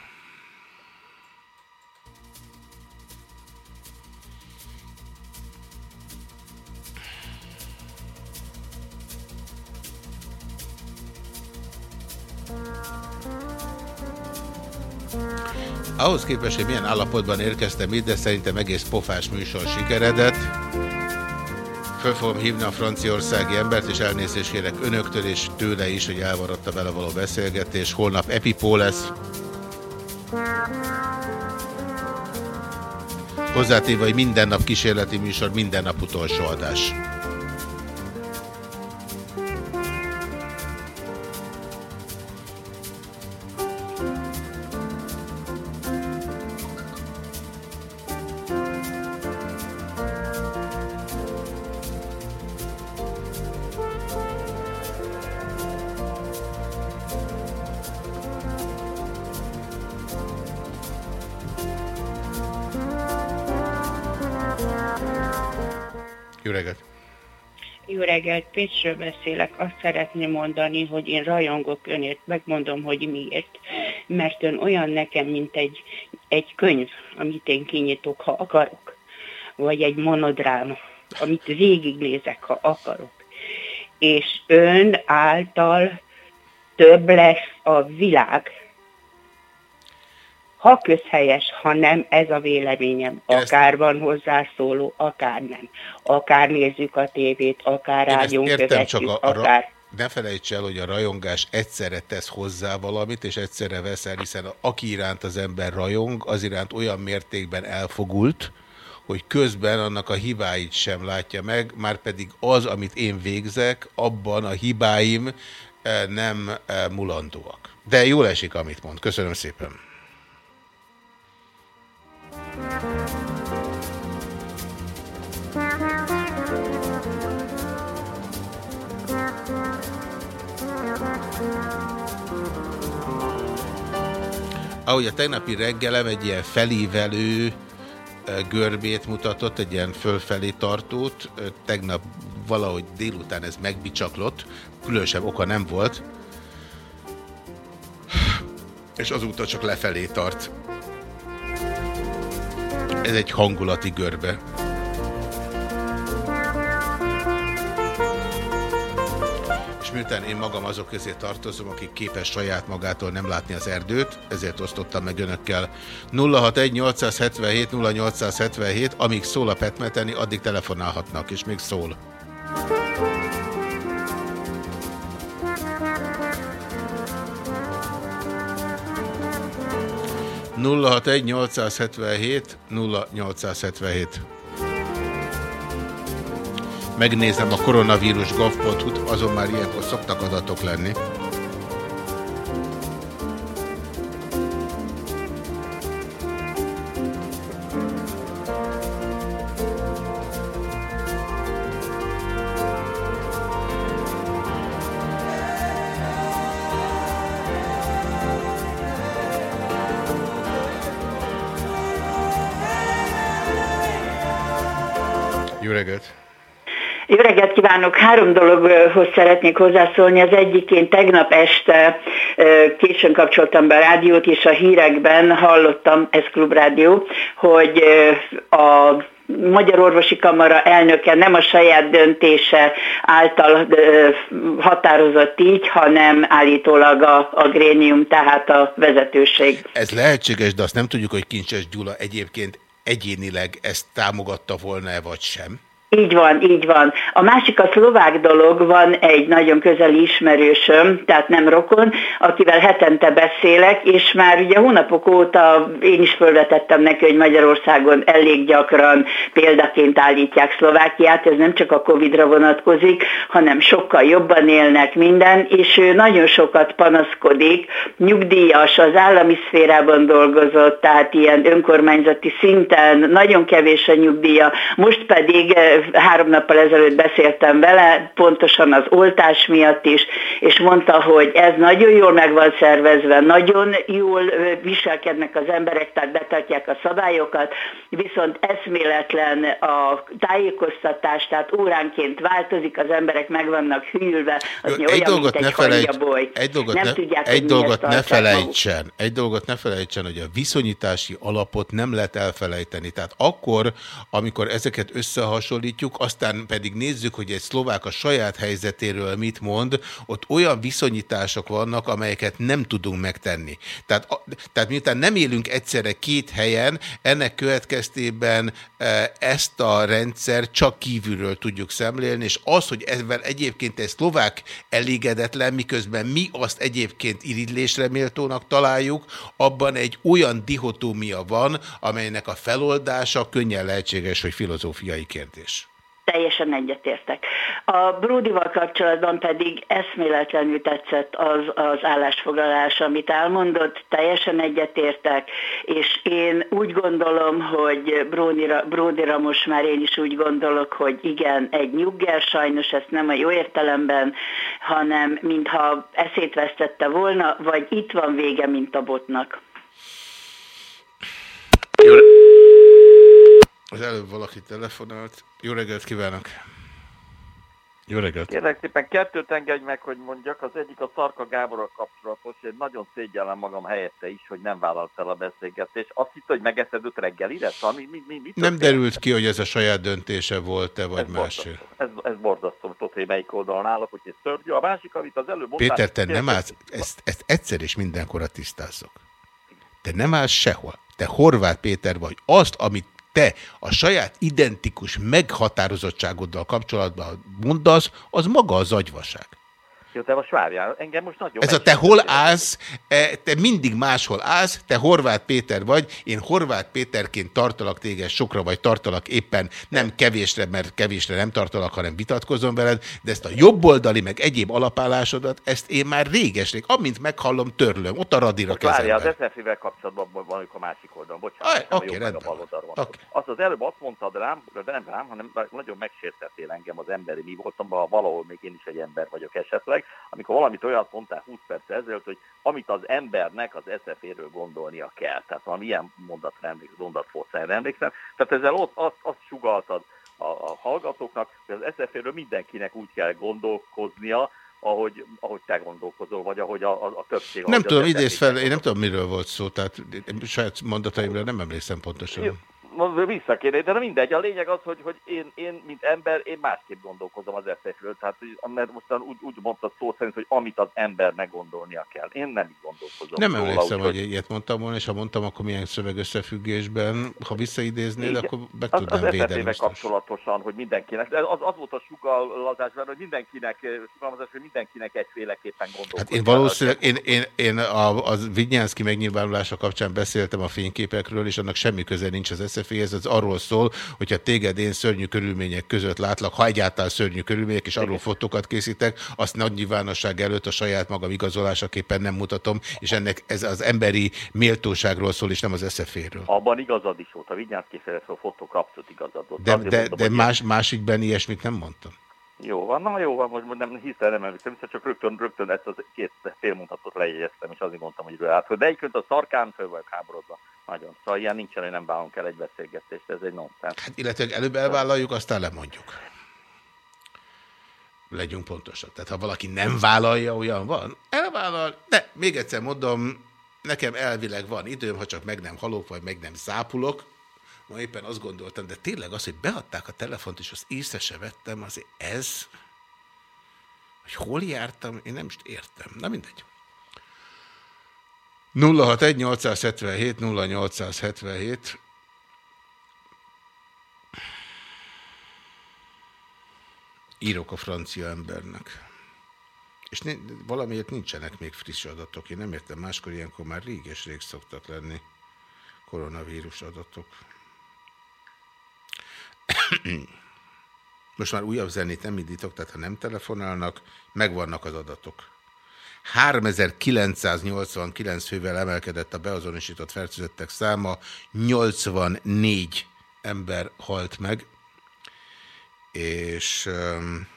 Ahhoz képest, hogy milyen állapotban érkeztem ide, szerintem egész pofás műsor sikeredett. Föl fogom hívni a franciaországi embert, és elnézést kérek önöktől és tőle is, hogy elmaradta vele való beszélgetés. Holnap Epipó lesz. Hozzátéve, hogy minden nap kísérleti műsor, minden nap utolsó adás. Jó reggelt! Jó reggelt, Pécsről beszélek. Azt szeretném mondani, hogy én rajongok önért, megmondom, hogy miért. Mert ön olyan nekem, mint egy, egy könyv, amit én kinyitok, ha akarok. Vagy egy monodráma, amit végignézek, ha akarok. És ön által több lesz a világ. Ha közhelyes, ha nem, ez a véleményem. Akár van hozzászóló, akár nem. Akár nézzük a tévét, akár rádión követjük, csak a, a, akár... ne felejts el, hogy a rajongás egyszerre tesz hozzá valamit, és egyszerre veszel, hiszen aki iránt az ember rajong, az iránt olyan mértékben elfogult, hogy közben annak a hibáit sem látja meg, már pedig az, amit én végzek, abban a hibáim eh, nem eh, mulandóak. De jól esik, amit mond. Köszönöm szépen. Ahogy a tegnapi reggelem egy ilyen felívelő görbét mutatott, egy ilyen fölfelé tartót, tegnap valahogy délután ez megbicsaklott, különösebb oka nem volt, és azóta csak lefelé tart. Ez egy hangulati görbe. És miután én magam azok közé tartozom, akik képes saját magától nem látni az erdőt, ezért osztottam meg önökkel 061-877-0877, amíg szól a petmeteni, addig telefonálhatnak, és még szól. nulla hat egy 877 0877 Megnézem a koronavírus gov.hu-t, azon már ilyenkor szoktak adatok lenni. Kívánok! Három dologhoz szeretnék hozzászólni. Az egyik, én tegnap este későn kapcsoltam be a rádiót, és a hírekben hallottam, ez klubrádió, hogy a Magyar Orvosi Kamara elnöke nem a saját döntése által határozott így, hanem állítólag a, a grénium, tehát a vezetőség. Ez lehetséges, de azt nem tudjuk, hogy Kincses Gyula egyébként egyénileg ezt támogatta volna-e vagy sem. Így van, így van. A másik a szlovák dolog, van egy nagyon közeli ismerősöm, tehát nem rokon, akivel hetente beszélek, és már ugye hónapok óta én is felvetettem neki, hogy Magyarországon elég gyakran példaként állítják Szlovákiát, ez nem csak a Covid-ra vonatkozik, hanem sokkal jobban élnek minden, és ő nagyon sokat panaszkodik, nyugdíjas, az állami szférában dolgozott, tehát ilyen önkormányzati szinten, nagyon kevés a nyugdíja, most pedig három nappal ezelőtt beszéltem vele, pontosan az oltás miatt is, és mondta, hogy ez nagyon jól meg van szervezve, nagyon jól viselkednek az emberek, tehát betartják a szabályokat, viszont eszméletlen a tájékoztatás, tehát óránként változik, az emberek meg vannak hűlve, az Jó, olyan, egy dolgot mint ne egy felejts, hangyaboly. egy dolgot Nem ne, tudják, egy dolgot ne felejtsen, egy dolgot ne felejtsen, hogy a viszonyítási alapot nem lehet elfelejteni. Tehát akkor, amikor ezeket összehasonlítjuk, aztán pedig nézzük, hogy egy szlovák a saját helyzetéről mit mond, ott olyan viszonyítások vannak, amelyeket nem tudunk megtenni. Tehát, a- tehát miután nem élünk egyszerre két helyen, ennek következtében e, ezt a rendszer csak kívülről tudjuk szemlélni, és az, hogy ezzel egyébként egy szlovák elégedetlen, miközben mi azt egyébként irigylésre méltónak találjuk, abban egy olyan dihotómia van, amelynek a feloldása könnyen lehetséges, hogy filozófiai kérdés. Teljesen egyetértek. A Bródival kapcsolatban pedig eszméletlenül tetszett az, az állásfoglalás, amit elmondott, teljesen egyetértek, és én úgy gondolom, hogy Bródira, Bródira most már én is úgy gondolok, hogy igen, egy nyugger, sajnos ezt nem a jó értelemben, hanem mintha eszét vesztette volna, vagy itt van vége, mint a botnak. Az előbb valaki telefonált. Jó reggelt kívánok! Jó reggelt! Kérlek szépen kettőt engedj meg, hogy mondjak. Az egyik a Szarka Gáborral kapcsolatos, én nagyon szégyellem magam helyette is, hogy nem vállalt el a beszélgetést. Azt hitt, hogy megeszed öt reggelire? Szóval mi, mi, mi, mi Nem derült ki, hogy ez a saját döntése volt-e, vagy Ez másé. Ez, ez borzasztó, tudod, hogy melyik oldalon állok, hogy ez szörnyű. A másik, amit az előbb mondtál... Péter, te nem állsz, ezt, ezt egyszer és mindenkorra tisztázzuk. Te nem állsz sehol. Te Horváth Péter vagy. Azt, amit te a saját identikus meghatározottságoddal kapcsolatban mondasz, az maga az agyvaság. Jó, te most várjál, engem most nagyon Ez a te hol állsz, e, te mindig máshol állsz, te Horváth Péter vagy, én Horváth Péterként tartalak téged sokra, vagy tartalak éppen nem kevésre, mert kevésre nem tartalak, hanem vitatkozom veled, de ezt a jobboldali, meg egyéb alapállásodat, ezt én már réges-rég, amint meghallom, törlöm, ott a radira Most várjál, kezemben. az SZF-vel kapcsolatban vagyok a másik oldalon, bocsánat, Aj, a oké, a rendben oldalon. Oké. Azt az előbb azt mondtad rám, de nem rám, hanem nagyon megsértettél engem az emberi mi voltam, valahol még én is egy ember vagyok esetleg, amikor valamit olyat mondtál 20 perc ezelőtt, hogy amit az embernek az SZF-éről gondolnia kell. Tehát valami ilyen mondatra emlékszem, mondatforszára emlékszem. Tehát ezzel ott azt, azt sugaltad a, a hallgatóknak, hogy az SZF-éről mindenkinek úgy kell gondolkoznia, ahogy, ahogy te gondolkozol, vagy ahogy a, a, a többség. Nem tudom, idéz fel, én nem tudom, miről volt szó, tehát saját mondataimra nem emlékszem pontosan. Jó, most visszakérni, de mindegy. A lényeg az, hogy, hogy én, én, mint ember, én másképp gondolkozom az SF-ről. Tehát, mert mostan úgy, úgy mondtad szó szerint, hogy amit az embernek gondolnia kell. Én nem így gondolkozom. Nem róla, emlékszem, úgyhogy- hogy ilyet mondtam volna, és ha mondtam, akkor milyen szöveg összefüggésben, ha visszaidéznéd, Igen. akkor meg az, tudnám az védeni. Biztos. kapcsolatosan, hogy mindenkinek, de az, az volt a sugallazásban, hogy mindenkinek, eh, sugalmazás, hogy mindenkinek egyféleképpen gondolkodik. Hát én valószínűleg, én, én, én a, az Vigyánszki megnyilvánulása kapcsán beszéltem a fényképekről, és annak semmi köze nincs az SZF-hez, ez arról szól, hogyha téged én szörnyű körülmények között látlak, ha egyáltalán szörnyű körülmények, és arról fotókat készítek, azt nagy nyilvánosság előtt a saját magam igazolásaképpen nem mutatom, és ennek ez az emberi méltóságról szól, és nem az SZF-ről. Abban igazad is volt, a Vigyánszki Ferenc fotók abszolút igazad volt. De, de, mondom, de más, másikben ilyesmit nem mondtam. Jó van, na jó van, most nem hiszen nem emlékszem, vissza csak rögtön, rögtön ezt az két félmondatot lejegyeztem, és azért mondtam, hogy át. De egyébként a szarkán föl vagyok háborodva. Nagyon. Szóval ilyen nincsen, hogy nem válunk el egy beszélgetést, ez egy nonsens. Hát, illetve előbb elvállaljuk, aztán lemondjuk. Legyünk pontosak. Tehát ha valaki nem vállalja, olyan van, elvállal, de még egyszer mondom, nekem elvileg van időm, ha csak meg nem halok, vagy meg nem zápulok. Ma éppen azt gondoltam, de tényleg az, hogy beadták a telefont, és azt észre se vettem, azért ez, hogy hol jártam, én nem is értem. Na mindegy. 061 877 0877 írok a francia embernek. És valamiért nincsenek még friss adatok. Én nem értem, máskor ilyenkor már rég és rég szoktak lenni koronavírus adatok. Most már újabb zenét nem indítok, tehát ha nem telefonálnak, megvannak az adatok. 3989 fővel emelkedett a beazonosított fertőzöttek száma, 84 ember halt meg, és... Um,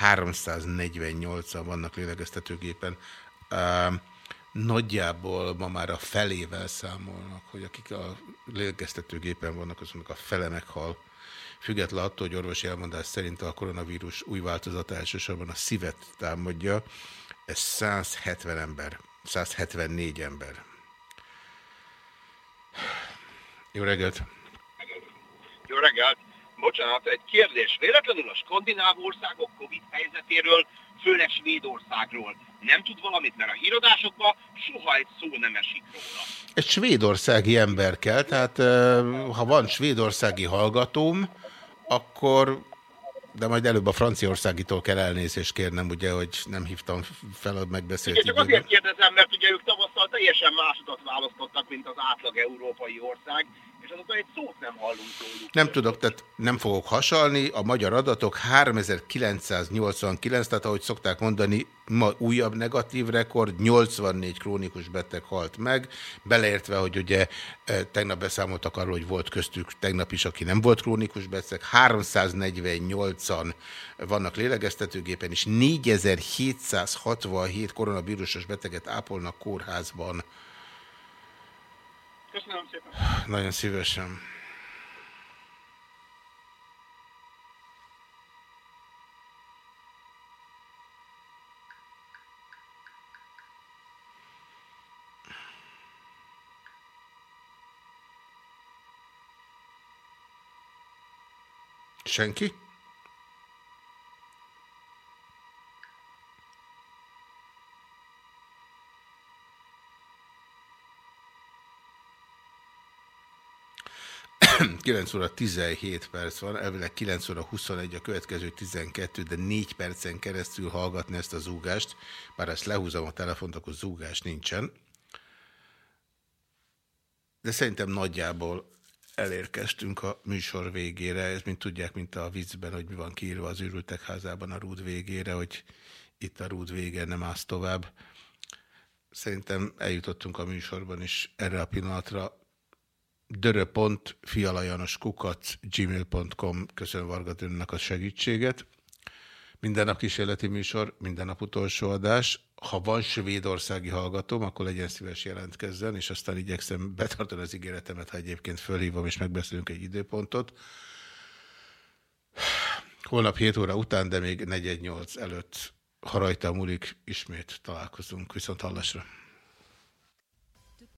348-an vannak lélegeztetőgépen. Nagyjából ma már a felével számolnak, hogy akik a lélegeztetőgépen vannak, azoknak a fele meghal. Független attól, hogy orvosi elmondás szerint a koronavírus új változata elsősorban a szívet támadja, ez 170 ember, 174 ember. Jó reggelt! Jó reggelt! Bocsánat, egy kérdés. Véletlenül a skandináv országok Covid helyzetéről, főleg Svédországról nem tud valamit, mert a híradásokban soha egy szó nem esik róla. Egy svédországi ember kell, tehát ha van svédországi hallgatóm, akkor de majd előbb a franciaországitól kell elnézést kérnem, ugye, hogy nem hívtam fel a megbeszélt Igen, csak azért kérdezem, mert ugye ők tavasszal teljesen másodat választottak, mint az átlag európai ország, és azóta egy szót nem hallunk tőlük. Nem tudok, tehát nem fogok hasalni. A magyar adatok 3989, tehát ahogy szokták mondani, ma újabb negatív rekord, 84 krónikus beteg halt meg, beleértve, hogy ugye e, tegnap beszámoltak arról, hogy volt köztük tegnap is, aki nem volt krónikus beteg, 348-an vannak lélegeztetőgépen, és 4767 koronavírusos beteget ápolnak kórházban. Köszönöm szépen. Nagyon szívesen. Senki? 9 óra 17 perc van, elvileg 9 óra 21, a következő 12, de 4 percen keresztül hallgatni ezt a zúgást, bár ezt lehúzom a telefont, akkor zúgás nincsen. De szerintem nagyjából elérkeztünk a műsor végére. Ez, mint tudják, mint a viccben, hogy mi van kiírva az űrültek házában a rúd végére, hogy itt a rúd vége nem állsz tovább. Szerintem eljutottunk a műsorban is erre a pillanatra gmail.com Köszönöm Varga Dönnek a segítséget. Minden nap kísérleti műsor, minden nap utolsó adás. Ha van svédországi hallgatóm, akkor legyen szíves jelentkezzen, és aztán igyekszem betartani az ígéretemet, ha egyébként fölhívom, és megbeszélünk egy időpontot. Holnap 7 óra után, de még 418 előtt, ha rajta múlik, ismét találkozunk. Viszont hallásra.